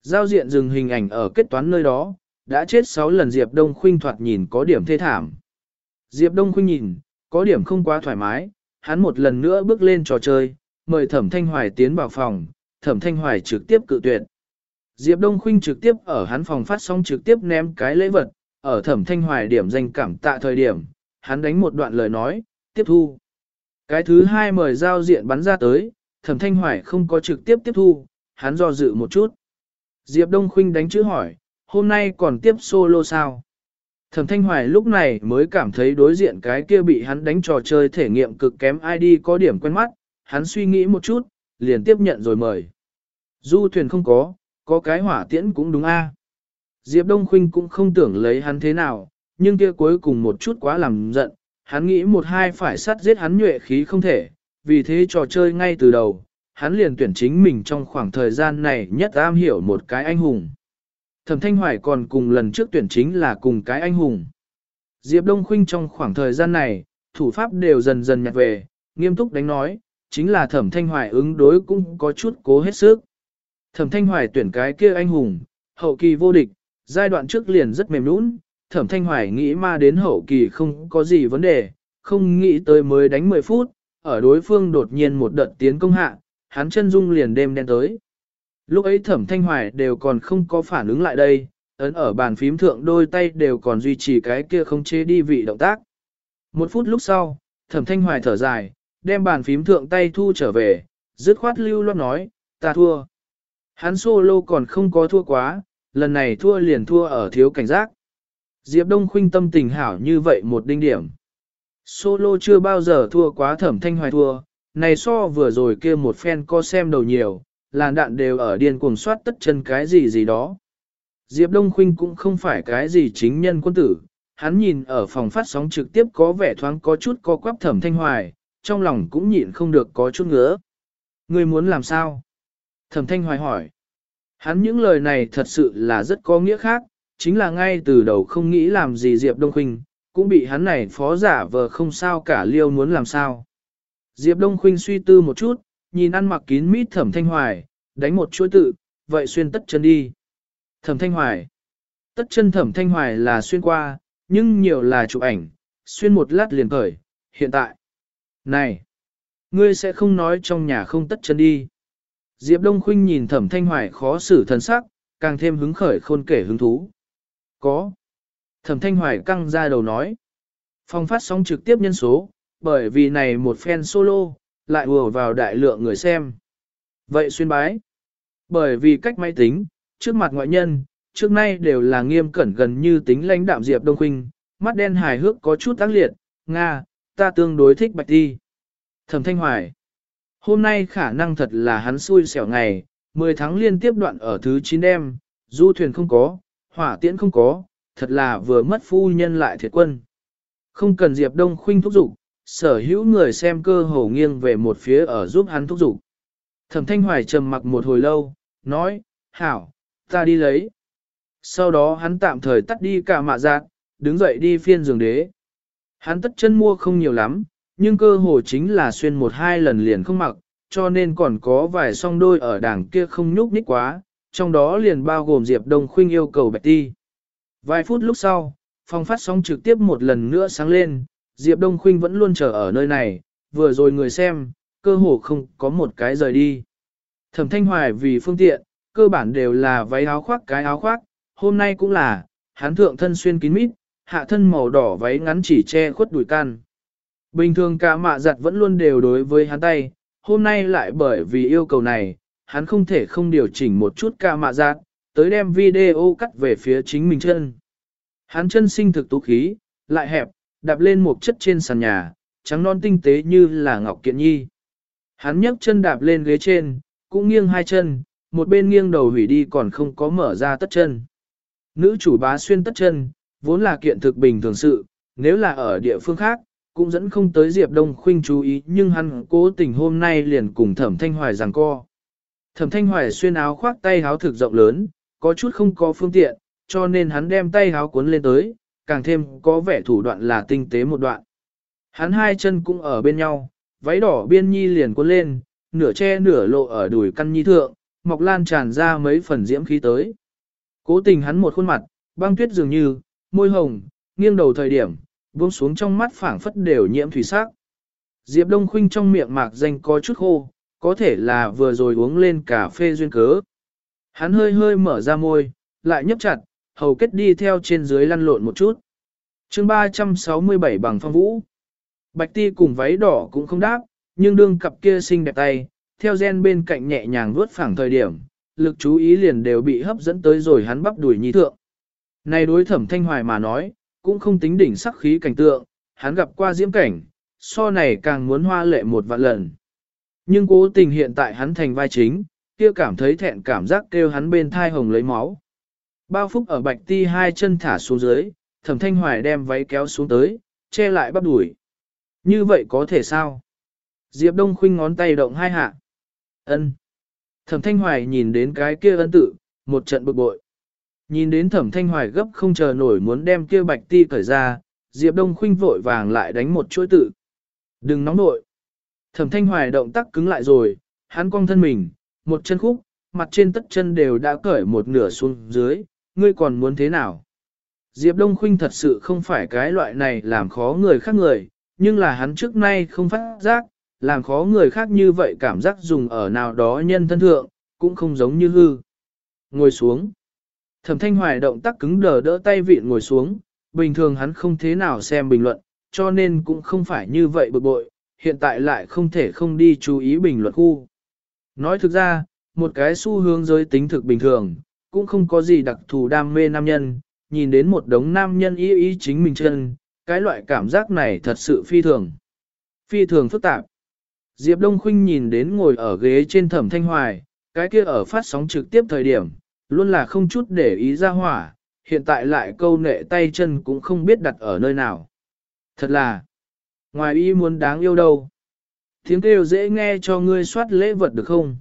Giao diện dừng hình ảnh ở kết toán nơi đó, đã chết 6 lần Diệp Đông Khuynh thoạt nhìn có điểm thê thảm. Diệp Đông Khuynh nhìn, có điểm không quá thoải mái, hắn một lần nữa bước lên trò chơi, mời Thẩm Thanh Hoài tiến vào phòng, Thẩm Thanh Hoài trực tiếp cự tuyệt. Diệp Đông Khuynh trực tiếp ở hắn phòng phát sóng trực tiếp ném cái lễ vật, ở Thẩm Thanh Hoài điểm danh cảm tạ thời điểm, hắn đánh một đoạn lời nói, tiếp thu. Cái thứ hai mời giao diện bắn ra tới, thẩm thanh hoài không có trực tiếp tiếp thu, hắn do dự một chút. Diệp Đông Khuynh đánh chữ hỏi, hôm nay còn tiếp solo sao? Thẩm thanh hoài lúc này mới cảm thấy đối diện cái kia bị hắn đánh trò chơi thể nghiệm cực kém ID có điểm quen mắt, hắn suy nghĩ một chút, liền tiếp nhận rồi mời. Du thuyền không có, có cái hỏa tiễn cũng đúng a. Diệp Đông Khuynh cũng không tưởng lấy hắn thế nào, nhưng kia cuối cùng một chút quá làm giận, hắn nghĩ một hai phải sát giết hắn nhuệ khí không thể, vì thế trò chơi ngay từ đầu, hắn liền tuyển chính mình trong khoảng thời gian này nhất am hiểu một cái anh hùng. Thẩm Thanh Hoài còn cùng lần trước tuyển chính là cùng cái anh hùng. Diệp Đông Khuynh trong khoảng thời gian này, thủ pháp đều dần dần nhặt về, nghiêm túc đánh nói, chính là Thẩm Thanh Hoài ứng đối cũng có chút cố hết sức. Thẩm Thanh Hoài tuyển cái kia anh hùng, hậu kỳ vô địch, giai đoạn trước liền rất mềm nũng, thẩm thanh hoài nghĩ ma đến hậu kỳ không có gì vấn đề, không nghĩ tới mới đánh 10 phút, ở đối phương đột nhiên một đợt tiến công hạ, hắn chân dung liền đêm đen tới. Lúc ấy thẩm thanh hoài đều còn không có phản ứng lại đây, ấn ở bàn phím thượng đôi tay đều còn duy trì cái kia không chế đi vị động tác. Một phút lúc sau, thẩm thanh hoài thở dài, đem bàn phím thượng tay thu trở về, dứt khoát lưu loát nói, ta thua. Hắn solo còn không có thua quá, lần này thua liền thua ở thiếu cảnh giác. Diệp Đông Khuynh tâm tình hảo như vậy một đinh điểm. Solo chưa bao giờ thua quá thẩm thanh hoài thua, này so vừa rồi kia một fan co xem đầu nhiều, làn đạn đều ở điên cuồng soát tất chân cái gì gì đó. Diệp Đông Khuynh cũng không phải cái gì chính nhân quân tử, hắn nhìn ở phòng phát sóng trực tiếp có vẻ thoáng có chút co quắp thẩm thanh hoài, trong lòng cũng nhịn không được có chút ngứa. Ngươi muốn làm sao? Thẩm thanh hoài hỏi. Hắn những lời này thật sự là rất có nghĩa khác, chính là ngay từ đầu không nghĩ làm gì Diệp Đông Khuynh, cũng bị hắn này phó giả vờ không sao cả liêu muốn làm sao. Diệp Đông Khuynh suy tư một chút, nhìn ăn mặc kín mít thẩm thanh hoài, đánh một chuỗi tự, vậy xuyên tất chân đi. Thẩm thanh hoài. Tất chân thẩm thanh hoài là xuyên qua, nhưng nhiều là chụp ảnh, xuyên một lát liền khởi, hiện tại. Này! Ngươi sẽ không nói trong nhà không tất chân đi. Diệp Đông Khuynh nhìn thẩm thanh hoài khó xử thần sắc, càng thêm hứng khởi khôn kể hứng thú. Có. Thẩm thanh hoài căng ra đầu nói. Phong phát sóng trực tiếp nhân số, bởi vì này một fan solo, lại vừa vào đại lượng người xem. Vậy xuyên bái. Bởi vì cách máy tính, trước mặt ngoại nhân, trước nay đều là nghiêm cẩn gần như tính lãnh đạm Diệp Đông Khuynh, mắt đen hài hước có chút tác liệt, Nga, ta tương đối thích bạch đi. Thẩm Thanh Hoài. Hôm nay khả năng thật là hắn xui xẻo ngày, 10 tháng liên tiếp đoạn ở thứ 9 đêm, du thuyền không có, hỏa tiễn không có, thật là vừa mất phu nhân lại thiệt quân. Không cần Diệp Đông Khuynh thúc giục, sở hữu người xem cơ hồ nghiêng về một phía ở giúp hắn thúc giục. Thẩm Thanh Hoài trầm mặc một hồi lâu, nói, hảo, ta đi lấy. Sau đó hắn tạm thời tắt đi cả mạ giác, đứng dậy đi phiên giường đế. Hắn tất chân mua không nhiều lắm, nhưng cơ hồ chính là xuyên một hai lần liền không mặc, cho nên còn có vài song đôi ở đảng kia không nhúc nhích quá, trong đó liền bao gồm Diệp Đông Khuynh yêu cầu bạch ti. Vài phút lúc sau, phong phát sóng trực tiếp một lần nữa sáng lên, Diệp Đông Khuynh vẫn luôn chờ ở nơi này, vừa rồi người xem, cơ hồ không có một cái rời đi. Thẩm Thanh Hoài vì phương tiện, cơ bản đều là váy áo khoác cái áo khoác, hôm nay cũng là, hắn thượng thân xuyên kín mít, hạ thân màu đỏ váy ngắn chỉ che khuất đùi can. Bình thường cả mạ giặt vẫn luôn đều đối với hắn tay, hôm nay lại bởi vì yêu cầu này, hắn không thể không điều chỉnh một chút ca mạ giặt, tới đem video cắt về phía chính mình chân. Hắn chân sinh thực tú khí, lại hẹp, đạp lên một chất trên sàn nhà, trắng non tinh tế như là ngọc kiện nhi. Hắn nhấc chân đạp lên ghế trên, cũng nghiêng hai chân, một bên nghiêng đầu hủy đi còn không có mở ra tất chân. Nữ chủ bá xuyên tất chân, vốn là kiện thực bình thường sự, nếu là ở địa phương khác, cũng dẫn không tới Diệp Đông Khuynh chú ý nhưng hắn cố tình hôm nay liền cùng Thẩm Thanh Hoài giằng co. Thẩm Thanh Hoài xuyên áo khoác tay áo thực rộng lớn, có chút không có phương tiện, cho nên hắn đem tay háo cuốn lên tới, càng thêm có vẻ thủ đoạn là tinh tế một đoạn. Hắn hai chân cũng ở bên nhau, váy đỏ biên nhi liền cuốn lên, nửa che nửa lộ ở đùi căn nhi thượng, mọc lan tràn ra mấy phần diễm khí tới. Cố tình hắn một khuôn mặt, băng tuyết dường như, môi hồng, nghiêng đầu thời điểm, buông xuống trong mắt phảng phất đều nhiễm thủy sắc. Diệp Đông Khuynh trong miệng mạc danh có chút khô, có thể là vừa rồi uống lên cà phê duyên cớ. Hắn hơi hơi mở ra môi, lại nhấp chặt, hầu kết đi theo trên dưới lăn lộn một chút. chương 367 bằng phong vũ. Bạch ti cùng váy đỏ cũng không đáp, nhưng đương cặp kia xinh đẹp tay, theo gen bên cạnh nhẹ nhàng vuốt phẳng thời điểm, lực chú ý liền đều bị hấp dẫn tới rồi hắn bắp đuổi nhi thượng. Này đối thẩm thanh hoài mà nói, cũng không tính đỉnh sắc khí cảnh tượng, hắn gặp qua diễm cảnh, so này càng muốn hoa lệ một vạn lần. Nhưng cố tình hiện tại hắn thành vai chính, kia cảm thấy thẹn cảm giác kêu hắn bên thai hồng lấy máu. Bao phúc ở bạch ti hai chân thả xuống dưới, thẩm thanh hoài đem váy kéo xuống tới, che lại bắp đuổi. Như vậy có thể sao? Diệp Đông khinh ngón tay động hai hạ. Ân. Thẩm thanh hoài nhìn đến cái kia ân tự, một trận bực bội. Nhìn đến thẩm thanh hoài gấp không chờ nổi muốn đem kia bạch ti cởi ra, Diệp Đông khinh vội vàng lại đánh một chuỗi tự. Đừng nóng nội. Thẩm thanh hoài động tác cứng lại rồi, hắn cong thân mình, một chân khúc, mặt trên tất chân đều đã cởi một nửa xuống dưới, ngươi còn muốn thế nào? Diệp Đông Khuynh thật sự không phải cái loại này làm khó người khác người, nhưng là hắn trước nay không phát giác, làm khó người khác như vậy cảm giác dùng ở nào đó nhân thân thượng, cũng không giống như hư. Ngồi xuống. Thẩm thanh hoài động tác cứng đờ đỡ tay vịn ngồi xuống, bình thường hắn không thế nào xem bình luận, cho nên cũng không phải như vậy bực bội, hiện tại lại không thể không đi chú ý bình luận khu. Nói thực ra, một cái xu hướng giới tính thực bình thường, cũng không có gì đặc thù đam mê nam nhân, nhìn đến một đống nam nhân ý ý chính mình chân, cái loại cảm giác này thật sự phi thường. Phi thường phức tạp. Diệp Đông Khuynh nhìn đến ngồi ở ghế trên thẩm thanh hoài, cái kia ở phát sóng trực tiếp thời điểm, luôn là không chút để ý ra hỏa, hiện tại lại câu nệ tay chân cũng không biết đặt ở nơi nào. Thật là, ngoài ý muốn đáng yêu đâu. Tiếng kêu dễ nghe cho ngươi soát lễ vật được không?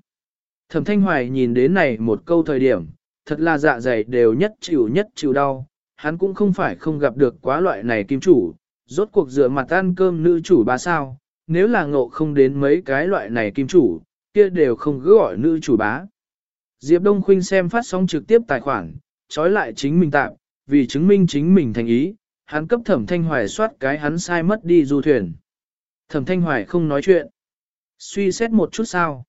Thẩm thanh hoài nhìn đến này một câu thời điểm, thật là dạ dày đều nhất chịu nhất chịu đau, hắn cũng không phải không gặp được quá loại này kim chủ, rốt cuộc dựa mặt ăn cơm nữ chủ ba sao, nếu là ngộ không đến mấy cái loại này kim chủ, kia đều không cứ gọi nữ chủ bá. Diệp Đông Khuynh xem phát sóng trực tiếp tài khoản, trói lại chính mình tạm, vì chứng minh chính mình thành ý, hắn cấp thẩm thanh hoài soát cái hắn sai mất đi du thuyền. Thẩm thanh hoài không nói chuyện. Suy xét một chút sao.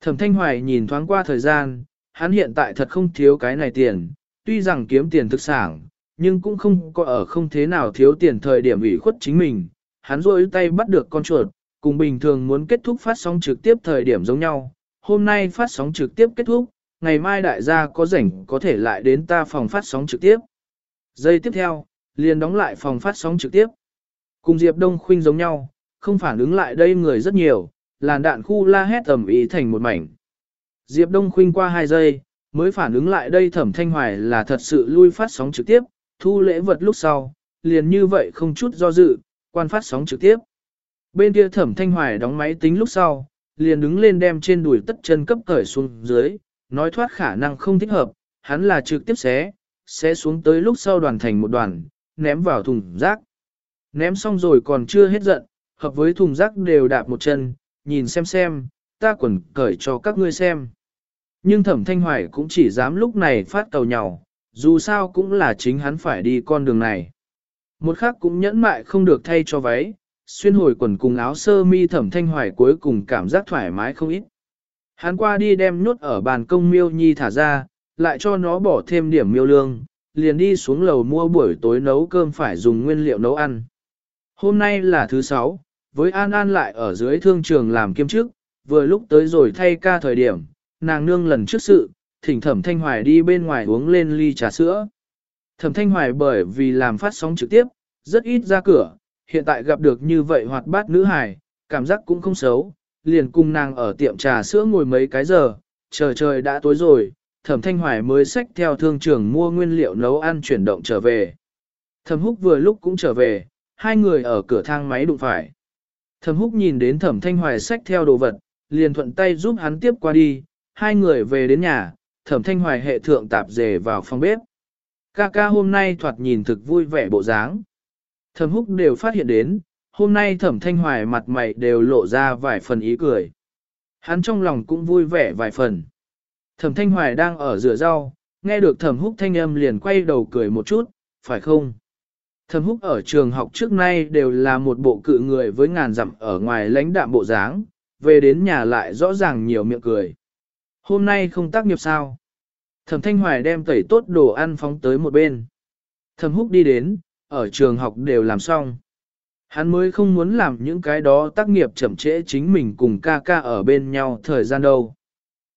Thẩm thanh hoài nhìn thoáng qua thời gian, hắn hiện tại thật không thiếu cái này tiền, tuy rằng kiếm tiền thực sản, nhưng cũng không có ở không thế nào thiếu tiền thời điểm ủy khuất chính mình. Hắn rôi tay bắt được con chuột, cùng bình thường muốn kết thúc phát sóng trực tiếp thời điểm giống nhau. Hôm nay phát sóng trực tiếp kết thúc, ngày mai đại gia có rảnh có thể lại đến ta phòng phát sóng trực tiếp. Giây tiếp theo, liền đóng lại phòng phát sóng trực tiếp. Cùng Diệp Đông Khuynh giống nhau, không phản ứng lại đây người rất nhiều, làn đạn khu la hét tầm ý thành một mảnh. Diệp Đông Khuynh qua 2 giây, mới phản ứng lại đây thẩm thanh hoài là thật sự lui phát sóng trực tiếp, thu lễ vật lúc sau, liền như vậy không chút do dự, quan phát sóng trực tiếp. Bên kia thẩm thanh hoài đóng máy tính lúc sau, liền đứng lên đem trên đùi tất chân cấp cởi xuống dưới, nói thoát khả năng không thích hợp, hắn là trực tiếp xé, xé xuống tới lúc sau đoàn thành một đoàn, ném vào thùng rác. Ném xong rồi còn chưa hết giận, hợp với thùng rác đều đạp một chân, nhìn xem xem, ta quần cởi cho các ngươi xem. Nhưng thẩm thanh hoài cũng chỉ dám lúc này phát cầu nhào dù sao cũng là chính hắn phải đi con đường này. Một khác cũng nhẫn mại không được thay cho váy, xuyên hồi quần cùng áo sơ mi thẩm thanh hoài cuối cùng cảm giác thoải mái không ít. Hắn qua đi đem nhốt ở bàn công miêu nhi thả ra, lại cho nó bỏ thêm điểm miêu lương, liền đi xuống lầu mua buổi tối nấu cơm phải dùng nguyên liệu nấu ăn. Hôm nay là thứ sáu, với An An lại ở dưới thương trường làm kiêm chức, vừa lúc tới rồi thay ca thời điểm, nàng nương lần trước sự, thỉnh thẩm thanh hoài đi bên ngoài uống lên ly trà sữa. Thẩm thanh hoài bởi vì làm phát sóng trực tiếp, rất ít ra cửa, hiện tại gặp được như vậy hoạt bát nữ hài, cảm giác cũng không xấu, liền cùng nàng ở tiệm trà sữa ngồi mấy cái giờ, chờ trời đã tối rồi, thẩm thanh hoài mới xách theo thương trường mua nguyên liệu nấu ăn chuyển động trở về. Thẩm húc vừa lúc cũng trở về, hai người ở cửa thang máy đụng phải. Thẩm húc nhìn đến thẩm thanh hoài xách theo đồ vật, liền thuận tay giúp hắn tiếp qua đi, hai người về đến nhà, thẩm thanh hoài hệ thượng tạp dề vào phòng bếp. Ca ca hôm nay thoạt nhìn thực vui vẻ bộ dáng. Thẩm húc đều phát hiện đến, hôm nay thẩm thanh hoài mặt mày đều lộ ra vài phần ý cười. Hắn trong lòng cũng vui vẻ vài phần. Thẩm thanh hoài đang ở rửa rau, nghe được thẩm húc thanh âm liền quay đầu cười một chút, phải không? Thẩm húc ở trường học trước nay đều là một bộ cự người với ngàn dặm ở ngoài lãnh đạm bộ dáng, về đến nhà lại rõ ràng nhiều miệng cười. Hôm nay không tác nghiệp sao? Thẩm thanh hoài đem tẩy tốt đồ ăn phóng tới một bên. Thẩm húc đi đến, ở trường học đều làm xong. Hắn mới không muốn làm những cái đó tác nghiệp chậm trễ chính mình cùng ca ca ở bên nhau thời gian đâu.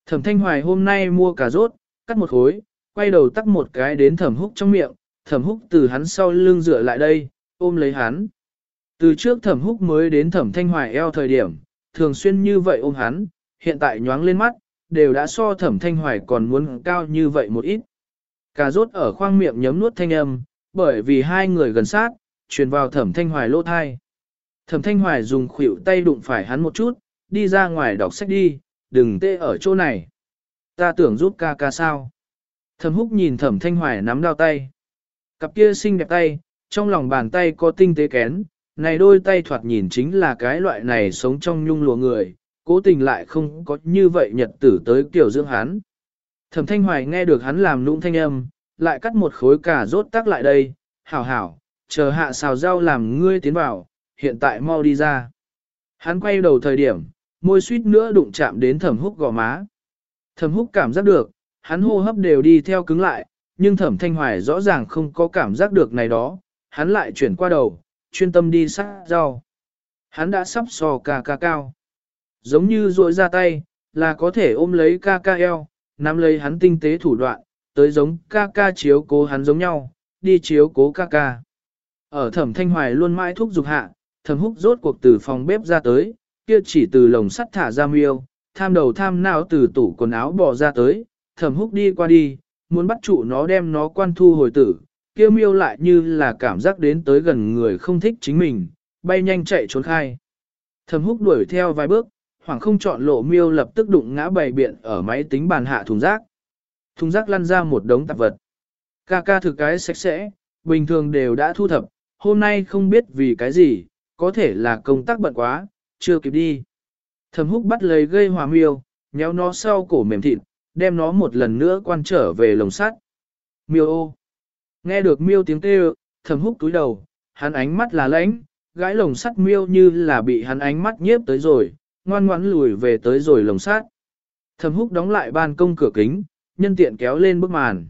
Thẩm thanh hoài hôm nay mua cà rốt, cắt một khối, quay đầu tắt một cái đến thẩm húc trong miệng, thẩm húc từ hắn sau lưng dựa lại đây, ôm lấy hắn. Từ trước thẩm húc mới đến thẩm thanh hoài eo thời điểm, thường xuyên như vậy ôm hắn, hiện tại nhoáng lên mắt, đều đã so thẩm thanh hoài còn muốn cao như vậy một ít. Cà rốt ở khoang miệng nhấm nuốt thanh âm, bởi vì hai người gần sát, truyền vào thẩm thanh hoài lỗ thai. Thẩm thanh hoài dùng khuỷu tay đụng phải hắn một chút, đi ra ngoài đọc sách đi, đừng tê ở chỗ này. Ta tưởng giúp ca ca sao. Thẩm húc nhìn thẩm thanh hoài nắm đao tay. Cặp kia xinh đẹp tay, trong lòng bàn tay có tinh tế kén, này đôi tay thoạt nhìn chính là cái loại này sống trong nhung lụa người, cố tình lại không có như vậy nhật tử tới kiểu dưỡng hắn. Thẩm thanh hoài nghe được hắn làm nũng thanh âm, lại cắt một khối cà rốt tác lại đây, hảo hảo, chờ hạ xào rau làm ngươi tiến vào, hiện tại mau đi ra. Hắn quay đầu thời điểm, môi suýt nữa đụng chạm đến thẩm húc gò má. Thẩm húc cảm giác được, hắn hô hấp đều đi theo cứng lại, nhưng thẩm thanh hoài rõ ràng không có cảm giác được này đó, hắn lại chuyển qua đầu, chuyên tâm đi sát rau. Hắn đã sắp sò ca ca cao. Giống như ruội ra tay, là có thể ôm lấy ca ca eo, nắm lấy hắn tinh tế thủ đoạn, tới giống ca ca chiếu cố hắn giống nhau, đi chiếu cố ca ca. Ở thẩm thanh hoài luôn mãi thúc giục hạ, thẩm húc rốt cuộc từ phòng bếp ra tới, kia chỉ từ lồng sắt thả ra miêu, tham đầu tham não từ tủ quần áo bỏ ra tới, thẩm húc đi qua đi, muốn bắt trụ nó đem nó quan thu hồi tử, kia miêu lại như là cảm giác đến tới gần người không thích chính mình, bay nhanh chạy trốn khai. Thầm húc đuổi theo vài bước, hoảng không chọn lộ miêu lập tức đụng ngã bầy biện ở máy tính bàn hạ thùng rác. Thùng rác lăn ra một đống tạp vật. Ca ca thực cái sạch sẽ, bình thường đều đã thu thập, hôm nay không biết vì cái gì, có thể là công tác bận quá, chưa kịp đi. Thầm húc bắt lấy gây hòa miêu, nhéo nó sau cổ mềm thịt, đem nó một lần nữa quan trở về lồng sắt. Miêu ô. Nghe được miêu tiếng kêu, thầm húc túi đầu, hắn ánh mắt là lãnh, gái lồng sắt miêu như là bị hắn ánh mắt nhiếp tới rồi, ngoan ngoãn lùi về tới rồi lồng sắt. Thầm húc đóng lại ban công cửa kính, nhân tiện kéo lên bức màn.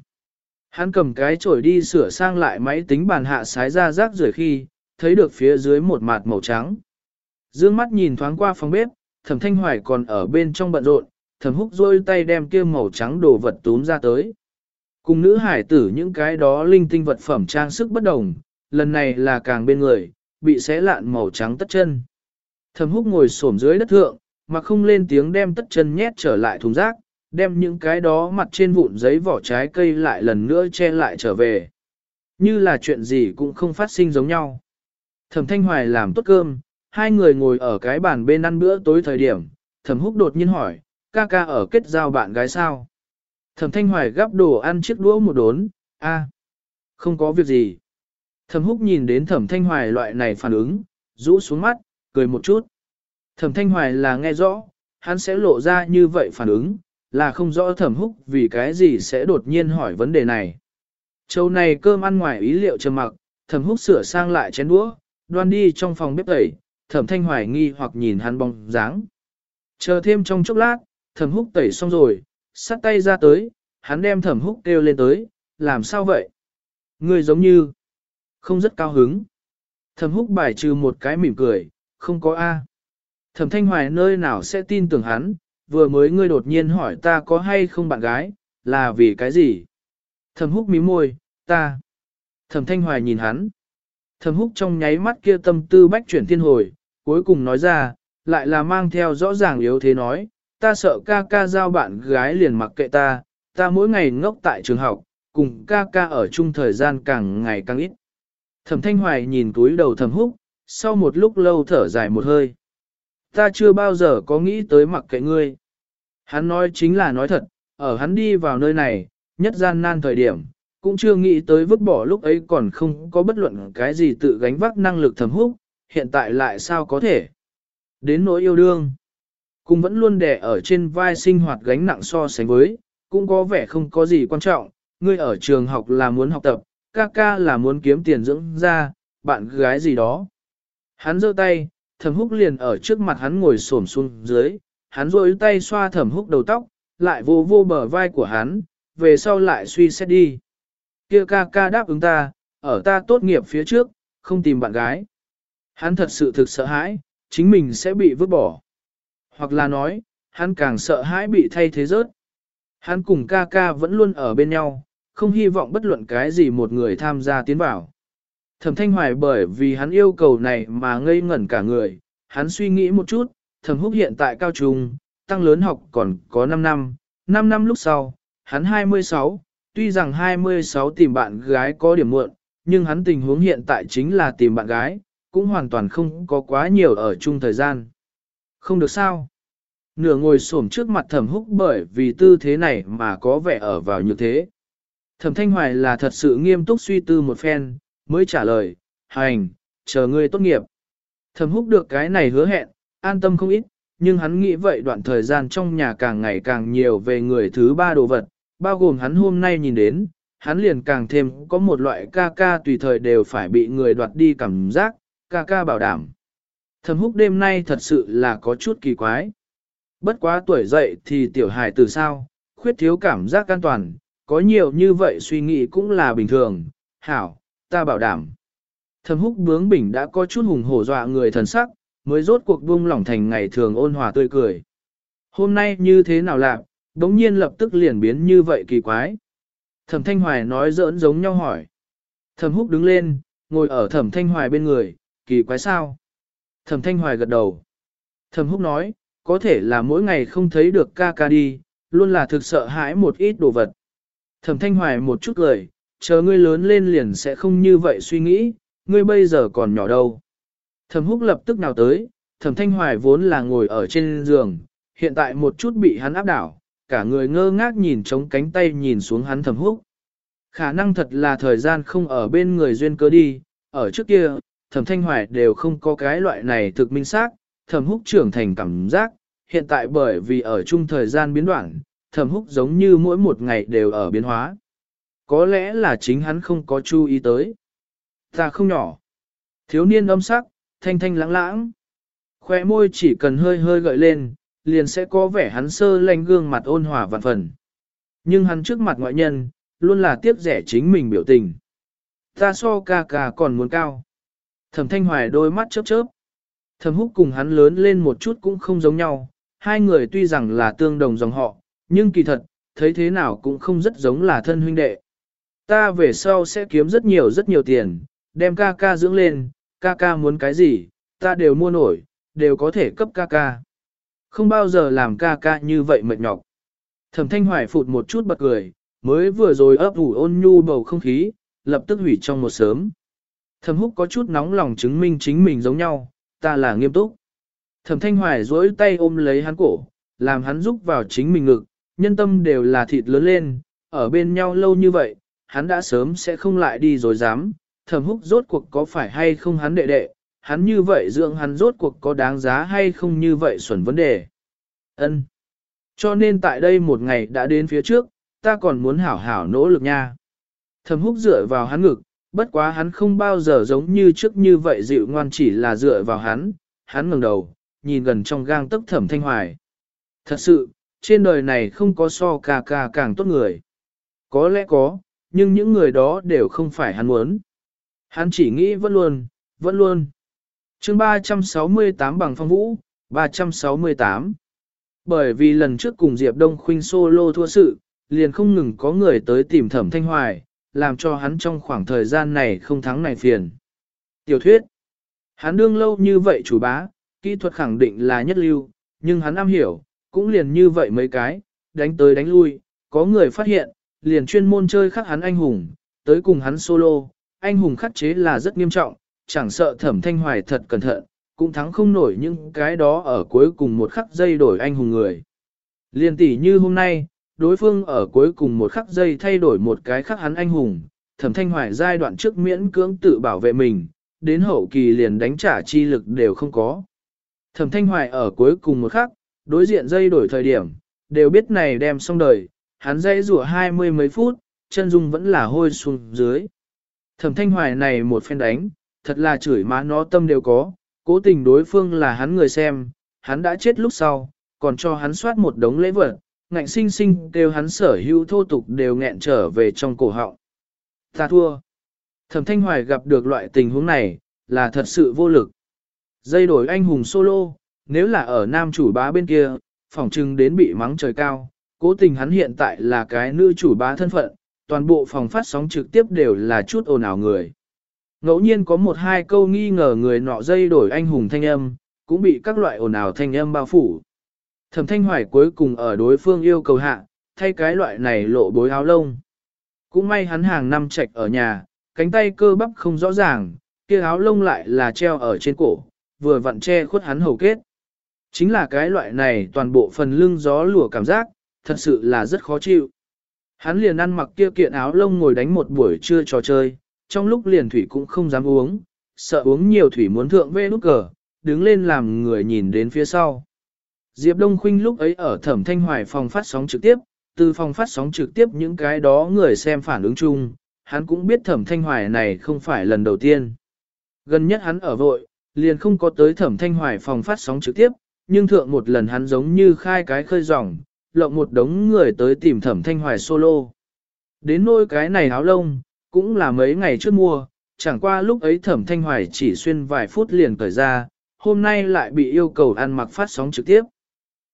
Hắn cầm cái chổi đi sửa sang lại máy tính bàn hạ sái ra rác rưởi khi, thấy được phía dưới một mặt màu trắng. Dương mắt nhìn thoáng qua phòng bếp, thẩm thanh hoài còn ở bên trong bận rộn, thẩm húc rôi tay đem kia màu trắng đồ vật túm ra tới. Cùng nữ hải tử những cái đó linh tinh vật phẩm trang sức bất đồng, lần này là càng bên người, bị xé lạn màu trắng tất chân. Thẩm húc ngồi xổm dưới đất thượng, mà không lên tiếng đem tất chân nhét trở lại thùng rác, đem những cái đó mặt trên vụn giấy vỏ trái cây lại lần nữa che lại trở về. Như là chuyện gì cũng không phát sinh giống nhau. Thẩm Thanh Hoài làm tốt cơm, hai người ngồi ở cái bàn bên ăn bữa tối thời điểm, Thẩm Húc đột nhiên hỏi, ca ca ở kết giao bạn gái sao? Thẩm Thanh Hoài gắp đồ ăn chiếc đũa một đốn, a, không có việc gì. Thẩm Húc nhìn đến Thẩm Thanh Hoài loại này phản ứng, rũ xuống mắt, cười một chút. Thẩm Thanh Hoài là nghe rõ, hắn sẽ lộ ra như vậy phản ứng, là không rõ Thẩm Húc vì cái gì sẽ đột nhiên hỏi vấn đề này. Châu này cơm ăn ngoài ý liệu trầm mặc, Thẩm Húc sửa sang lại chén đũa, đoan đi trong phòng bếp tẩy, Thẩm Thanh Hoài nghi hoặc nhìn hắn bóng dáng. Chờ thêm trong chốc lát, Thẩm Húc tẩy xong rồi, sắt tay ra tới, hắn đem Thẩm Húc kêu lên tới, làm sao vậy? Người giống như không rất cao hứng. Thẩm Húc bài trừ một cái mỉm cười, không có A. Thẩm Thanh Hoài nơi nào sẽ tin tưởng hắn, vừa mới ngươi đột nhiên hỏi ta có hay không bạn gái, là vì cái gì? Thẩm Húc mím môi, ta. Thẩm Thanh Hoài nhìn hắn. Thẩm Húc trong nháy mắt kia tâm tư bách chuyển thiên hồi, cuối cùng nói ra, lại là mang theo rõ ràng yếu thế nói, ta sợ ca ca giao bạn gái liền mặc kệ ta, ta mỗi ngày ngốc tại trường học, cùng ca ca ở chung thời gian càng ngày càng ít. Thẩm Thanh Hoài nhìn túi đầu thầm Húc, sau một lúc lâu thở dài một hơi. Ta chưa bao giờ có nghĩ tới mặc kệ ngươi. Hắn nói chính là nói thật, ở hắn đi vào nơi này, nhất gian nan thời điểm, cũng chưa nghĩ tới vứt bỏ lúc ấy còn không có bất luận cái gì tự gánh vác năng lực thẩm húc, hiện tại lại sao có thể. Đến nỗi yêu đương, cũng vẫn luôn đè ở trên vai sinh hoạt gánh nặng so sánh với, cũng có vẻ không có gì quan trọng, ngươi ở trường học là muốn học tập, ca ca là muốn kiếm tiền dưỡng ra, bạn gái gì đó. Hắn giơ tay, thẩm húc liền ở trước mặt hắn ngồi xổm xuống dưới, hắn rôi tay xoa thẩm húc đầu tóc, lại vô vô bờ vai của hắn, về sau lại suy xét đi. Kia ca ca đáp ứng ta, ở ta tốt nghiệp phía trước, không tìm bạn gái. Hắn thật sự thực sợ hãi, chính mình sẽ bị vứt bỏ. Hoặc là nói, hắn càng sợ hãi bị thay thế rớt. Hắn cùng ca ca vẫn luôn ở bên nhau, không hy vọng bất luận cái gì một người tham gia tiến bảo. Thẩm Thanh Hoài bởi vì hắn yêu cầu này mà ngây ngẩn cả người, hắn suy nghĩ một chút, Thẩm Húc hiện tại cao trung, tăng lớn học còn có 5 năm, 5 năm lúc sau, hắn 26, tuy rằng 26 tìm bạn gái có điểm muộn, nhưng hắn tình huống hiện tại chính là tìm bạn gái, cũng hoàn toàn không có quá nhiều ở chung thời gian. Không được sao. Nửa ngồi xổm trước mặt thẩm húc bởi vì tư thế này mà có vẻ ở vào như thế. Thẩm thanh hoài là thật sự nghiêm túc suy tư một phen, mới trả lời, hành, chờ ngươi tốt nghiệp. Thẩm húc được cái này hứa hẹn, an tâm không ít, nhưng hắn nghĩ vậy đoạn thời gian trong nhà càng ngày càng nhiều về người thứ ba đồ vật, bao gồm hắn hôm nay nhìn đến, hắn liền càng thêm có một loại ca ca tùy thời đều phải bị người đoạt đi cảm giác, ca ca bảo đảm. Thẩm húc đêm nay thật sự là có chút kỳ quái. Bất quá tuổi dậy thì tiểu hài từ sao, khuyết thiếu cảm giác an toàn, có nhiều như vậy suy nghĩ cũng là bình thường, hảo, ta bảo đảm. Thẩm húc bướng bỉnh đã có chút hùng hổ dọa người thần sắc, mới rốt cuộc buông lỏng thành ngày thường ôn hòa tươi cười. Hôm nay như thế nào lạc, đống nhiên lập tức liền biến như vậy kỳ quái. Thẩm Thanh Hoài nói giỡn giống nhau hỏi. Thẩm Húc đứng lên, ngồi ở Thẩm Thanh Hoài bên người, kỳ quái sao? Thẩm Thanh Hoài gật đầu. Thẩm Húc nói, có thể là mỗi ngày không thấy được ca ca đi, luôn là thực sợ hãi một ít đồ vật. Thẩm Thanh Hoài một chút lời, chờ ngươi lớn lên liền sẽ không như vậy suy nghĩ, ngươi bây giờ còn nhỏ đâu. Thẩm Húc lập tức nào tới, Thẩm Thanh Hoài vốn là ngồi ở trên giường, hiện tại một chút bị hắn áp đảo, cả người ngơ ngác nhìn trống cánh tay nhìn xuống hắn Thẩm Húc. Khả năng thật là thời gian không ở bên người duyên cớ đi, ở trước kia, Thẩm Thanh Hoài đều không có cái loại này thực minh xác, Thẩm Húc trưởng thành cảm giác, hiện tại bởi vì ở chung thời gian biến đoạn, Thẩm Húc giống như mỗi một ngày đều ở biến hóa. Có lẽ là chính hắn không có chú ý tới. Ta không nhỏ. Thiếu niên âm sắc, thanh thanh lãng lãng. Khoe môi chỉ cần hơi hơi gợi lên, liền sẽ có vẻ hắn sơ lanh gương mặt ôn hòa vạn phần. Nhưng hắn trước mặt ngoại nhân, luôn là tiếp rẻ chính mình biểu tình. Ta so ca ca còn muốn cao. Thẩm thanh hoài đôi mắt chớp chớp. Thẩm húc cùng hắn lớn lên một chút cũng không giống nhau, hai người tuy rằng là tương đồng dòng họ, nhưng kỳ thật, thấy thế nào cũng không rất giống là thân huynh đệ. Ta về sau sẽ kiếm rất nhiều rất nhiều tiền, đem ca ca dưỡng lên, ca ca muốn cái gì, ta đều mua nổi, đều có thể cấp ca ca. Không bao giờ làm ca ca như vậy mệt nhọc. Thẩm thanh hoài phụt một chút bật cười, mới vừa rồi ấp ủ ôn nhu bầu không khí, lập tức hủy trong một sớm. Thẩm húc có chút nóng lòng chứng minh chính mình giống nhau, ta là nghiêm túc. Thẩm thanh hoài dối tay ôm lấy hắn cổ, làm hắn rúc vào chính mình ngực, nhân tâm đều là thịt lớn lên, ở bên nhau lâu như vậy, hắn đã sớm sẽ không lại đi rồi dám, thẩm húc rốt cuộc có phải hay không hắn đệ đệ, hắn như vậy dưỡng hắn rốt cuộc có đáng giá hay không như vậy xuẩn vấn đề. ân Cho nên tại đây một ngày đã đến phía trước, ta còn muốn hảo hảo nỗ lực nha. Thẩm húc dựa vào hắn ngực, bất quá hắn không bao giờ giống như trước như vậy dịu ngoan chỉ là dựa vào hắn, hắn ngẩng đầu, nhìn gần trong gang tấc thẩm thanh hoài. Thật sự, trên đời này không có so ca ca càng tốt người. Có lẽ có, nhưng những người đó đều không phải hắn muốn. Hắn chỉ nghĩ vẫn luôn, vẫn luôn. chương 368 bằng phong vũ, 368. Bởi vì lần trước cùng Diệp Đông Khuynh solo thua sự, liền không ngừng có người tới tìm thẩm thanh hoài, làm cho hắn trong khoảng thời gian này không thắng này phiền. Tiểu thuyết. Hắn đương lâu như vậy chủ bá, kỹ thuật khẳng định là nhất lưu, nhưng hắn am hiểu, cũng liền như vậy mấy cái, đánh tới đánh lui, có người phát hiện, liền chuyên môn chơi khắc hắn anh hùng, tới cùng hắn solo, anh hùng khắc chế là rất nghiêm trọng, chẳng sợ thẩm thanh hoài thật cẩn thận, cũng thắng không nổi những cái đó ở cuối cùng một khắc dây đổi anh hùng người. liền tỷ như hôm nay, đối phương ở cuối cùng một khắc dây thay đổi một cái khắc hắn anh hùng, thẩm thanh hoài giai đoạn trước miễn cưỡng tự bảo vệ mình, đến hậu kỳ liền đánh trả chi lực đều không có. Thẩm thanh hoài ở cuối cùng một khắc, đối diện dây đổi thời điểm, đều biết này đem xong đời, hắn dây rủa hai mươi mấy phút, chân dung vẫn là hôi xuống dưới. Thẩm thanh hoài này một phen đánh, thật là chửi má nó tâm đều có, cố tình đối phương là hắn người xem, hắn đã chết lúc sau, còn cho hắn soát một đống lễ vật, ngạnh sinh sinh kêu hắn sở hữu thô tục đều nghẹn trở về trong cổ họng. Ta thua. Thẩm thanh hoài gặp được loại tình huống này, là thật sự vô lực. Dây đổi anh hùng solo, nếu là ở nam chủ bá bên kia, phỏng trưng đến bị mắng trời cao, cố tình hắn hiện tại là cái nữ chủ bá thân phận, toàn bộ phòng phát sóng trực tiếp đều là chút ồn ào người. Ngẫu nhiên có một hai câu nghi ngờ người nọ dây đổi anh hùng thanh âm, cũng bị các loại ồn ào thanh âm bao phủ. Thẩm thanh hoài cuối cùng ở đối phương yêu cầu hạ, thay cái loại này lộ bối áo lông. Cũng may hắn hàng năm trạch ở nhà, cánh tay cơ bắp không rõ ràng, kia áo lông lại là treo ở trên cổ, vừa vặn che khuất hắn hầu kết. Chính là cái loại này toàn bộ phần lưng gió lùa cảm giác, thật sự là rất khó chịu. Hắn liền ăn mặc kia kiện áo lông ngồi đánh một buổi trưa trò chơi, trong lúc liền thủy cũng không dám uống, sợ uống nhiều thủy muốn thượng vê nút cờ, đứng lên làm người nhìn đến phía sau. Diệp Đông Khuynh lúc ấy ở thẩm thanh hoài phòng phát sóng trực tiếp, từ phòng phát sóng trực tiếp những cái đó người xem phản ứng chung, hắn cũng biết thẩm thanh hoài này không phải lần đầu tiên. Gần nhất hắn ở vội, liền không có tới thẩm thanh hoài phòng phát sóng trực tiếp, nhưng thượng một lần hắn giống như khai cái khơi ròng, lộng một đống người tới tìm thẩm thanh hoài solo. Đến nôi cái này áo lông, cũng là mấy ngày trước mua, chẳng qua lúc ấy thẩm thanh hoài chỉ xuyên vài phút liền cởi ra, hôm nay lại bị yêu cầu ăn mặc phát sóng trực tiếp.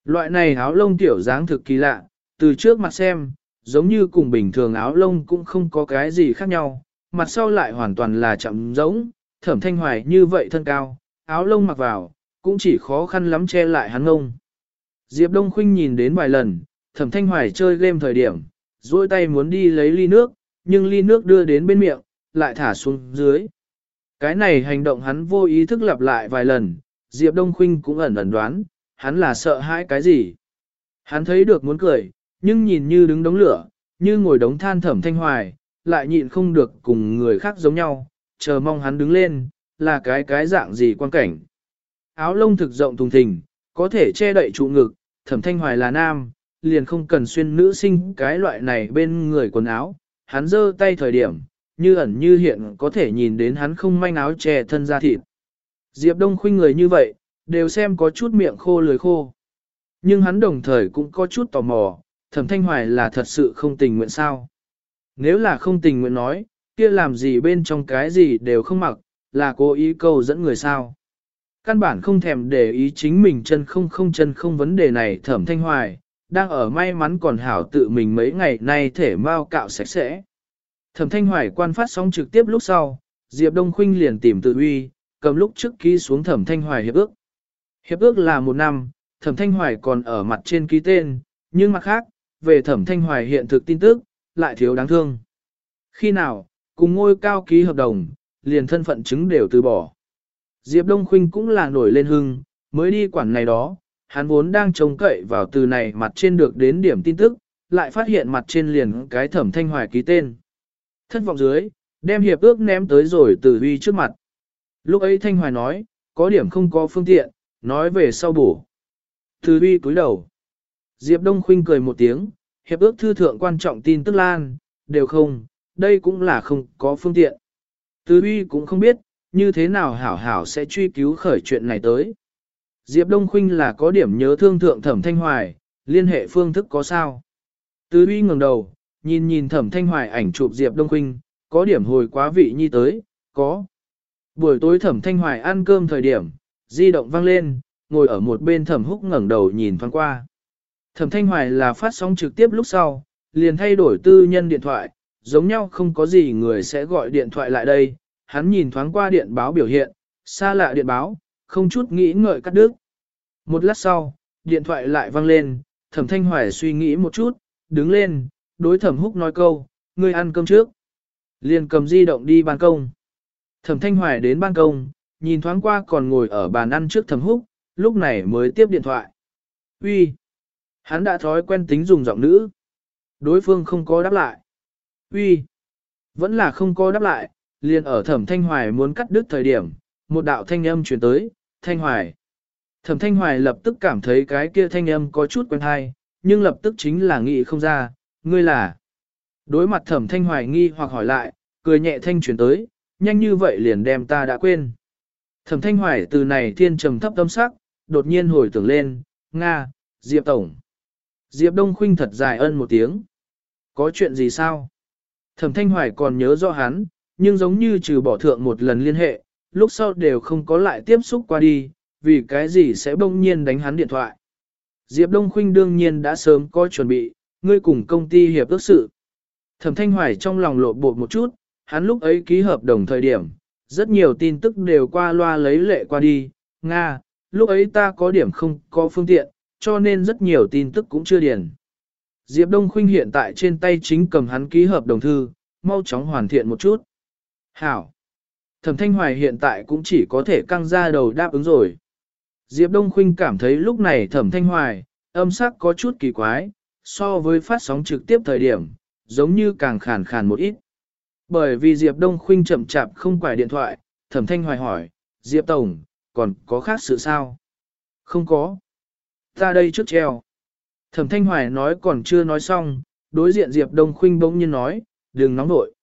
Loại này áo lông tiểu dáng thực kỳ lạ, từ trước mặt xem, giống như cùng bình thường áo lông cũng không có cái gì khác nhau, mặt sau lại hoàn toàn là chậm giống, thẩm thanh hoài như vậy thân cao, áo lông mặc vào, cũng chỉ khó khăn lắm che lại hắn ngông. Diệp Đông Khuynh nhìn đến vài lần, thẩm thanh hoài chơi game thời điểm, duỗi tay muốn đi lấy ly nước, nhưng ly nước đưa đến bên miệng, lại thả xuống dưới. Cái này hành động hắn vô ý thức lặp lại vài lần, Diệp Đông Khuynh cũng ẩn ẩn đoán, hắn là sợ hãi cái gì. Hắn thấy được muốn cười, nhưng nhìn như đứng đống lửa, như ngồi đống than thẩm thanh hoài, lại nhịn không được cùng người khác giống nhau, chờ mong hắn đứng lên, là cái cái dạng gì quan cảnh. Áo lông thực rộng thùng thình, có thể che đậy trụ ngực, thẩm thanh hoài là nam, liền không cần xuyên nữ sinh cái loại này bên người quần áo, hắn giơ tay thời điểm, như ẩn như hiện có thể nhìn đến hắn không manh áo che thân ra thịt. Diệp Đông khuynh người như vậy, đều xem có chút miệng khô lưỡi khô. Nhưng hắn đồng thời cũng có chút tò mò, thẩm thanh hoài là thật sự không tình nguyện sao. Nếu là không tình nguyện nói, kia làm gì bên trong cái gì đều không mặc, là cố ý câu dẫn người sao. Căn bản không thèm để ý chính mình chân không không chân không vấn đề này thẩm thanh hoài, đang ở may mắn còn hảo tự mình mấy ngày nay thể mau cạo sạch sẽ. Thẩm thanh hoài quan phát sóng trực tiếp lúc sau, Diệp Đông Khuynh liền tìm tự uy, cầm lúc trước ký xuống thẩm thanh hoài hiệp ước. Hiệp ước là một năm, thẩm thanh hoài còn ở mặt trên ký tên, nhưng mặt khác, về thẩm thanh hoài hiện thực tin tức, lại thiếu đáng thương. Khi nào, cùng ngôi cao ký hợp đồng, liền thân phận chứng đều từ bỏ. Diệp Đông Khuynh cũng là nổi lên hưng, mới đi quản này đó, hắn vốn đang trông cậy vào từ này mặt trên được đến điểm tin tức, lại phát hiện mặt trên liền cái thẩm thanh hoài ký tên. Thất vọng dưới, đem hiệp ước ném tới rồi từ huy trước mặt. Lúc ấy thanh hoài nói, có điểm không có phương tiện, nói về sau bổ. Từ uy cúi đầu. Diệp Đông Khuynh cười một tiếng, hiệp ước thư thượng quan trọng tin tức lan, đều không, đây cũng là không có phương tiện. Từ uy cũng không biết, như thế nào hảo hảo sẽ truy cứu khởi chuyện này tới. Diệp Đông Khuynh là có điểm nhớ thương thượng thẩm thanh hoài, liên hệ phương thức có sao. Từ uy ngẩng đầu, nhìn nhìn thẩm thanh hoài ảnh chụp Diệp Đông Khuynh, có điểm hồi quá vị nhi tới, có. Buổi tối thẩm thanh hoài ăn cơm thời điểm, di động vang lên, ngồi ở một bên thẩm húc ngẩng đầu nhìn thoáng qua. Thẩm thanh hoài là phát sóng trực tiếp lúc sau, liền thay đổi tư nhân điện thoại, giống nhau không có gì người sẽ gọi điện thoại lại đây, hắn nhìn thoáng qua điện báo biểu hiện, xa lạ điện báo, không chút nghĩ ngợi cắt đứt. Một lát sau, điện thoại lại vang lên, thẩm thanh hoài suy nghĩ một chút, đứng lên, đối thẩm húc nói câu, ngươi ăn cơm trước. Liền cầm di động đi ban công. Thẩm thanh hoài đến ban công, nhìn thoáng qua còn ngồi ở bàn ăn trước thẩm húc, lúc này mới tiếp điện thoại. Uy, Hắn đã thói quen tính dùng giọng nữ. Đối phương không có đáp lại. Uy, Vẫn là không có đáp lại, liền ở thẩm thanh hoài muốn cắt đứt thời điểm, một đạo thanh âm chuyển tới, thanh hoài. Thẩm thanh hoài lập tức cảm thấy cái kia thanh âm có chút quen hay, nhưng lập tức chính là nghĩ không ra, ngươi là. Đối mặt thẩm thanh hoài nghi hoặc hỏi lại, cười nhẹ thanh chuyển tới, nhanh như vậy liền đem ta đã quên. Thẩm thanh hoài từ này thiên trầm thấp tâm sắc, đột nhiên hồi tưởng lên, Nga, Diệp Tổng. Diệp Đông Khuynh thật dài ân một tiếng. Có chuyện gì sao? Thẩm thanh hoài còn nhớ rõ hắn, nhưng giống như trừ bỏ thượng một lần liên hệ, lúc sau đều không có lại tiếp xúc qua đi, vì cái gì sẽ bỗng nhiên đánh hắn điện thoại. Diệp Đông Khuynh đương nhiên đã sớm có chuẩn bị, ngươi cùng công ty hiệp ước sự. Thẩm Thanh Hoài trong lòng lộ bột một chút, hắn lúc ấy ký hợp đồng thời điểm, rất nhiều tin tức đều qua loa lấy lệ qua đi, Nga, lúc ấy ta có điểm không có phương tiện, cho nên rất nhiều tin tức cũng chưa điền. Diệp Đông Khuynh hiện tại trên tay chính cầm hắn ký hợp đồng thư, mau chóng hoàn thiện một chút. Hảo! Thẩm Thanh Hoài hiện tại cũng chỉ có thể căng ra đầu đáp ứng rồi. Diệp Đông Khuynh cảm thấy lúc này Thẩm Thanh Hoài, âm sắc có chút kỳ quái, so với phát sóng trực tiếp thời điểm, giống như càng khàn khàn một ít. Bởi vì Diệp Đông Khuynh chậm chạp không quải điện thoại, Thẩm Thanh Hoài hỏi, Diệp Tổng, còn có khác sự sao? Không có. Ta đây trước treo. Thẩm Thanh Hoài nói còn chưa nói xong, đối diện Diệp Đông Khuynh bỗng nhiên nói, đừng nóng nội.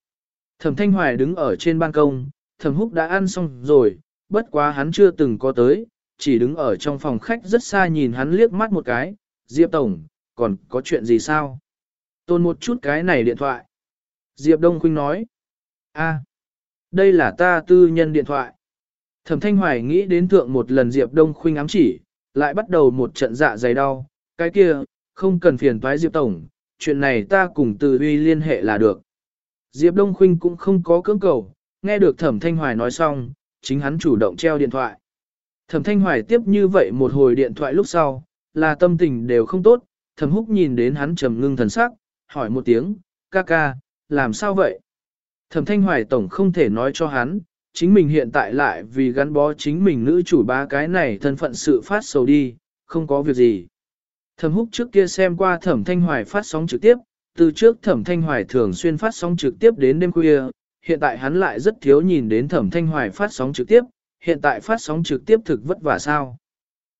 Thẩm Thanh Hoài đứng ở trên ban công, Thẩm Húc đã ăn xong rồi, bất quá hắn chưa từng có tới, chỉ đứng ở trong phòng khách rất xa nhìn hắn liếc mắt một cái, Diệp Tổng, còn có chuyện gì sao? Tôn một chút cái này điện thoại. Diệp Đông Khuynh nói a đây là ta tư nhân điện thoại. Thẩm Thanh Hoài nghĩ đến thượng một lần Diệp Đông Khuynh ám chỉ, lại bắt đầu một trận dạ dày đau. Cái kia, không cần phiền toái Diệp Tổng, chuyện này ta cùng từ uy liên hệ là được. Diệp Đông Khuynh cũng không có cưỡng cầu, nghe được Thẩm Thanh Hoài nói xong, chính hắn chủ động treo điện thoại. Thẩm Thanh Hoài tiếp như vậy một hồi điện thoại lúc sau, là tâm tình đều không tốt, Thẩm Húc nhìn đến hắn trầm ngưng thần sắc, hỏi một tiếng, ca ca, làm sao vậy? Thẩm Thanh Hoài tổng không thể nói cho hắn, chính mình hiện tại lại vì gắn bó chính mình nữ chủ ba cái này thân phận sự phát sầu đi, không có việc gì. Thẩm Húc trước kia xem qua Thẩm Thanh Hoài phát sóng trực tiếp, từ trước Thẩm Thanh Hoài thường xuyên phát sóng trực tiếp đến đêm khuya, hiện tại hắn lại rất thiếu nhìn đến Thẩm Thanh Hoài phát sóng trực tiếp, hiện tại phát sóng trực tiếp thực vất vả sao.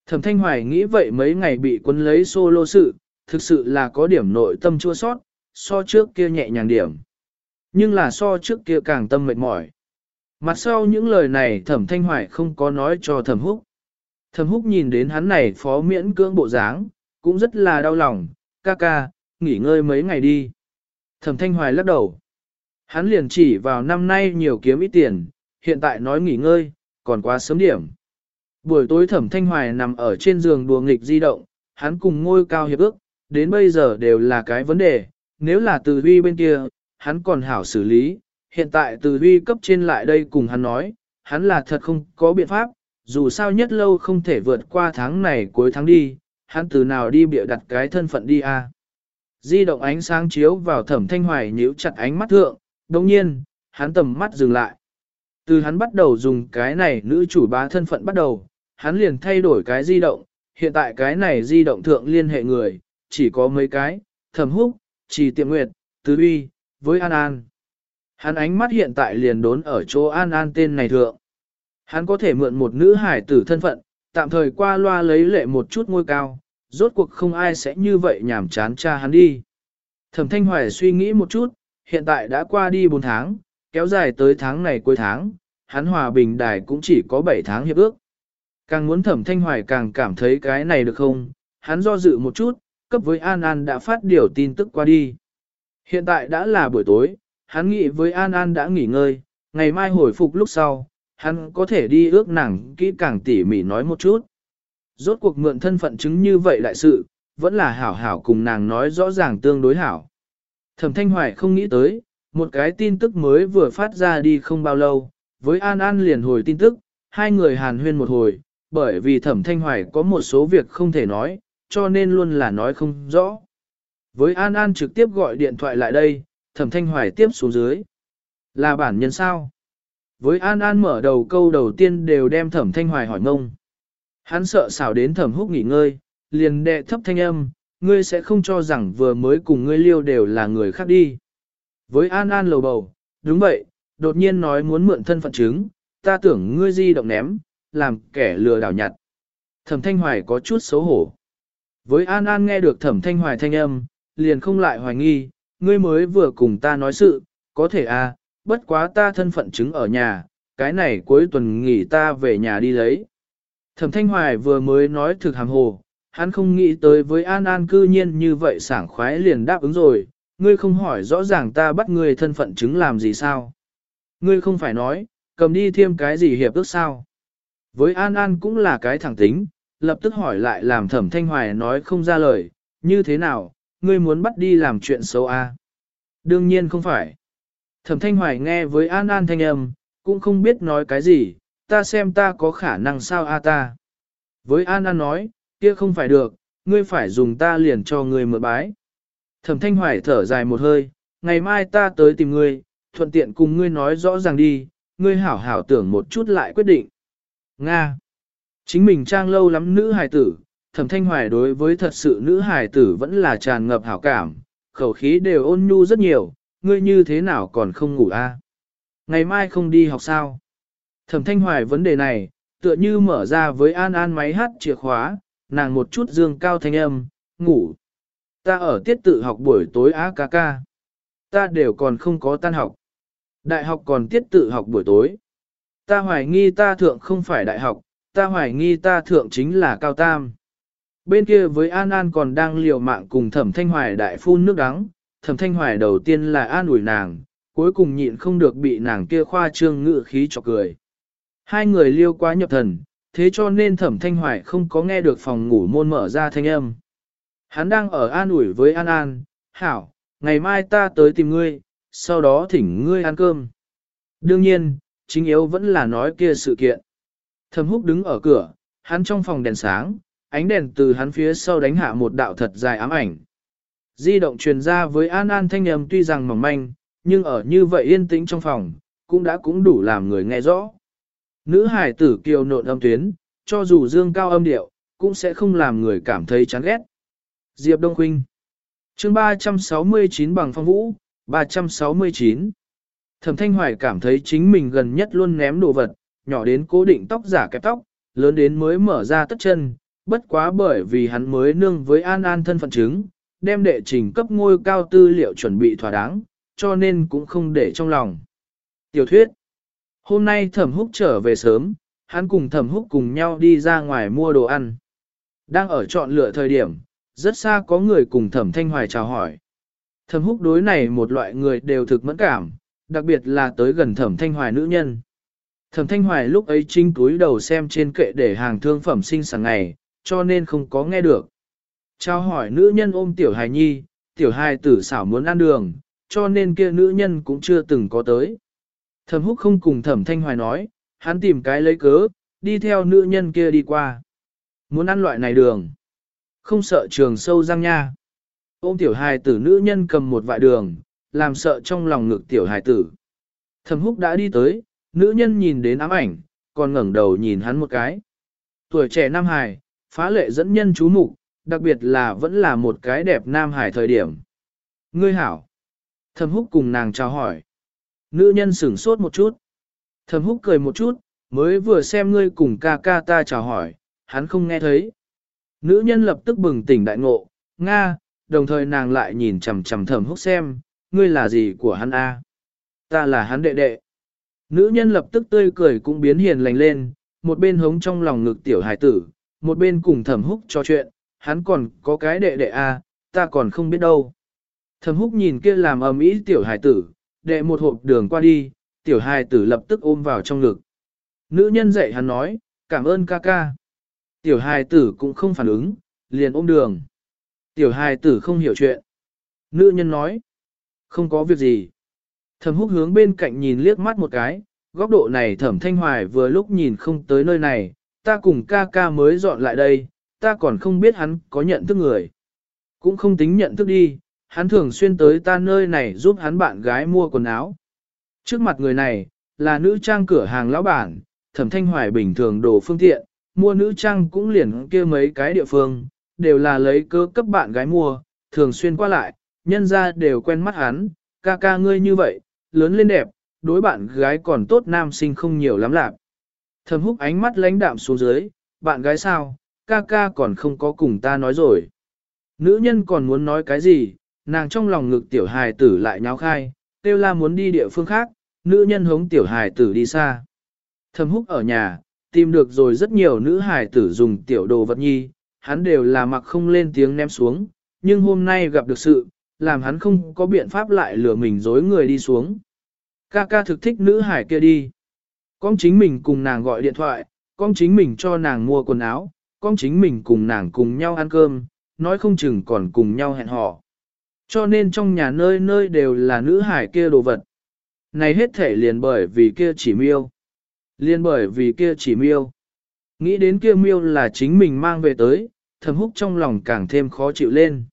Thẩm Thanh Hoài nghĩ vậy mấy ngày bị quân lấy solo sự, thực sự là có điểm nội tâm chua sót, so trước kia nhẹ nhàng điểm. Nhưng là so trước kia càng tâm mệt mỏi. Mặt sau những lời này Thẩm Thanh Hoài không có nói cho Thẩm Húc. Thẩm Húc nhìn đến hắn này phó miễn cưỡng bộ dáng, cũng rất là đau lòng, ca ca, nghỉ ngơi mấy ngày đi. Thẩm Thanh Hoài lắc đầu. Hắn liền chỉ vào năm nay nhiều kiếm ít tiền, hiện tại nói nghỉ ngơi, còn quá sớm điểm. Buổi tối Thẩm Thanh Hoài nằm ở trên giường đùa nghịch di động, hắn cùng ngôi cao hiệp ước, đến bây giờ đều là cái vấn đề, nếu là từ huy bên kia, hắn còn hảo xử lý, hiện tại từ huy cấp trên lại đây cùng hắn nói, hắn là thật không có biện pháp, dù sao nhất lâu không thể vượt qua tháng này cuối tháng đi, hắn từ nào đi bịa đặt cái thân phận đi a. Di động ánh sáng chiếu vào thẩm thanh hoài nhíu chặt ánh mắt thượng, đồng nhiên, hắn tầm mắt dừng lại. Từ hắn bắt đầu dùng cái này nữ chủ bá thân phận bắt đầu, hắn liền thay đổi cái di động, hiện tại cái này di động thượng liên hệ người, chỉ có mấy cái, thẩm húc, chỉ tiệm nguyệt, tứ uy, với An An. Hắn ánh mắt hiện tại liền đốn ở chỗ An An tên này thượng. Hắn có thể mượn một nữ hải tử thân phận, tạm thời qua loa lấy lệ một chút ngôi cao, rốt cuộc không ai sẽ như vậy nhảm chán cha hắn đi. Thẩm Thanh Hoài suy nghĩ một chút, hiện tại đã qua đi 4 tháng, kéo dài tới tháng này cuối tháng, hắn hòa bình đài cũng chỉ có 7 tháng hiệp ước. Càng muốn Thẩm Thanh Hoài càng cảm thấy cái này được không, hắn do dự một chút, cấp với An An đã phát điều tin tức qua đi. Hiện tại đã là buổi tối, hắn nghĩ với An An đã nghỉ ngơi, ngày mai hồi phục lúc sau, hắn có thể đi ước nàng kỹ càng tỉ mỉ nói một chút. Rốt cuộc mượn thân phận chứng như vậy đại sự, vẫn là hảo hảo cùng nàng nói rõ ràng tương đối hảo. Thẩm Thanh Hoài không nghĩ tới, một cái tin tức mới vừa phát ra đi không bao lâu, với An An liền hồi tin tức, hai người hàn huyên một hồi, bởi vì Thẩm Thanh Hoài có một số việc không thể nói, cho nên luôn là nói không rõ. Với An An trực tiếp gọi điện thoại lại đây, Thẩm Thanh Hoài tiếp xuống dưới. Là bản nhân sao? Với An An mở đầu câu đầu tiên đều đem Thẩm Thanh Hoài hỏi ngông. Hắn sợ xảo đến Thẩm Húc nghỉ ngơi, liền đệ thấp thanh âm, ngươi sẽ không cho rằng vừa mới cùng ngươi liêu đều là người khác đi. Với An An lầu bầu, đúng vậy, đột nhiên nói muốn mượn thân phận chứng, ta tưởng ngươi di động ném, làm kẻ lừa đảo nhặt. Thẩm Thanh Hoài có chút xấu hổ. Với An An nghe được Thẩm Thanh Hoài thanh âm, liền không lại hoài nghi, ngươi mới vừa cùng ta nói sự, có thể à, bất quá ta thân phận chứng ở nhà, cái này cuối tuần nghỉ ta về nhà đi lấy. Thẩm Thanh Hoài vừa mới nói thực hàm hồ, hắn không nghĩ tới với An An cư nhiên như vậy sảng khoái liền đáp ứng rồi, ngươi không hỏi rõ ràng ta bắt ngươi thân phận chứng làm gì sao. Ngươi không phải nói, cầm đi thêm cái gì hiệp ước sao. Với An An cũng là cái thẳng tính, lập tức hỏi lại làm thẩm thanh hoài nói không ra lời, như thế nào, ngươi muốn bắt đi làm chuyện xấu à? Đương nhiên không phải. Thẩm thanh hoài nghe với An An thanh âm, cũng không biết nói cái gì, ta xem ta có khả năng sao a ta. Với An An nói, kia không phải được, ngươi phải dùng ta liền cho ngươi mượn bái. Thẩm thanh hoài thở dài một hơi, ngày mai ta tới tìm ngươi, thuận tiện cùng ngươi nói rõ ràng đi, ngươi hảo hảo tưởng một chút lại quyết định. Nga. Chính mình trang lâu lắm nữ hài tử, thẩm thanh hoài đối với thật sự nữ hài tử vẫn là tràn ngập hảo cảm, khẩu khí đều ôn nhu rất nhiều, ngươi như thế nào còn không ngủ a? Ngày mai không đi học sao? Thẩm thanh hoài vấn đề này, tựa như mở ra với An An máy hát chìa khóa, nàng một chút dương cao thanh âm, ngủ. Ta ở tiết tự học buổi tối á ca ca. Ta đều còn không có tan học. Đại học còn tiết tự học buổi tối. Ta hoài nghi ta thượng không phải đại học, ta hoài nghi ta thượng chính là cao tam. Bên kia với An An còn đang liều mạng cùng thẩm thanh hoài đại phun nước đắng, thẩm thanh hoài đầu tiên là an ủi nàng, cuối cùng nhịn không được bị nàng kia khoa trương ngự khí chọc cười. Hai người liêu quá nhập thần, thế cho nên thẩm thanh hoài không có nghe được phòng ngủ môn mở ra thanh âm. Hắn đang ở an ủi với An An, hảo, ngày mai ta tới tìm ngươi, sau đó thỉnh ngươi ăn cơm. Đương nhiên, chính yếu vẫn là nói kia sự kiện. Thẩm húc đứng ở cửa, hắn trong phòng đèn sáng, ánh đèn từ hắn phía sau đánh hạ một đạo thật dài ám ảnh. Di động truyền ra với An An thanh âm tuy rằng mỏng manh, nhưng ở như vậy yên tĩnh trong phòng, cũng đã cũng đủ làm người nghe rõ. Nữ hải tử kiều nộn âm tuyến, cho dù dương cao âm điệu, cũng sẽ không làm người cảm thấy chán ghét. Diệp Đông Khuynh chương 369 bằng phong vũ, 369 Thẩm Thanh Hoài cảm thấy chính mình gần nhất luôn ném đồ vật, nhỏ đến cố định tóc giả kẹp tóc, lớn đến mới mở ra tất chân, bất quá bởi vì hắn mới nương với An An thân phận chứng, đem đệ trình cấp ngôi cao tư liệu chuẩn bị thỏa đáng, cho nên cũng không để trong lòng. Tiểu thuyết Hôm nay thẩm húc trở về sớm, hắn cùng thẩm húc cùng nhau đi ra ngoài mua đồ ăn. Đang ở chọn lựa thời điểm, rất xa có người cùng thẩm thanh hoài chào hỏi. Thẩm húc đối này một loại người đều thực mẫn cảm, đặc biệt là tới gần thẩm thanh hoài nữ nhân. Thẩm thanh hoài lúc ấy chinh túi đầu xem trên kệ để hàng thương phẩm sinh sáng ngày, cho nên không có nghe được. Chào hỏi nữ nhân ôm tiểu hài nhi, tiểu hài tử xảo muốn ăn đường, cho nên kia nữ nhân cũng chưa từng có tới. Thẩm húc không cùng thẩm thanh hoài nói, hắn tìm cái lấy cớ, đi theo nữ nhân kia đi qua. Muốn ăn loại này đường. Không sợ trường sâu răng nha. Ôm tiểu hài tử nữ nhân cầm một vại đường, làm sợ trong lòng ngực tiểu hài tử. Thẩm húc đã đi tới, nữ nhân nhìn đến ám ảnh, còn ngẩng đầu nhìn hắn một cái. Tuổi trẻ nam hài, phá lệ dẫn nhân chú mục, đặc biệt là vẫn là một cái đẹp nam Hải thời điểm. Ngươi hảo. Thẩm húc cùng nàng chào hỏi. Nữ nhân sửng sốt một chút. Thẩm húc cười một chút, mới vừa xem ngươi cùng ca ca ta chào hỏi, hắn không nghe thấy. Nữ nhân lập tức bừng tỉnh đại ngộ, Nga, đồng thời nàng lại nhìn chằm chằm thẩm húc xem, ngươi là gì của hắn a? Ta là hắn đệ đệ. Nữ nhân lập tức tươi cười cũng biến hiền lành lên, một bên hống trong lòng ngực tiểu hải tử, một bên cùng thẩm húc trò chuyện, hắn còn có cái đệ đệ a, ta còn không biết đâu. Thẩm húc nhìn kia làm ầm ĩ tiểu hải tử, đệ một hộp đường qua đi, tiểu hải tử lập tức ôm vào trong ngực. Nữ nhân dạy hắn nói, cảm ơn ca ca. Tiểu hài tử cũng không phản ứng, liền ôm đường. Tiểu hài tử không hiểu chuyện. Nữ nhân nói, không có việc gì. Thẩm húc hướng bên cạnh nhìn liếc mắt một cái, góc độ này thẩm thanh hoài vừa lúc nhìn không tới nơi này, ta cùng ca ca mới dọn lại đây, ta còn không biết hắn có nhận thức người. Cũng không tính nhận thức đi, hắn thường xuyên tới ta nơi này giúp hắn bạn gái mua quần áo. Trước mặt người này, là nữ trang cửa hàng lão bản, thẩm thanh hoài bình thường đồ phương tiện, mua nữ trang cũng liền kia mấy cái địa phương, đều là lấy cơ cấp bạn gái mua, thường xuyên qua lại, nhân ra đều quen mắt hắn, ca ca ngươi như vậy, lớn lên đẹp, đối bạn gái còn tốt nam sinh không nhiều lắm lạc. Thầm húc ánh mắt lãnh đạm xuống dưới, bạn gái sao, ca ca còn không có cùng ta nói rồi. Nữ nhân còn muốn nói cái gì, nàng trong lòng ngực tiểu hài tử lại nháo khai, tiêu la muốn đi địa phương khác, nữ nhân hống tiểu hài tử đi xa. Thầm húc ở nhà, tìm được rồi rất nhiều nữ hài tử dùng tiểu đồ vật nhi, hắn đều là mặc không lên tiếng ném xuống, nhưng hôm nay gặp được sự, làm hắn không có biện pháp lại lừa mình dối người đi xuống. Ca ca thực thích nữ hải kia đi. Con chính mình cùng nàng gọi điện thoại, con chính mình cho nàng mua quần áo, con chính mình cùng nàng cùng nhau ăn cơm, nói không chừng còn cùng nhau hẹn hò. Cho nên trong nhà nơi nơi đều là nữ hải kia đồ vật. Này hết thể liền bởi vì kia chỉ miêu. liền bởi vì kia chỉ miêu. Nghĩ đến kia miêu là chính mình mang về tới, thầm húc trong lòng càng thêm khó chịu lên.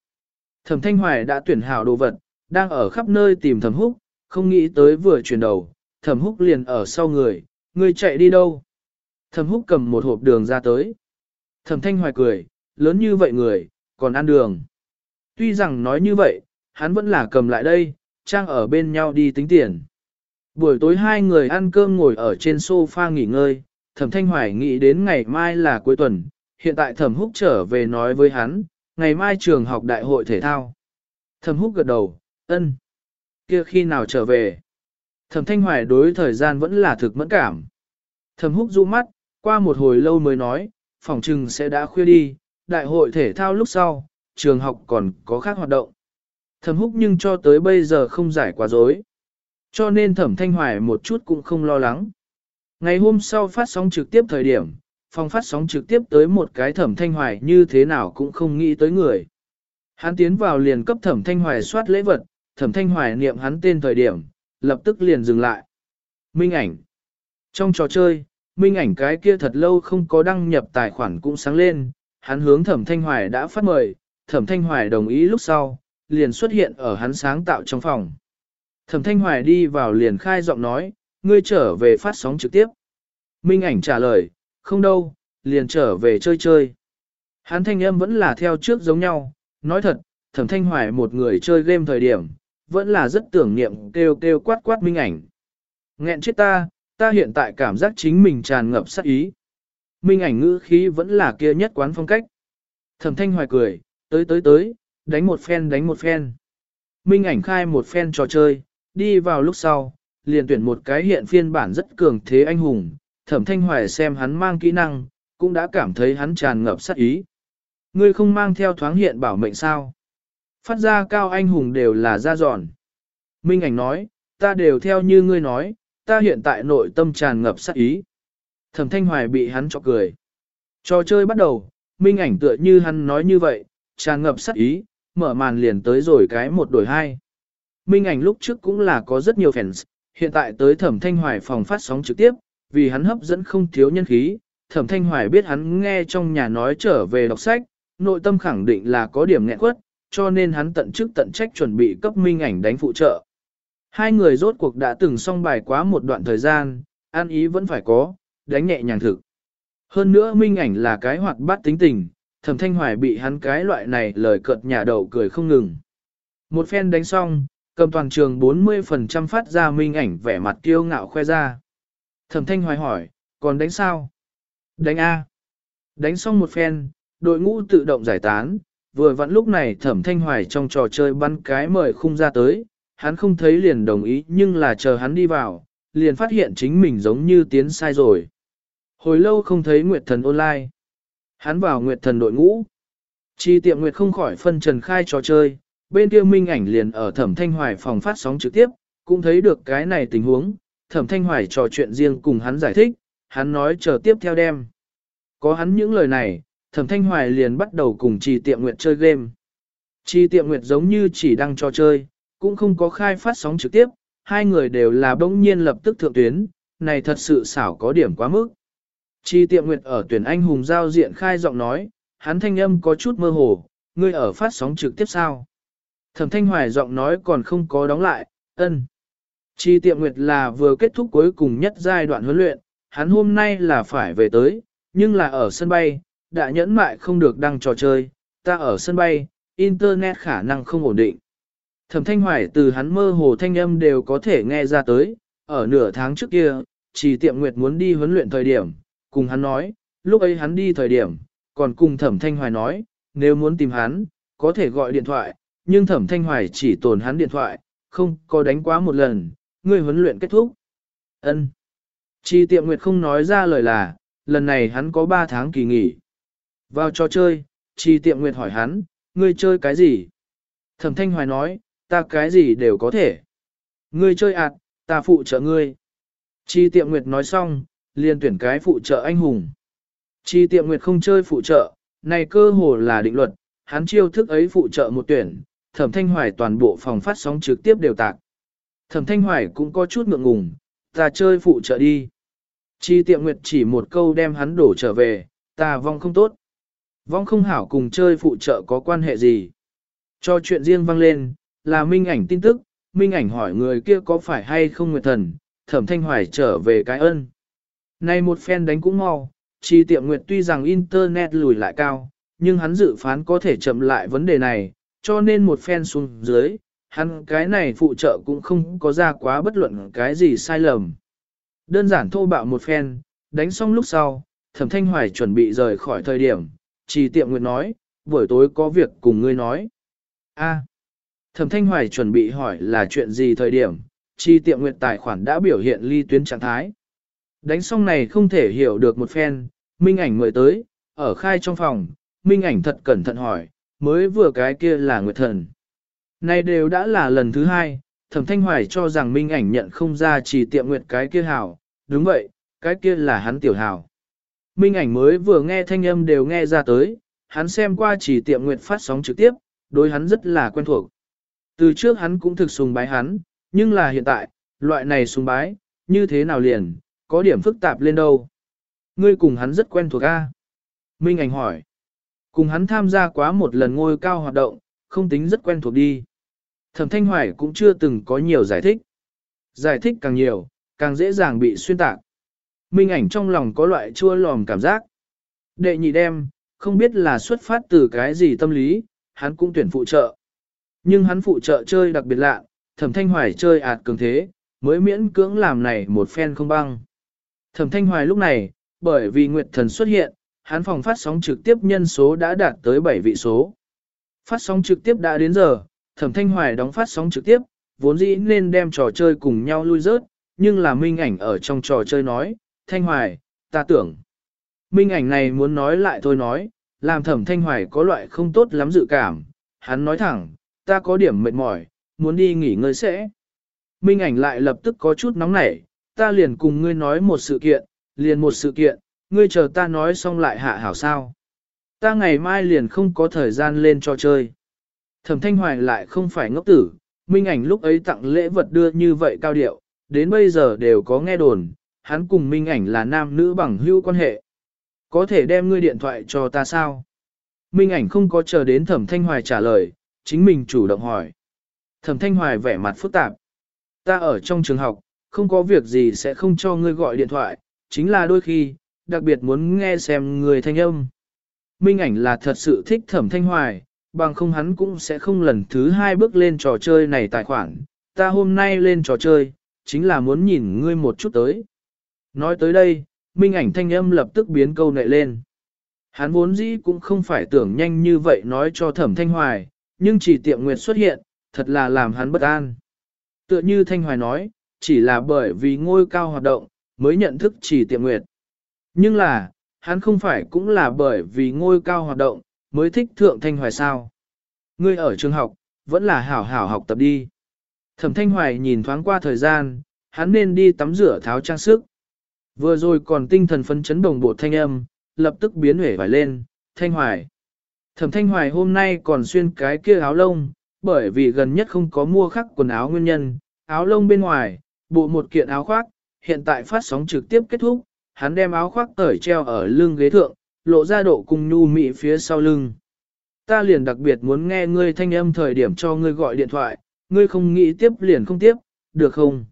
Thẩm Thanh Hoài đã tuyển hảo đồ vật, đang ở khắp nơi tìm thẩm húc, không nghĩ tới vừa chuyển đầu, thẩm húc liền ở sau người, người chạy đi đâu. Thẩm húc cầm một hộp đường ra tới. Thẩm Thanh Hoài cười, lớn như vậy người, còn ăn đường. Tuy rằng nói như vậy, hắn vẫn là cầm lại đây, trang ở bên nhau đi tính tiền. Buổi tối hai người ăn cơm ngồi ở trên sofa nghỉ ngơi, thẩm thanh hoài nghĩ đến ngày mai là cuối tuần, hiện tại thẩm húc trở về nói với hắn, ngày mai trường học đại hội thể thao. Thẩm húc gật đầu, ân. kia khi nào trở về? Thẩm thanh hoài đối thời gian vẫn là thực mẫn cảm. Thẩm húc du mắt, qua một hồi lâu mới nói, phòng trừng sẽ đã khuya đi, đại hội thể thao lúc sau, trường học còn có khác hoạt động. Thẩm húc nhưng cho tới bây giờ không giải quá dối. Cho nên thẩm thanh hoài một chút cũng không lo lắng. Ngày hôm sau phát sóng trực tiếp thời điểm, phòng phát sóng trực tiếp tới một cái thẩm thanh hoài như thế nào cũng không nghĩ tới người. Hắn tiến vào liền cấp thẩm thanh hoài soát lễ vật, thẩm thanh hoài niệm hắn tên thời điểm, lập tức liền dừng lại. Minh ảnh. Trong trò chơi, minh ảnh cái kia thật lâu không có đăng nhập tài khoản cũng sáng lên, hắn hướng thẩm thanh hoài đã phát mời, thẩm thanh hoài đồng ý lúc sau, liền xuất hiện ở hắn sáng tạo trong phòng. Thẩm thanh hoài đi vào liền khai giọng nói, ngươi trở về phát sóng trực tiếp. Minh ảnh trả lời, không đâu, liền trở về chơi chơi. Hắn thanh âm vẫn là theo trước giống nhau, nói thật, thẩm thanh hoài một người chơi game thời điểm, vẫn là rất tưởng niệm kêu kêu quát quát minh ảnh. Nghẹn chết ta, ta hiện tại cảm giác chính mình tràn ngập sát ý. Minh ảnh ngữ khí vẫn là kia nhất quán phong cách. Thẩm thanh hoài cười, tới tới tới, đánh một phen đánh một phen. Minh ảnh khai một phen trò chơi, đi vào lúc sau, liền tuyển một cái hiện phiên bản rất cường thế anh hùng, thẩm thanh hoài xem hắn mang kỹ năng, cũng đã cảm thấy hắn tràn ngập sát ý. Ngươi không mang theo thoáng hiện bảo mệnh sao? Phát ra cao anh hùng đều là ra giòn. Minh ảnh nói, ta đều theo như ngươi nói, ta hiện tại nội tâm tràn ngập sát ý. Thẩm thanh hoài bị hắn cho cười. Trò chơi bắt đầu, minh ảnh tựa như hắn nói như vậy, tràn ngập sát ý, mở màn liền tới rồi cái một đổi hai. Minh ảnh lúc trước cũng là có rất nhiều fans, hiện tại tới thẩm thanh hoài phòng phát sóng trực tiếp, vì hắn hấp dẫn không thiếu nhân khí, thẩm thanh hoài biết hắn nghe trong nhà nói trở về đọc sách, nội tâm khẳng định là có điểm nghẹn quất, cho nên hắn tận chức tận trách chuẩn bị cấp minh ảnh đánh phụ trợ. Hai người rốt cuộc đã từng xong bài quá một đoạn thời gian, an ý vẫn phải có, đánh nhẹ nhàng thực. Hơn nữa minh ảnh là cái hoạt bát tính tình, thẩm thanh hoài bị hắn cái loại này lời cợt nhà đầu cười không ngừng. Một phen đánh xong, cầm toàn trường 40% phát ra minh ảnh vẻ mặt kiêu ngạo khoe ra. Thẩm thanh hoài hỏi, còn đánh sao? Đánh A. Đánh xong một phen, đội ngũ tự động giải tán, vừa vặn lúc này thẩm thanh hoài trong trò chơi bắn cái mời khung ra tới, hắn không thấy liền đồng ý nhưng là chờ hắn đi vào, liền phát hiện chính mình giống như tiến sai rồi. Hồi lâu không thấy Nguyệt Thần online. Hắn vào Nguyệt Thần đội ngũ. Chi tiệm Nguyệt không khỏi phân trần khai trò chơi, bên kia minh ảnh liền ở thẩm thanh hoài phòng phát sóng trực tiếp, cũng thấy được cái này tình huống, thẩm thanh hoài trò chuyện riêng cùng hắn giải thích, hắn nói chờ tiếp theo đem. Có hắn những lời này, thẩm thanh hoài liền bắt đầu cùng trì tiệm nguyệt chơi game. Trì tiệm nguyệt giống như chỉ đăng cho chơi, cũng không có khai phát sóng trực tiếp, hai người đều là bỗng nhiên lập tức thượng tuyến, này thật sự xảo có điểm quá mức. Chi tiệm nguyệt ở tuyển anh hùng giao diện khai giọng nói, hắn thanh âm có chút mơ hồ, ngươi ở phát sóng trực tiếp sao? Thẩm thanh hoài giọng nói còn không có đóng lại, ân. Chi tiệm nguyệt là vừa kết thúc cuối cùng nhất giai đoạn huấn luyện, hắn hôm nay là phải về tới, nhưng là ở sân bay, đã nhẫn mại không được đăng trò chơi, ta ở sân bay, internet khả năng không ổn định. Thẩm thanh hoài từ hắn mơ hồ thanh âm đều có thể nghe ra tới, ở nửa tháng trước kia, chỉ tiệm nguyệt muốn đi huấn luyện thời điểm, cùng hắn nói, lúc ấy hắn đi thời điểm, còn cùng thẩm thanh hoài nói, nếu muốn tìm hắn, có thể gọi điện thoại, nhưng thẩm thanh hoài chỉ tồn hắn điện thoại, không có đánh quá một lần, người huấn luyện kết thúc. ân Chỉ tiệm nguyệt không nói ra lời là, lần này hắn có 3 tháng kỳ nghỉ. Vào trò chơi, Trì tiệm nguyệt hỏi hắn, ngươi chơi cái gì? Thẩm thanh hoài nói, ta cái gì đều có thể. Ngươi chơi ạt, ta phụ trợ ngươi. Trì tiệm nguyệt nói xong, liền tuyển cái phụ trợ anh hùng. Trì tiệm nguyệt không chơi phụ trợ, này cơ hồ là định luật, hắn chiêu thức ấy phụ trợ một tuyển, thẩm thanh hoài toàn bộ phòng phát sóng trực tiếp đều tạc. Thẩm thanh hoài cũng có chút ngượng ngùng, ta chơi phụ trợ đi. Chi tiệm nguyệt chỉ một câu đem hắn đổ trở về, ta vong không tốt. Vong không hảo cùng chơi phụ trợ có quan hệ gì. Cho chuyện riêng vang lên, là minh ảnh tin tức, minh ảnh hỏi người kia có phải hay không nguyệt thần, thẩm thanh hoài trở về cái ân. Này một phen đánh cũng mau, Chỉ tiệm nguyệt tuy rằng internet lùi lại cao, nhưng hắn dự phán có thể chậm lại vấn đề này, cho nên một phen xuống dưới, hắn cái này phụ trợ cũng không có ra quá bất luận cái gì sai lầm. Đơn giản thô bạo một phen, đánh xong lúc sau, thẩm thanh hoài chuẩn bị rời khỏi thời điểm, trì tiệm nguyệt nói, buổi tối có việc cùng ngươi nói. A. thẩm thanh hoài chuẩn bị hỏi là chuyện gì thời điểm, chi tiệm nguyệt tài khoản đã biểu hiện ly tuyến trạng thái. Đánh xong này không thể hiểu được một phen, minh ảnh mời tới, ở khai trong phòng, minh ảnh thật cẩn thận hỏi, mới vừa cái kia là nguyệt thần. Này đều đã là lần thứ hai, Thẩm Thanh Hoài cho rằng Minh ảnh nhận không ra chỉ tiệm nguyệt cái kia hảo, đúng vậy, cái kia là hắn tiểu hảo. Minh ảnh mới vừa nghe thanh âm đều nghe ra tới, hắn xem qua chỉ tiệm nguyệt phát sóng trực tiếp, đối hắn rất là quen thuộc. Từ trước hắn cũng thực sùng bái hắn, nhưng là hiện tại, loại này sùng bái, như thế nào liền, có điểm phức tạp lên đâu. Ngươi cùng hắn rất quen thuộc a Minh ảnh hỏi. Cùng hắn tham gia quá một lần ngôi cao hoạt động, không tính rất quen thuộc đi. Thẩm Thanh Hoài cũng chưa từng có nhiều giải thích. Giải thích càng nhiều, càng dễ dàng bị xuyên tạc. Minh ảnh trong lòng có loại chua lòm cảm giác. Đệ nhị đem, không biết là xuất phát từ cái gì tâm lý, hắn cũng tuyển phụ trợ. Nhưng hắn phụ trợ chơi đặc biệt lạ, thẩm thanh hoài chơi ạt cường thế, mới miễn cưỡng làm này một phen không băng. Thẩm thanh hoài lúc này, bởi vì Nguyệt Thần xuất hiện, hắn phòng phát sóng trực tiếp nhân số đã đạt tới 7 vị số. Phát sóng trực tiếp đã đến giờ, thẩm thanh hoài đóng phát sóng trực tiếp, vốn dĩ nên đem trò chơi cùng nhau lui rớt, nhưng là minh ảnh ở trong trò chơi nói, thanh hoài, ta tưởng. Minh ảnh này muốn nói lại thôi nói, làm thẩm thanh hoài có loại không tốt lắm dự cảm, hắn nói thẳng, ta có điểm mệt mỏi, muốn đi nghỉ ngơi sẽ. Minh ảnh lại lập tức có chút nóng nảy, ta liền cùng ngươi nói một sự kiện, liền một sự kiện, ngươi chờ ta nói xong lại hạ hảo sao. Ta ngày mai liền không có thời gian lên cho chơi. Thẩm thanh hoài lại không phải ngốc tử, Minh ảnh lúc ấy tặng lễ vật đưa như vậy cao điệu, đến bây giờ đều có nghe đồn, hắn cùng Minh ảnh là nam nữ bằng hữu quan hệ. Có thể đem ngươi điện thoại cho ta sao? Minh ảnh không có chờ đến thẩm thanh hoài trả lời, chính mình chủ động hỏi. Thẩm thanh hoài vẻ mặt phức tạp. Ta ở trong trường học, không có việc gì sẽ không cho ngươi gọi điện thoại, chính là đôi khi, đặc biệt muốn nghe xem người thanh âm. Minh ảnh là thật sự thích thẩm thanh hoài, bằng không hắn cũng sẽ không lần thứ hai bước lên trò chơi này tài khoản. Ta hôm nay lên trò chơi, chính là muốn nhìn ngươi một chút tới. Nói tới đây, minh ảnh thanh âm lập tức biến câu nệ lên. Hắn vốn dĩ cũng không phải tưởng nhanh như vậy nói cho thẩm thanh hoài, nhưng chỉ tiệm nguyệt xuất hiện, thật là làm hắn bất an. Tựa như thanh hoài nói, chỉ là bởi vì ngôi cao hoạt động, mới nhận thức chỉ tiệm nguyệt. Nhưng là, hắn không phải cũng là bởi vì ngôi cao hoạt động, mới thích thượng thanh hoài sao. Ngươi ở trường học, vẫn là hảo hảo học tập đi. Thẩm thanh hoài nhìn thoáng qua thời gian, hắn nên đi tắm rửa tháo trang sức. Vừa rồi còn tinh thần phấn chấn đồng bộ thanh âm, lập tức biến hể vải lên, thanh hoài. Thẩm thanh hoài hôm nay còn xuyên cái kia áo lông, bởi vì gần nhất không có mua khắc quần áo nguyên nhân, áo lông bên ngoài, bộ một kiện áo khoác, hiện tại phát sóng trực tiếp kết thúc, hắn đem áo khoác tởi treo ở lưng ghế thượng, lộ ra độ cùng nhu mị phía sau lưng. Ta liền đặc biệt muốn nghe ngươi thanh âm thời điểm cho ngươi gọi điện thoại, ngươi không nghĩ tiếp liền không tiếp, được không?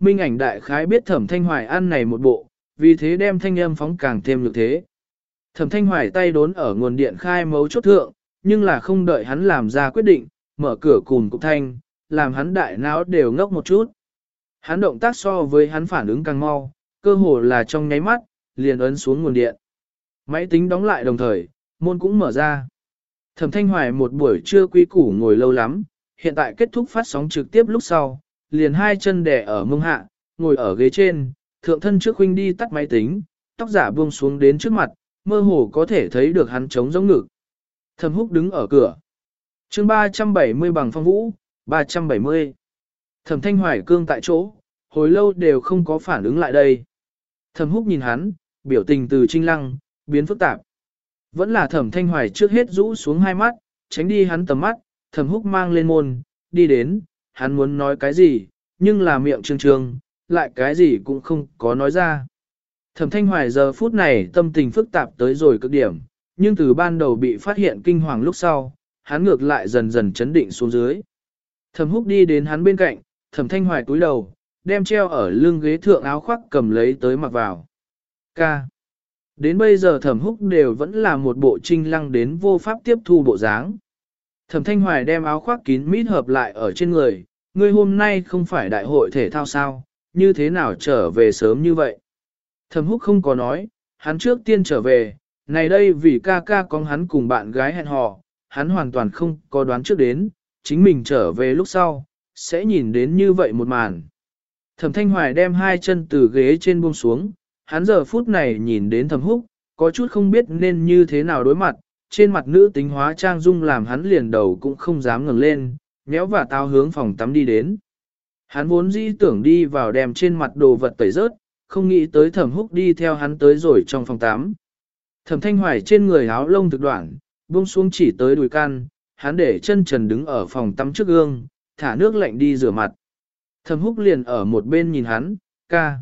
Minh ảnh đại khái biết thẩm thanh hoài ăn này một bộ, vì thế đem thanh âm phóng càng thêm lực thế. Thẩm thanh hoài tay đốn ở nguồn điện khai mấu chốt thượng, nhưng là không đợi hắn làm ra quyết định, mở cửa cùng cục thanh, làm hắn đại não đều ngốc một chút. Hắn động tác so với hắn phản ứng càng mau, cơ hồ là trong nháy mắt, liền ấn xuống nguồn điện. Máy tính đóng lại đồng thời, môn cũng mở ra. Thẩm thanh hoài một buổi trưa quy củ ngồi lâu lắm, hiện tại kết thúc phát sóng trực tiếp lúc sau, liền hai chân đè ở mông hạ, ngồi ở ghế trên, thượng thân trước huynh đi tắt máy tính, tóc giả buông xuống đến trước mặt, mơ hồ có thể thấy được hắn trống giống ngực. Thẩm húc đứng ở cửa. chương 370 bằng phong vũ, 370. Thẩm thanh hoài cương tại chỗ, hồi lâu đều không có phản ứng lại đây. Thẩm húc nhìn hắn, biểu tình từ trinh lăng, biến phức tạp. Vẫn là thẩm thanh hoài trước hết rũ xuống hai mắt, tránh đi hắn tầm mắt, thẩm húc mang lên môn, đi đến, hắn muốn nói cái gì, nhưng là miệng trương trương, lại cái gì cũng không có nói ra. Thẩm thanh hoài giờ phút này tâm tình phức tạp tới rồi cực điểm, nhưng từ ban đầu bị phát hiện kinh hoàng lúc sau, hắn ngược lại dần dần chấn định xuống dưới. Thẩm húc đi đến hắn bên cạnh, thẩm thanh hoài cúi đầu, đem treo ở lưng ghế thượng áo khoác cầm lấy tới mặc vào. Ca. Đến bây giờ thẩm húc đều vẫn là một bộ trinh lăng đến vô pháp tiếp thu bộ dáng. Thẩm thanh hoài đem áo khoác kín mít hợp lại ở trên người, ngươi hôm nay không phải đại hội thể thao sao, như thế nào trở về sớm như vậy? Thẩm húc không có nói, hắn trước tiên trở về, này đây vì ca ca có hắn cùng bạn gái hẹn hò, hắn hoàn toàn không có đoán trước đến, chính mình trở về lúc sau, sẽ nhìn đến như vậy một màn. Thẩm thanh hoài đem hai chân từ ghế trên buông xuống, hắn giờ phút này nhìn đến thẩm húc, có chút không biết nên như thế nào đối mặt, trên mặt nữ tính hóa trang dung làm hắn liền đầu cũng không dám ngẩng lên, méo và tao hướng phòng tắm đi đến. Hắn vốn dĩ tưởng đi vào đem trên mặt đồ vật tẩy rớt, không nghĩ tới thẩm húc đi theo hắn tới rồi trong phòng tắm. Thẩm thanh hoài trên người áo lông thực đoạn, buông xuống chỉ tới đùi can, hắn để chân trần đứng ở phòng tắm trước gương, thả nước lạnh đi rửa mặt. Thẩm húc liền ở một bên nhìn hắn, ca.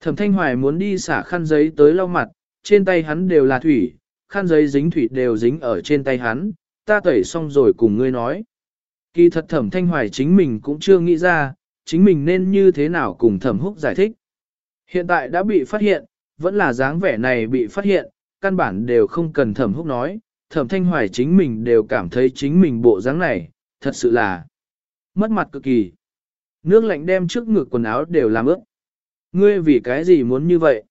Thẩm thanh hoài muốn đi xả khăn giấy tới lau mặt, trên tay hắn đều là thủy, khăn giấy dính thủy đều dính ở trên tay hắn, ta tẩy xong rồi cùng ngươi nói. Kỳ thật thẩm thanh hoài chính mình cũng chưa nghĩ ra, chính mình nên như thế nào cùng thẩm húc giải thích. Hiện tại đã bị phát hiện, vẫn là dáng vẻ này bị phát hiện, căn bản đều không cần thẩm húc nói, thẩm thanh hoài chính mình đều cảm thấy chính mình bộ dáng này, thật sự là mất mặt cực kỳ. Nước lạnh đem trước ngực quần áo đều làm ướt. Ngươi vì cái gì muốn như vậy?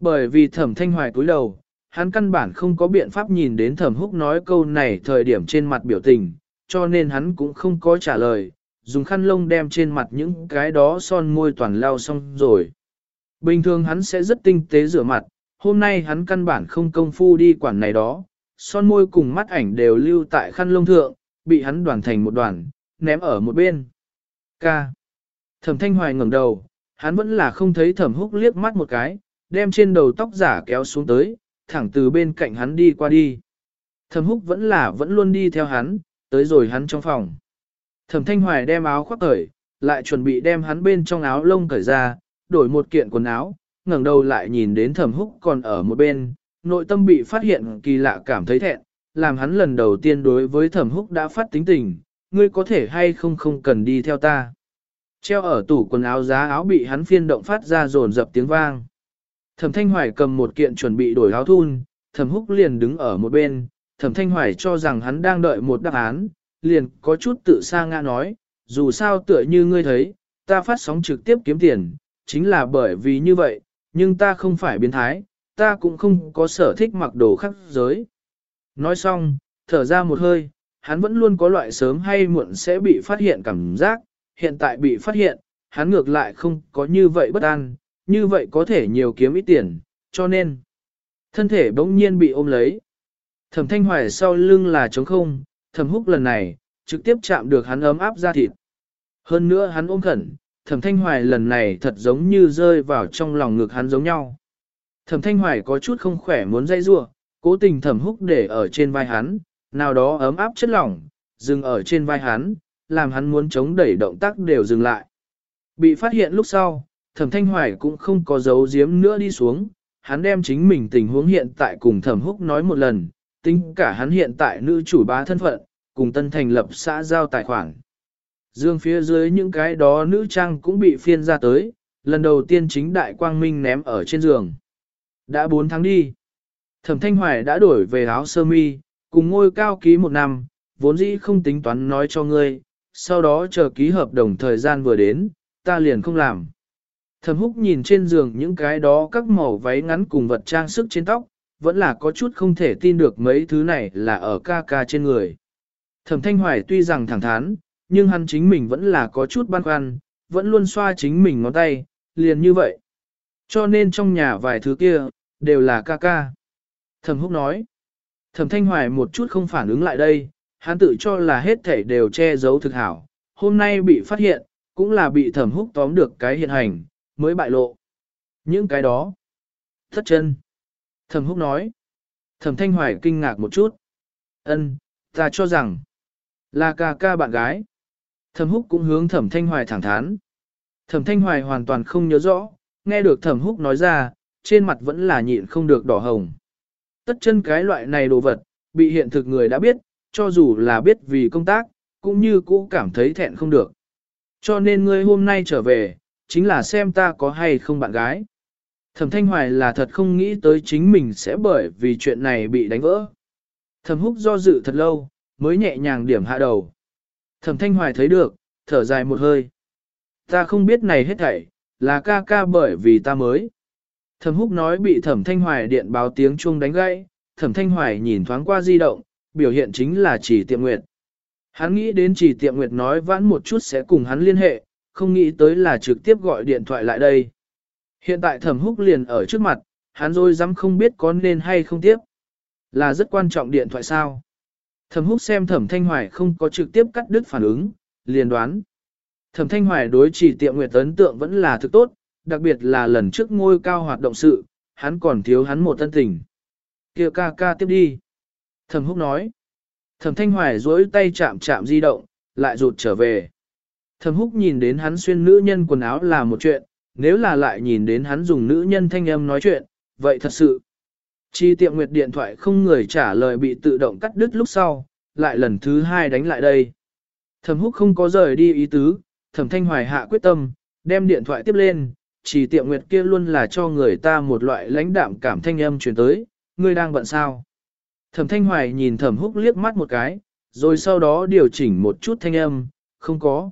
Bởi vì thẩm thanh hoài cúi đầu, hắn căn bản không có biện pháp nhìn đến thẩm húc nói câu này thời điểm trên mặt biểu tình, cho nên hắn cũng không có trả lời, dùng khăn lông đem trên mặt những cái đó son môi toàn lao xong rồi. Bình thường hắn sẽ rất tinh tế rửa mặt, hôm nay hắn căn bản không công phu đi quản này đó, son môi cùng mắt ảnh đều lưu tại khăn lông thượng, bị hắn đoàn thành một đoàn, ném ở một bên. Ca. Thẩm thanh hoài ngẩng đầu, hắn vẫn là không thấy thẩm húc liếc mắt một cái, đem trên đầu tóc giả kéo xuống tới, thẳng từ bên cạnh hắn đi qua đi. Thẩm húc vẫn là vẫn luôn đi theo hắn, tới rồi hắn trong phòng. Thẩm thanh hoài đem áo khoác cởi, lại chuẩn bị đem hắn bên trong áo lông cởi ra, đổi một kiện quần áo, ngẩng đầu lại nhìn đến thẩm húc còn ở một bên, nội tâm bị phát hiện kỳ lạ cảm thấy thẹn, làm hắn lần đầu tiên đối với thẩm húc đã phát tính tình, ngươi có thể hay không không cần đi theo ta. Treo ở tủ quần áo giá áo bị hắn phiên động phát ra rồn dập tiếng vang. Thẩm Thanh Hoài cầm một kiện chuẩn bị đổi áo thun, Thẩm Húc liền đứng ở một bên, Thẩm Thanh Hoài cho rằng hắn đang đợi một đáp án, liền có chút tự sa ngã nói, dù sao tựa như ngươi thấy, ta phát sóng trực tiếp kiếm tiền, chính là bởi vì như vậy, nhưng ta không phải biến thái, ta cũng không có sở thích mặc đồ khác giới. Nói xong, thở ra một hơi, hắn vẫn luôn có loại sớm hay muộn sẽ bị phát hiện cảm giác, hiện tại bị phát hiện, hắn ngược lại không có như vậy bất an, như vậy có thể nhiều kiếm ít tiền, cho nên thân thể bỗng nhiên bị ôm lấy. Thẩm thanh hoài sau lưng là trống không, thẩm húc lần này, trực tiếp chạm được hắn ấm áp ra thịt. Hơn nữa hắn ôm khẩn, thẩm thanh hoài lần này thật giống như rơi vào trong lòng ngực hắn giống nhau. Thẩm thanh hoài có chút không khỏe muốn dây rua, cố tình thẩm húc để ở trên vai hắn, nào đó ấm áp chất lỏng, dừng ở trên vai hắn, làm hắn muốn chống đẩy động tác đều dừng lại. Bị phát hiện lúc sau, thẩm thanh hoài cũng không có dấu giếm nữa đi xuống, hắn đem chính mình tình huống hiện tại cùng thẩm húc nói một lần, tính cả hắn hiện tại nữ chủ bá thân phận, cùng tân thành lập xã giao tài khoản. Dương phía dưới những cái đó nữ trang cũng bị phiên ra tới, lần đầu tiên chính đại quang minh ném ở trên giường. Đã 4 tháng đi, thẩm thanh hoài đã đổi về áo sơ mi, cùng ngôi cao ký một năm, vốn dĩ không tính toán nói cho ngươi, sau đó chờ ký hợp đồng thời gian vừa đến, ta liền không làm. Thẩm húc nhìn trên giường những cái đó các màu váy ngắn cùng vật trang sức trên tóc, vẫn là có chút không thể tin được mấy thứ này là ở ca ca trên người. Thẩm thanh hoài tuy rằng thẳng thắn, nhưng hắn chính mình vẫn là có chút băn khoăn, vẫn luôn xoa chính mình ngón tay, liền như vậy. Cho nên trong nhà vài thứ kia, đều là ca ca. Thẩm húc nói. Thẩm thanh hoài một chút không phản ứng lại đây, hắn tự cho là hết thảy đều che giấu thực hảo. Hôm nay bị phát hiện, cũng là bị thẩm húc tóm được cái hiện hành, mới bại lộ. Những cái đó. Thất chân. Thẩm húc nói. Thẩm thanh hoài kinh ngạc một chút. ân ta cho rằng, là ca ca bạn gái. Thẩm húc cũng hướng thẩm thanh hoài thẳng thắn. Thẩm thanh hoài hoàn toàn không nhớ rõ, nghe được thẩm húc nói ra, trên mặt vẫn là nhịn không được đỏ hồng. Tất chân cái loại này đồ vật, bị hiện thực người đã biết, cho dù là biết vì công tác, cũng như cũ cảm thấy thẹn không được. Cho nên ngươi hôm nay trở về, chính là xem ta có hay không bạn gái. Thẩm Thanh Hoài là thật không nghĩ tới chính mình sẽ bởi vì chuyện này bị đánh vỡ. Thẩm Húc do dự thật lâu, mới nhẹ nhàng điểm hạ đầu. Thẩm Thanh Hoài thấy được, thở dài một hơi. Ta không biết này hết thảy, là ca ca bởi vì ta mới. Thẩm Húc nói bị Thẩm Thanh Hoài điện báo tiếng chuông đánh gãy, Thẩm Thanh Hoài nhìn thoáng qua di động, biểu hiện chính là chỉ tiệm nguyệt. Hắn nghĩ đến chỉ tiệm nguyệt nói vãn một chút sẽ cùng hắn liên hệ, không nghĩ tới là trực tiếp gọi điện thoại lại đây. Hiện tại thẩm húc liền ở trước mặt, hắn rồi dám không biết có nên hay không tiếp. Là rất quan trọng điện thoại sao. Thẩm húc xem thẩm thanh hoài không có trực tiếp cắt đứt phản ứng, liền đoán. Thẩm Thanh Hoài đối chỉ tiệm nguyệt ấn tượng vẫn là thực tốt, đặc biệt là lần trước ngôi cao hoạt động sự, hắn còn thiếu hắn một tân tình. Kêu ca ca tiếp đi. Thẩm Húc nói. Thẩm Thanh Hoài duỗi tay chạm chạm di động, lại rụt trở về. Thẩm Húc nhìn đến hắn xuyên nữ nhân quần áo là một chuyện, nếu là lại nhìn đến hắn dùng nữ nhân thanh âm nói chuyện, vậy thật sự. Chi tiệm nguyệt điện thoại không người trả lời bị tự động cắt đứt lúc sau, lại lần thứ hai đánh lại đây. Thẩm húc không có rời đi ý tứ, thẩm thanh hoài hạ quyết tâm, đem điện thoại tiếp lên, chỉ tiệm nguyệt kia luôn là cho người ta một loại lãnh đạm cảm thanh âm truyền tới, ngươi đang bận sao. Thẩm thanh hoài nhìn thẩm húc liếc mắt một cái, rồi sau đó điều chỉnh một chút thanh âm, không có.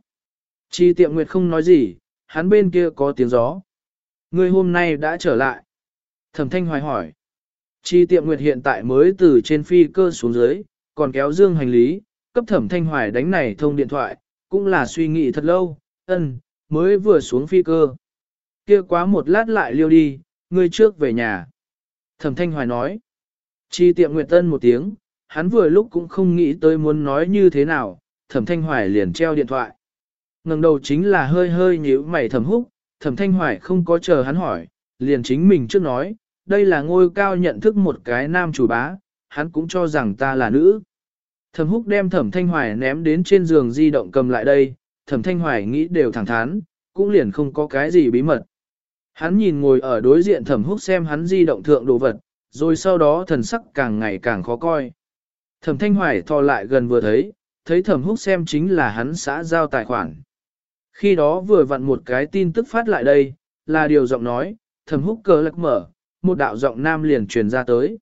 Chi tiệm nguyệt không nói gì, hắn bên kia có tiếng gió. Ngươi hôm nay đã trở lại. Thẩm thanh hoài hỏi. Chi tiệm nguyệt hiện tại mới từ trên phi cơ xuống dưới, còn kéo dương hành lý, cấp thẩm thanh hoài đánh này thông điện thoại, cũng là suy nghĩ thật lâu, ân, mới vừa xuống phi cơ. kia quá một lát lại liêu đi, ngươi trước về nhà. Thẩm thanh hoài nói. Chi tiệm nguyệt tân một tiếng, hắn vừa lúc cũng không nghĩ tới muốn nói như thế nào, thẩm thanh hoài liền treo điện thoại ngẩng đầu chính là hơi hơi nhíu mày thẩm húc, thẩm thanh hoài không có chờ hắn hỏi, liền chính mình trước nói, đây là ngôi cao nhận thức một cái nam chủ bá, hắn cũng cho rằng ta là nữ. Thẩm húc đem thẩm thanh hoài ném đến trên giường di động cầm lại đây, thẩm thanh hoài nghĩ đều thẳng thắn, cũng liền không có cái gì bí mật. Hắn nhìn ngồi ở đối diện thẩm húc xem hắn di động thượng đồ vật, rồi sau đó thần sắc càng ngày càng khó coi. Thẩm thanh hoài thò lại gần vừa thấy, thấy thẩm húc xem chính là hắn xã giao tài khoản. Khi đó vừa vặn một cái tin tức phát lại đây, là điều giọng nói, thầm húc cờ lạc mở, một đạo giọng nam liền truyền ra tới.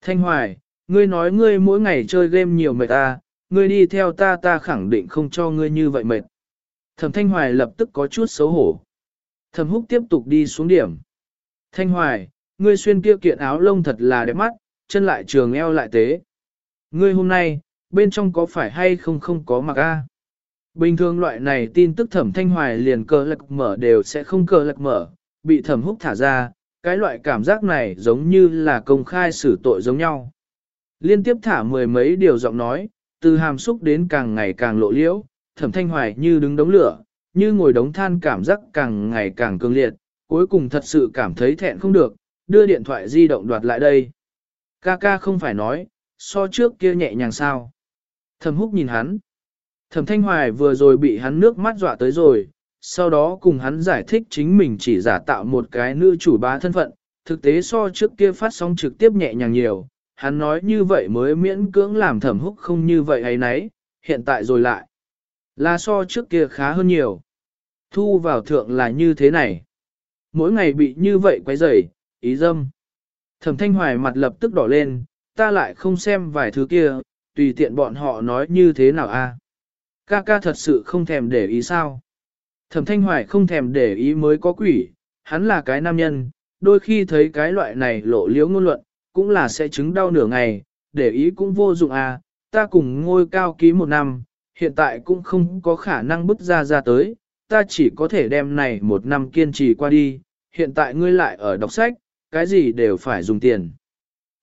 Thanh hoài, ngươi nói ngươi mỗi ngày chơi game nhiều mệt ta, ngươi đi theo ta ta khẳng định không cho ngươi như vậy mệt. Thẩm Thanh Hoài lập tức có chút xấu hổ. Thẩm Húc tiếp tục đi xuống điểm. Thanh Hoài, ngươi xuyên kia kiện áo lông thật là đẹp mắt, chân lại trường eo lại tế. Ngươi hôm nay, bên trong có phải hay không không có mặc a? Bình thường loại này tin tức Thẩm Thanh Hoài liền cờ lạc mở đều sẽ không cờ lạc mở, bị Thẩm Húc thả ra, cái loại cảm giác này giống như là công khai xử tội giống nhau. Liên tiếp thả mười mấy điều giọng nói, từ hàm xúc đến càng ngày càng lộ liễu, thẩm thanh hoài như đứng đống lửa, như ngồi đống than cảm giác càng ngày càng cương liệt, cuối cùng thật sự cảm thấy thẹn không được, đưa điện thoại di động đoạt lại đây. Ca ca không phải nói, so trước kia nhẹ nhàng sao. Thẩm húc nhìn hắn. Thẩm thanh hoài vừa rồi bị hắn nước mắt dọa tới rồi, sau đó cùng hắn giải thích chính mình chỉ giả tạo một cái nữ chủ bá thân phận, thực tế so trước kia phát sóng trực tiếp nhẹ nhàng nhiều, hắn nói như vậy mới miễn cưỡng làm thẩm húc không như vậy ấy nấy, hiện tại rồi lại. Là so trước kia khá hơn nhiều. Thu vào thượng là như thế này. Mỗi ngày bị như vậy quấy rầy, ý dâm. Thẩm thanh hoài mặt lập tức đỏ lên, ta lại không xem vài thứ kia, tùy tiện bọn họ nói như thế nào a? Ca ca thật sự không thèm để ý sao? Thẩm thanh hoài không thèm để ý mới có quỷ, hắn là cái nam nhân, đôi khi thấy cái loại này lộ liễu ngôn luận, cũng là sẽ chứng đau nửa ngày, để ý cũng vô dụng à, ta cùng ngôi cao ký một năm, hiện tại cũng không có khả năng bứt ra ra tới, ta chỉ có thể đem này một năm kiên trì qua đi, hiện tại ngươi lại ở đọc sách, cái gì đều phải dùng tiền.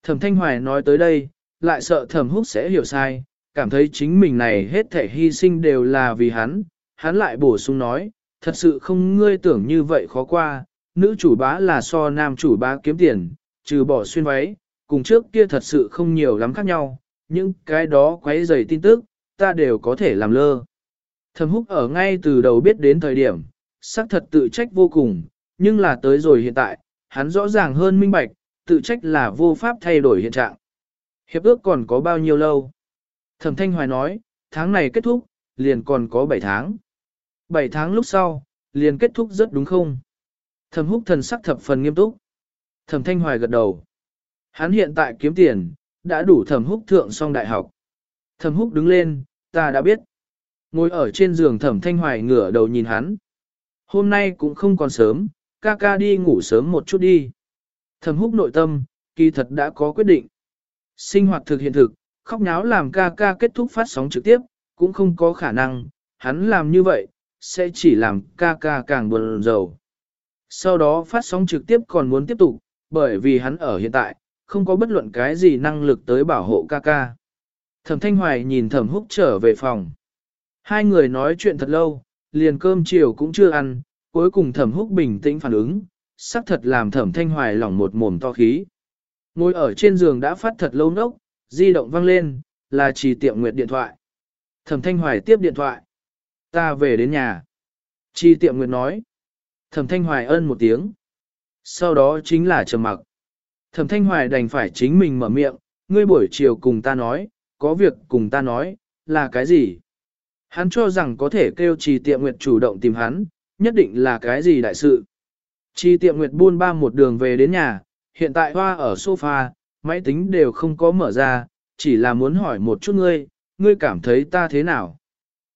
Thẩm Thanh Hoài nói tới đây, lại sợ Thẩm Húc sẽ hiểu sai, cảm thấy chính mình này hết thể hy sinh đều là vì hắn, hắn lại bổ sung nói, thật sự không ngươi tưởng như vậy khó qua, nữ chủ bá là so nam chủ bá kiếm tiền, trừ bỏ xuyên váy, cùng trước kia thật sự không nhiều lắm khác nhau, những cái đó quấy rầy tin tức, ta đều có thể làm lơ. Thầm húc ở ngay từ đầu biết đến thời điểm, xác thật tự trách vô cùng, nhưng là tới rồi hiện tại, hắn rõ ràng hơn minh bạch, tự trách là vô pháp thay đổi hiện trạng. Hiệp ước còn có bao nhiêu lâu? Thẩm Thanh Hoài nói, tháng này kết thúc, liền còn có 7 tháng. 7 tháng lúc sau, liền kết thúc rất đúng không? Thẩm húc thần sắc thập phần nghiêm túc. Thẩm Thanh Hoài gật đầu. Hắn hiện tại kiếm tiền, đã đủ thẩm húc thượng xong đại học. Thẩm húc đứng lên, ta đã biết. Ngồi ở trên giường thẩm Thanh Hoài ngửa đầu nhìn hắn. Hôm nay cũng không còn sớm, ca ca đi ngủ sớm một chút đi. Thẩm húc nội tâm, kỳ thật đã có quyết định. Sinh hoạt thực hiện thực, khóc nháo làm ca ca kết thúc phát sóng trực tiếp, cũng không có khả năng, hắn làm như vậy, sẽ chỉ làm ca ca càng buồn rầu. Sau đó phát sóng trực tiếp còn muốn tiếp tục, bởi vì hắn ở hiện tại, không có bất luận cái gì năng lực tới bảo hộ ca ca. Thẩm Thanh Hoài nhìn Thẩm Húc trở về phòng. Hai người nói chuyện thật lâu, liền cơm chiều cũng chưa ăn, cuối cùng thẩm húc bình tĩnh phản ứng, sắc thật làm thẩm thanh hoài lỏng một mồm to khí. Ngồi ở trên giường đã phát thật lâu nốc, di động vang lên, là chỉ tiệm nguyệt điện thoại. Thẩm thanh hoài tiếp điện thoại. Ta về đến nhà. Chi tiệm nguyệt nói. Thẩm thanh hoài ân một tiếng. Sau đó chính là trầm mặc. Thẩm thanh hoài đành phải chính mình mở miệng, ngươi buổi chiều cùng ta nói, có việc cùng ta nói, là cái gì? Hắn cho rằng có thể kêu trì tiệm nguyệt chủ động tìm hắn, nhất định là cái gì đại sự. Trì tiệm nguyệt buôn ba một đường về đến nhà, hiện tại hoa ở sofa, máy tính đều không có mở ra, chỉ là muốn hỏi một chút ngươi, ngươi cảm thấy ta thế nào?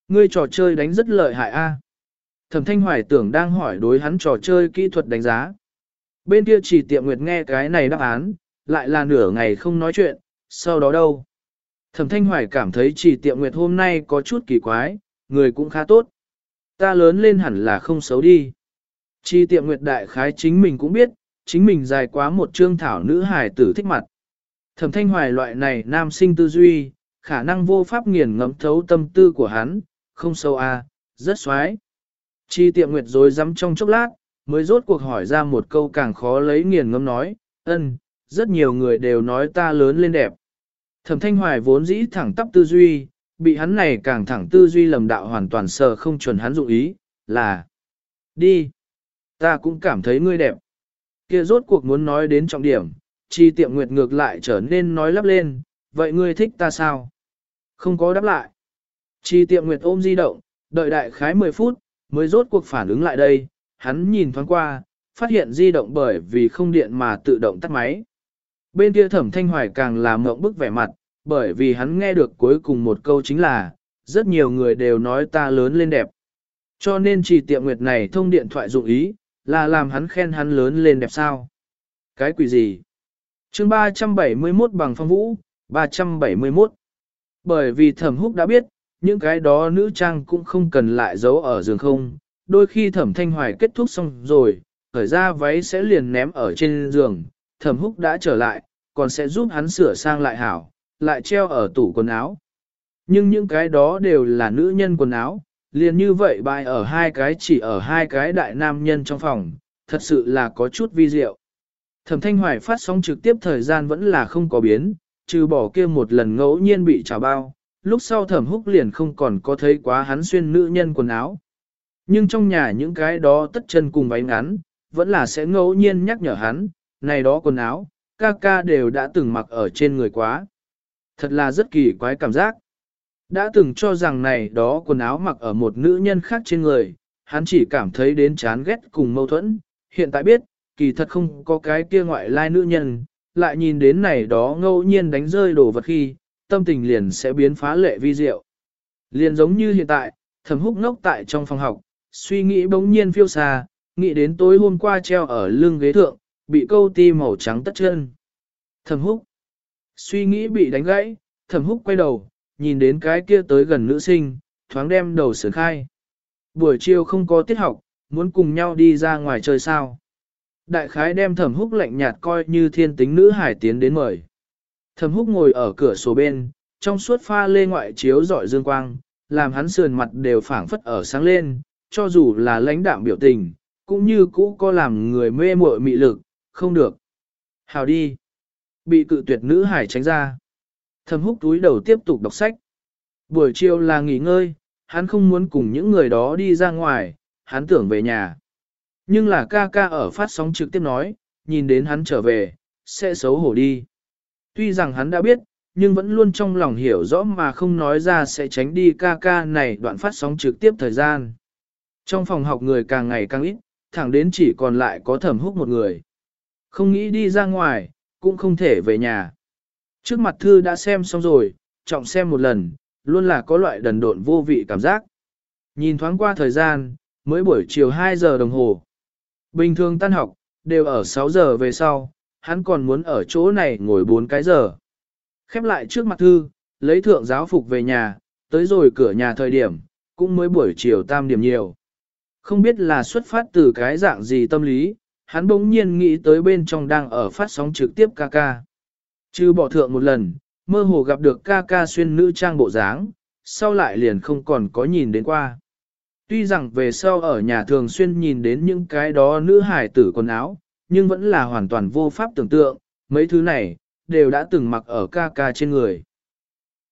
Ngươi trò chơi đánh rất lợi hại a. Thẩm Thanh Hoài tưởng đang hỏi đối hắn trò chơi kỹ thuật đánh giá. Bên kia chỉ tiệm nguyệt nghe cái này đáp án, lại là nửa ngày không nói chuyện, sau đó đâu? Thẩm Thanh Hoài cảm thấy chỉ tiệm nguyệt hôm nay có chút kỳ quái, người cũng khá tốt. Ta lớn lên hẳn là không xấu đi. Chi tiệm nguyệt đại khái chính mình cũng biết, chính mình dài quá một trương thảo nữ hài tử thích mặt. Thẩm Thanh Hoài loại này nam sinh tư duy, khả năng vô pháp nghiền ngẫm thấu tâm tư của hắn, không sâu à, rất xoái. Chi tiệm nguyệt rồi dám trong chốc lát, mới rốt cuộc hỏi ra một câu càng khó lấy nghiền ngẫm nói, ân, rất nhiều người đều nói ta lớn lên đẹp. Thẩm thanh hoài vốn dĩ thẳng tắp tư duy, bị hắn này càng thẳng tư duy lầm đạo hoàn toàn sờ không chuẩn hắn dụng ý, là Đi! Ta cũng cảm thấy ngươi đẹp. Kia rốt cuộc muốn nói đến trọng điểm, chi tiệm nguyệt ngược lại trở nên nói lắp lên, vậy ngươi thích ta sao? Không có đáp lại. Chi tiệm nguyệt ôm di động, đợi đại khái 10 phút, mới rốt cuộc phản ứng lại đây, hắn nhìn thoáng qua, phát hiện di động bởi vì không điện mà tự động tắt máy. Bên kia thẩm thanh hoài càng làm mộng bức vẻ mặt, bởi vì hắn nghe được cuối cùng một câu chính là, rất nhiều người đều nói ta lớn lên đẹp. Cho nên chỉ tiệm nguyệt này thông điện thoại dụng ý, là làm hắn khen hắn lớn lên đẹp sao. Cái quỷ gì? Chương 371 bằng phong vũ, 371. Bởi vì thẩm húc đã biết, những cái đó nữ trang cũng không cần lại giấu ở giường không, đôi khi thẩm thanh hoài kết thúc xong rồi, khởi ra váy sẽ liền ném ở trên giường, thẩm húc đã trở lại, còn sẽ giúp hắn sửa sang lại hảo, lại treo ở tủ quần áo. Nhưng những cái đó đều là nữ nhân quần áo, liền như vậy bài ở hai cái chỉ ở hai cái đại nam nhân trong phòng, thật sự là có chút vi diệu. Thẩm thanh hoài phát sóng trực tiếp thời gian vẫn là không có biến, trừ bỏ kia một lần ngẫu nhiên bị trả bao, lúc sau thẩm húc liền không còn có thấy quá hắn xuyên nữ nhân quần áo. Nhưng trong nhà những cái đó tất chân cùng váy ngắn, vẫn là sẽ ngẫu nhiên nhắc nhở hắn, này đó quần áo, ca ca đều đã từng mặc ở trên người quá. Thật là rất kỳ quái cảm giác. Đã từng cho rằng này đó quần áo mặc ở một nữ nhân khác trên người, hắn chỉ cảm thấy đến chán ghét cùng mâu thuẫn, hiện tại biết, kỳ thật không có cái kia ngoại lai nữ nhân, lại nhìn đến này đó ngẫu nhiên đánh rơi đồ vật khi, tâm tình liền sẽ biến phá lệ vi diệu. Liền giống như hiện tại, thầm húc ngốc tại trong phòng học, suy nghĩ bỗng nhiên phiêu xa, nghĩ đến tối hôm qua treo ở lưng ghế thượng, bị câu ti màu trắng tất chân. Thầm húc, suy nghĩ bị đánh gãy, thầm húc quay đầu, nhìn đến cái kia tới gần nữ sinh, thoáng đem đầu sửa khai. Buổi chiều không có tiết học, muốn cùng nhau đi ra ngoài chơi sao. Đại khái đem thẩm húc lạnh nhạt coi như thiên tính nữ hải tiến đến mời. Thẩm húc ngồi ở cửa sổ bên, trong suốt pha lê ngoại chiếu dọi dương quang, làm hắn sườn mặt đều phảng phất ở sáng lên, cho dù là lãnh đạm biểu tình, cũng như cũ có làm người mê muội mị lực, không được. Hào đi. Bị cự tuyệt nữ hải tránh ra. Thẩm húc túi đầu tiếp tục đọc sách. Buổi chiều là nghỉ ngơi, hắn không muốn cùng những người đó đi ra ngoài, hắn tưởng về nhà. Nhưng là ca ca ở phát sóng trực tiếp nói, nhìn đến hắn trở về, sẽ xấu hổ đi. Tuy rằng hắn đã biết, nhưng vẫn luôn trong lòng hiểu rõ mà không nói ra sẽ tránh đi ca ca này đoạn phát sóng trực tiếp thời gian. Trong phòng học người càng ngày càng ít, thẳng đến chỉ còn lại có thẩm húc một người. Không nghĩ đi ra ngoài, cũng không thể về nhà. Trước mặt thư đã xem xong rồi, trọng xem một lần, luôn là có loại đần độn vô vị cảm giác. Nhìn thoáng qua thời gian, mới buổi chiều 2 giờ đồng hồ. Bình thường tan học, đều ở 6 giờ về sau, hắn còn muốn ở chỗ này ngồi 4 cái giờ. Khép lại trước mặt thư, lấy thượng giáo phục về nhà, tới rồi cửa nhà thời điểm, cũng mới buổi chiều tam điểm nhiều. Không biết là xuất phát từ cái dạng gì tâm lý, hắn bỗng nhiên nghĩ tới bên trong đang ở phát sóng trực tiếp ca ca. Chứ bỏ thượng một lần, mơ hồ gặp được ca ca xuyên nữ trang bộ dáng, sau lại liền không còn có nhìn đến qua. Tuy rằng về sau ở nhà thường xuyên nhìn đến những cái đó nữ hài tử quần áo, nhưng vẫn là hoàn toàn vô pháp tưởng tượng, mấy thứ này, đều đã từng mặc ở ca ca trên người.